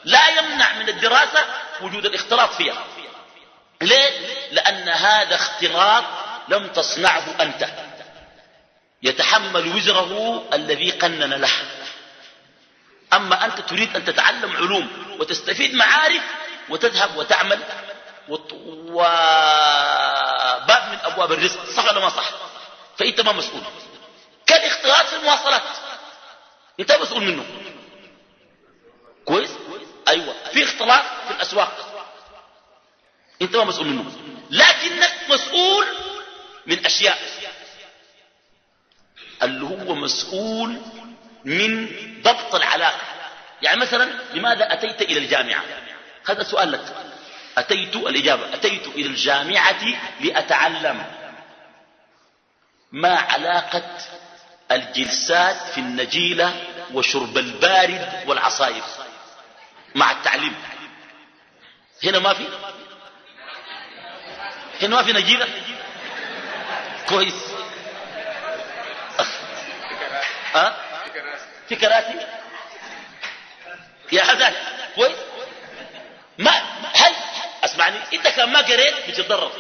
S2: لا يمنع من الدراسة وجود الاختلاط فيها. ليه؟ لأن هذا اختلاط لم تصنعه أنت. يتحمل وزره الذي قنن له. أما أنت تريد أن تتعلم علوم وتستفيد معارف وتذهب وتعمل وباب من أبواب الرزق صح ولا ما صح؟ فأنت ما مسؤول. كالاختلاط في المواصلات. أنت مسؤول منه. كويس؟ أيوه. في اختلاط في الأسواق. انت ما مسؤول منه. لكنك مسؤول من أشياء. اللي هو مسؤول من ضبط العلاقة. يعني مثلا لماذا أتيت إلى الجامعة؟ هذا سؤال لك. أتيت الإجابة. أتيت إلى الجامعة لأتعلم ما علاقة الجلسات في النجيلة وشرب البارد والعصائر مع التعليم. هنا ما في؟ هنا ما في نجيلة كويس أه؟ في كراسي يا حزان كويس ما هل اسمعني انت كان ما قريت بتتضرر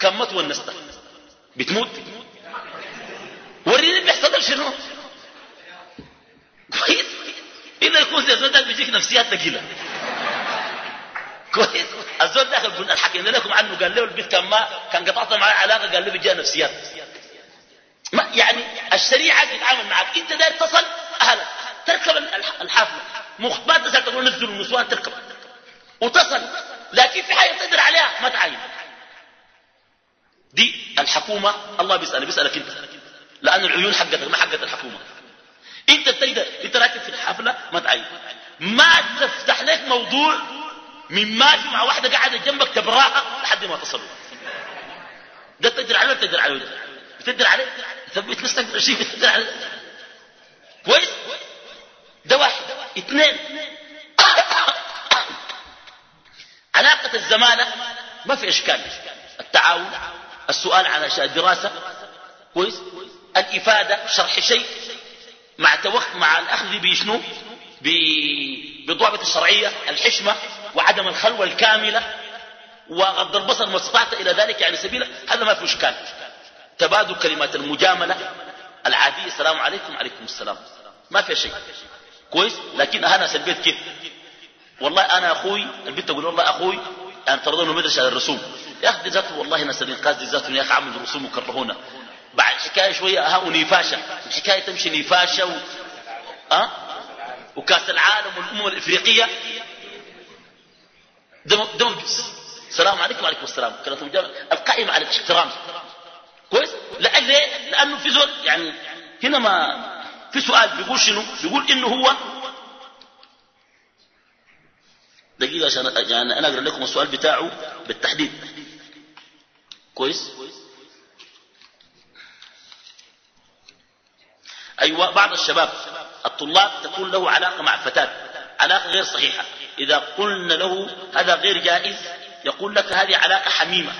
S2: كان ما تونست بتموت وريني بيحصل شنو كويس اذا يكون زي ده بيجيك نفسيات ثقيله كويس. الزول داخل قلنا حكينا لكم عنه قال له البيت كان ما كان قطعت معاه علاقة قال له بيجيها نفسيات ما يعني الشريعة تتعامل معك. أنت داير تصل أهلك. تركب الحافلة. ما تسال تقول نزلوا النسوان تركب. وتصل. لكن في حاجة تقدر عليها ما تعين. دي الحكومة. الله بيسال بيسألك أنت. لأن العيون حقتك ما حقت الحكومة. أنت تقدر أنت راكب في الحفلة ما تعين. ما تفتح لك موضوع من ما مع واحدة قاعدة جنبك تبراها لحد ما تصلوا ده تقدر عليه تقدر عليه؟ بتقدر عليه؟ ثبت نفسك بالشيء بتقدر عليه. كويس؟ ده واحد. اثنين. علاقة الزمالة ما في إشكال. التعاون السؤال عن أشياء الدراسة. كويس؟ الإفادة شرح شيء. مع توخ مع الأخذ بشنو؟ بالضوابط الشرعية الحشمة. وعدم الخلوة الكاملة وغض البصر ما استطعت إلى ذلك يعني سبيلا هذا ما في إشكال. تبادل كلمات المجاملة العادية السلام عليكم وعليكم السلام. ما في شيء. كويس؟ لكن أنا البيت كيف؟ والله أنا أخوي البنت تقول والله أخوي أن ترضون مدرسة على الرسوم. يا أخي ذاته والله ناس الإنقاذ ذاته يا أخي عمل رسوم وكرهونا. بعد حكاية شوية ها ونيفاشة الحكاية تمشي نيفاشة و... أه؟ وكأس العالم والأمم الإفريقية. دمجز السلام عليكم. وعليكم السلام. كانت القائمة على الاحترام. كويس؟ لأن ليه؟ لأنه في زول يعني هنا ما في سؤال بيقول شنو؟ بيقول إنه هو دقيقة عشان يعني أنا أقرأ لكم السؤال بتاعه بالتحديد. كويس؟ أيوة بعض الشباب الطلاب تكون له علاقة مع فتاة علاقة غير صحيحة. إذا قلنا له هذا غير جائز يقول لك هذه علاقة حميمة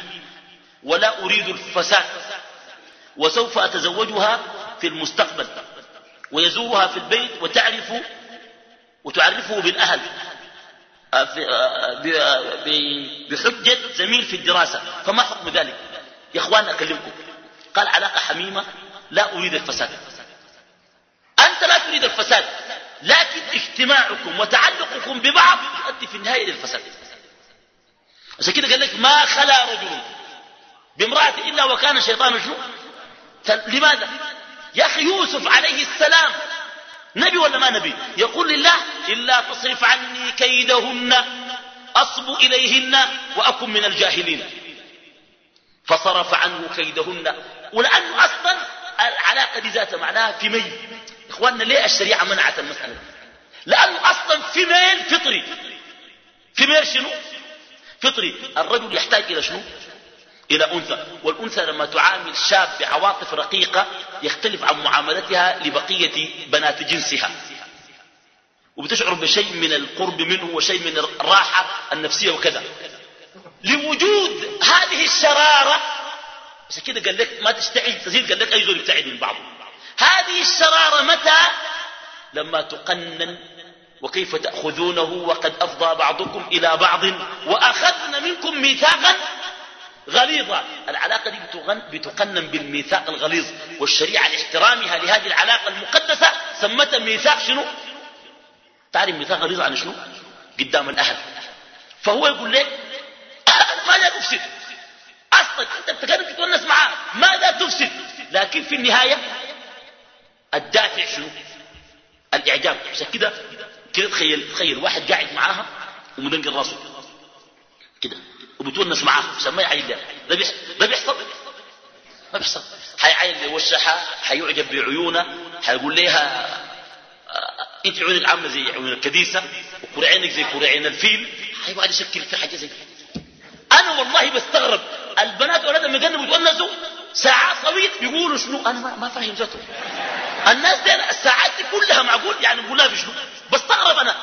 S2: ولا أريد الفساد وسوف أتزوجها في المستقبل ويزورها في البيت وتعرف وتعرفه بالأهل آه، آه، آه، بحجة زميل في الدراسة فما حكم ذلك؟ يا إخوان أكلمكم. قال علاقة حميمة لا أريد الفساد. أنت لا تريد الفساد. لكن اجتماعكم وتعلقكم ببعض يؤدي في النهاية إلى الفساد. عشان كده قال لك ما خلا رجل بامرأة إلا وكان الشيطان شنو؟ لماذا؟ يا أخي يوسف عليه السلام نبي ولا ما نبي؟ يقول لله إلا تصرف عني كيدهن أصب إليهن وأكن من الجاهلين. فصرف عنه كيدهن ولأنه أصلا العلاقة دي ذات معناها في ميل إخواننا ليه الشريعة منعت المسألة لأنه أصلا في ميل فطري. في ميل شنو؟ فطري. الرجل يحتاج إلى شنو؟ إلى أنثى. والأنثى لما تعامل شاب بعواطف رقيقة يختلف عن معاملتها لبقية بنات جنسها. وبتشعر بشيء من القرب منه وشيء من الراحة النفسية وكذا. لوجود هذه الشرارة عشان كده قال لك ما تستعد تزيد قال لك أي زول يبتعد من بعضه. هذه الشرارة متى؟ لما تقنن وكيف تأخذونه وقد أفضى بعضكم إلى بعض وأخذن منكم ميثاقا غليظة. العلاقة دي بتقنن بالميثاق الغليظ والشريعة لاحترامها لهذه العلاقة المقدسة سمتها ميثاق شنو؟ تعرف ميثاق غليظ عن شنو؟ قدام الأهل. فهو يقول لك ماذا تفسد؟ أصلا أنت بتقرب تتونس معاه. ماذا تفسد؟ لكن في النهاية الدافع شنو؟ الإعجاب. عشان كده كده تخيل تخيل واحد قاعد معاها ومدنقل راسه. كده. وبتونس معاه. عشان ما يعين لها ده بيحصل. ما بيحصل. حيعين لوشها حيعجب بعيونها حيقول لها آه، انت عيونك عاملة زي عيون الكديسه وكرعينك زي كرعين الفيل. حيقعد يشكل في حاجة زي أنا والله بستغرب. البنات ولادهم يجنبوا يتونسوا ساعات طويل بيقولوا شنو؟ أنا ما, ما فاهم ذاته. الناس دي الساعات دي كلها معقول؟ يعني بيقولها بشنو بستغرب أنا.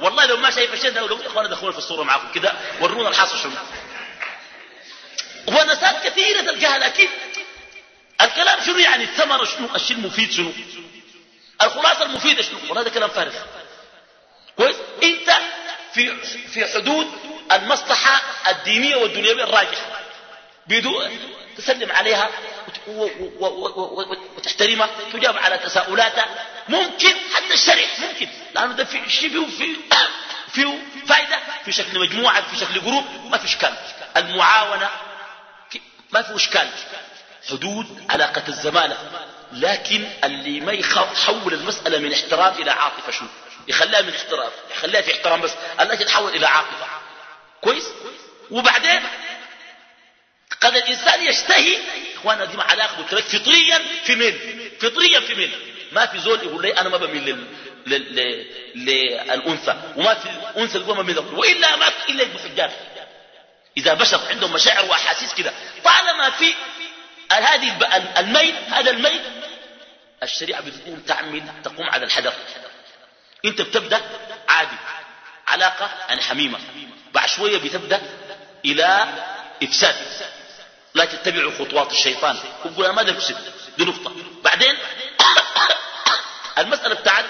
S2: والله لو ما شايف الشيء ده لو اخوانا دخلونا في الصورة معاكم كده ورونا الحاصل شنو؟ ونسات كثيرة تلقاها لكن الكلام شنو يعني؟ الثمره شنو؟ الشيء المفيد شنو؟ الخلاصة المفيدة شنو؟ والله هذا كلام فارغ. كويس؟ أنت في في حدود المصلحة الدينية والدنيوية الراجحة. بدون تسلم عليها. وتحترمها تجاب على تساؤلاتها ممكن حتى الشرح ممكن. لأنه ده في شيء فيه, فيه, فائدة في شكل مجموعة في شكل جروب ما في إشكال. المعاونة ما في إشكال. حدود علاقة الزمالة. لكن اللي ما يحول المسألة من احترام إلى عاطفة شو يخليها من احترام يخليها في احترام بس. التي تتحول إلى عاطفة. كويس؟ وبعدين قد الإنسان يشتهي إخوانا دي علاقة قلت فطريا في ميل فطريا في ميل ما في زول يقول لي أنا ما بميل لل... لل... للأنثى وما في أنثى يقول ما بميل وإلا ما إلا حجاج إذا بشر عندهم مشاعر وأحاسيس كده طالما في هذه الميل هذا الميل الشريعة بتقوم تعمل تقوم على الحذر. أنت بتبدأ عادي. علاقة يعني حميمة. بعد شوية بتبدأ إلى إفساد. لا تتبعوا خطوات الشيطان. يقول ما ده دي نقطة. بعدين المسألة بتاعت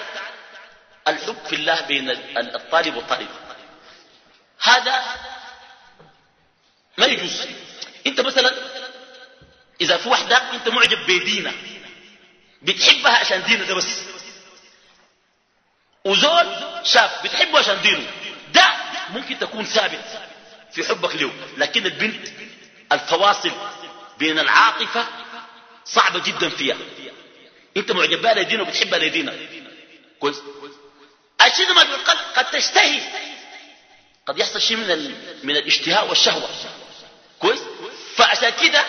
S2: الحب في الله بين الطالب والطالب. هذا ما يجوز. انت مثلا إذا في واحدة انت معجب بدينة. بتحبها عشان دينه ده بس. وزول شاب بتحبه عشان دينه. ده ممكن تكون ثابت في حبك له لكن البنت الفواصل بين العاطفة صعبة جدا فيها. أنت معجب بها لدينا وبتحبها لدينا كويس. الشيء ما بالقلب قد تشتهي. قد يحصل شيء من ال... من الاشتهاء والشهوة. كويس. فعشان كده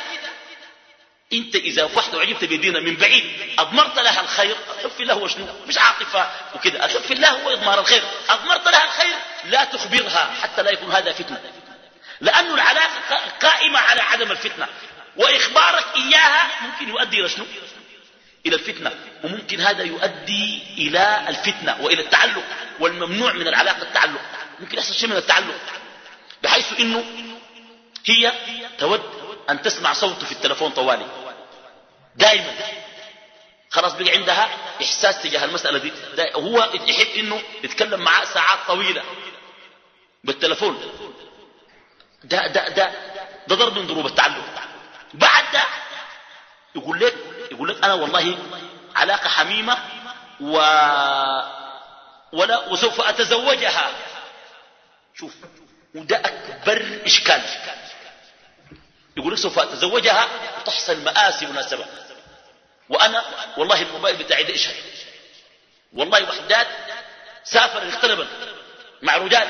S2: أنت إذا واحدة وعجبت بدينا من بعيد أضمرت لها الخير. الحب في الله هو شنو؟ مش عاطفة وكده. الحب في الله هو إضمار الخير. أضمرت لها الخير لا تخبرها حتى لا يكون هذا فتنة. لأن العلاقة قائمة على عدم الفتنة. وإخبارك إياها ممكن يؤدي إلى شنو؟ إلى الفتنة. وممكن هذا يؤدي إلى الفتنة وإلى التعلق والممنوع من العلاقة التعلق. ممكن يحصل شيء من التعلق. بحيث إنه هي تود أن تسمع صوته في التلفون طوالي. دائما. خلاص بقى عندها إحساس تجاه المسألة دي. هو يحب إنه يتكلم معاه ساعات طويلة بالتلفون. ده ده ده ده ضرب من ضروب التعلق. بعد ده يقول لك يقول لك أنا والله علاقة حميمة و ولا وسوف أتزوجها. شوف وده أكبر إشكال. يقول لك سوف أتزوجها وتحصل مآسي مناسبة وأنا والله الموبايل بتاعي ده إشهد والله وحدات سافر اختلبا مع رجال.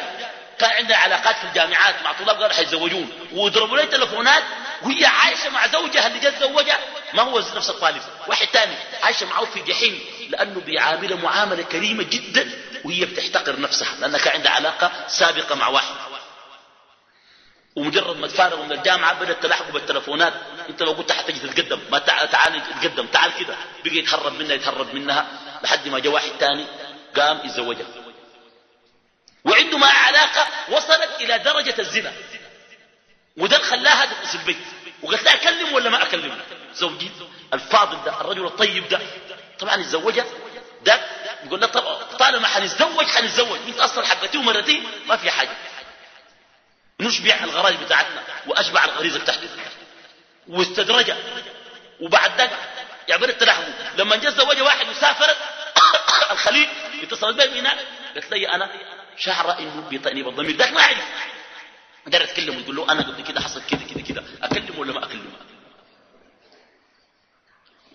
S2: كان عندها علاقات في الجامعات مع طلاب قالوا حيتزوجون ويضربوا لي تلفونات وهي عايشة مع زوجها اللي جت زوجها. ما هو نفس الطالب. واحد ثاني عايشة معه في جحيم لأنه بيعاملها معاملة كريمة جدا وهي بتحتقر نفسها لأنها كان عندها علاقة سابقة مع واحد. ومجرد ما تفارغوا من الجامعة بدأت تلاحقوا بالتلفونات. أنت لو قلت حتجي تتقدم. ما تعال تعال تعال كده. بقى يتهرب منها يتهرب منها. لحد ما جاء واحد ثاني قام يتزوجها. وعنده مع علاقة وصلت إلى درجة الزنا. وده خلاها تتصل بي وقالت لها أكلم ولا ما أكلم. زوجي الفاضل ده الرجل الطيب ده. طبعا يتزوجها ده يقول لها طالما حنتزوج حنتزوج. انت أصلا حبتيه ومرتين ما في حاجة. نشبع الغرائز بتاعتنا وأشبع الغريزة بتاعتنا. واستدرجها وبعد ذلك يعبر التلاحم لما جاء زوجها واحد وسافرت الخليج اتصلت به هناك. قالت لي أنا شعر انه بيطأني بالضمير. ذاك ما أعرف. قدر أتكلم ويقول له أنا قبل كده حصل كده كده كده. أكلم ولا ما أكلم؟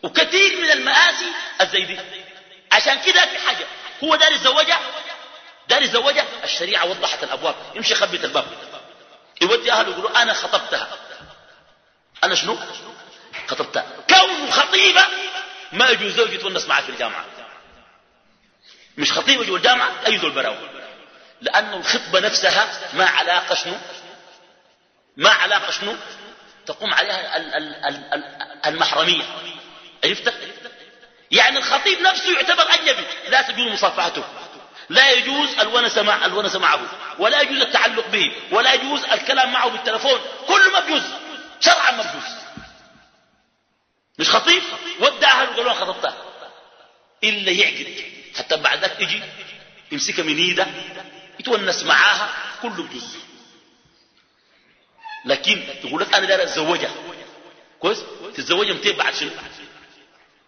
S2: وكثير من المآسي الزيدي عشان كده في حاجة. هو دار يتزوجها دار يتزوجها الشريعة وضحت الأبواب. يمشي يخبط الباب. يودي أهله يقولوا أنا خطبتها. أنا شنو؟ خطبتها. كونه خطيبة ما يجوز زوج يتونس معها في الجامعة. مش خطيبة جوا الجامعة أي ذو البراوي لأنه الخطبة نفسها ما علاقة شنو؟ ما علاقة شنو؟ تقوم عليها المحرمية. عرفت؟ يعني الخطيب نفسه يعتبر أجنبي لا تجوز مصافحته. لا يجوز الونس مع الونس معه ولا يجوز التعلق به ولا يجوز الكلام معه بالتلفون. كله ما بيجوز شرعا ما بيجوز مش خطيب؟ ودع أهله قالوا خطبتها. إلا يعقد حتى بعد ذلك يجي يمسكها من إيده يتونس معاها كله بجوز لكن تقول لك أنا داير أتزوجها. كويس؟ تتزوجها متى؟ بعد شنو؟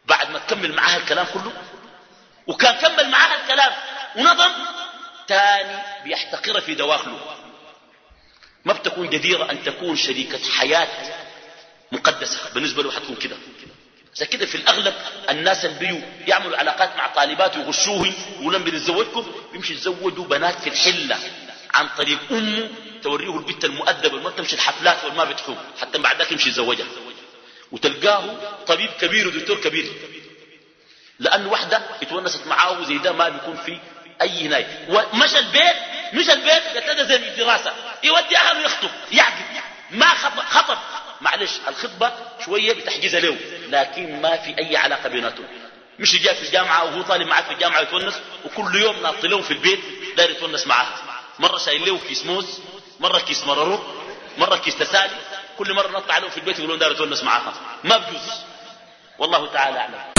S2: بعد ما تكمل معاها الكلام كله. وكان كمل معاها الكلام ونظم تاني بيحتقرها في دواخله. ما بتكون جديرة أن تكون شريكة حياة مقدسة. بالنسبة له حتكون كده. عشان كده في الأغلب الناس اللي بيجوا يعملوا علاقات مع طالبات ويغشوهم ولما بيتزوجكم بيمشي يتزوجوا بنات في الحلة عن طريق أمه توريه البت المؤدبة اللي ما بتمشي الحفلات والما بتحوم حتى بعد ذاك يمشي يتزوجها. وتلقاه طبيب كبير ودكتور كبير. لأن واحدة اتونست معاه زي ده ما بيكون في أي هناية. ومشى البيت مش البيت قتل زي الدراسة. يودي أهله يخطب يعقد ما خطب. معلش الخطبة شوية بتحجزها له لكن ما في أي علاقة بيناتهم. مش جاء في الجامعة وهو طالب معاه في الجامعة يتونس وكل يوم ناط له في البيت داير يتونس معاه مرة شايل له كيس موز مرة كيس مرارو مرة كيس تسالي كل مرة نطلع له في البيت يقولون داير يتونس معاها. ما بجوز. والله تعالى أعلم.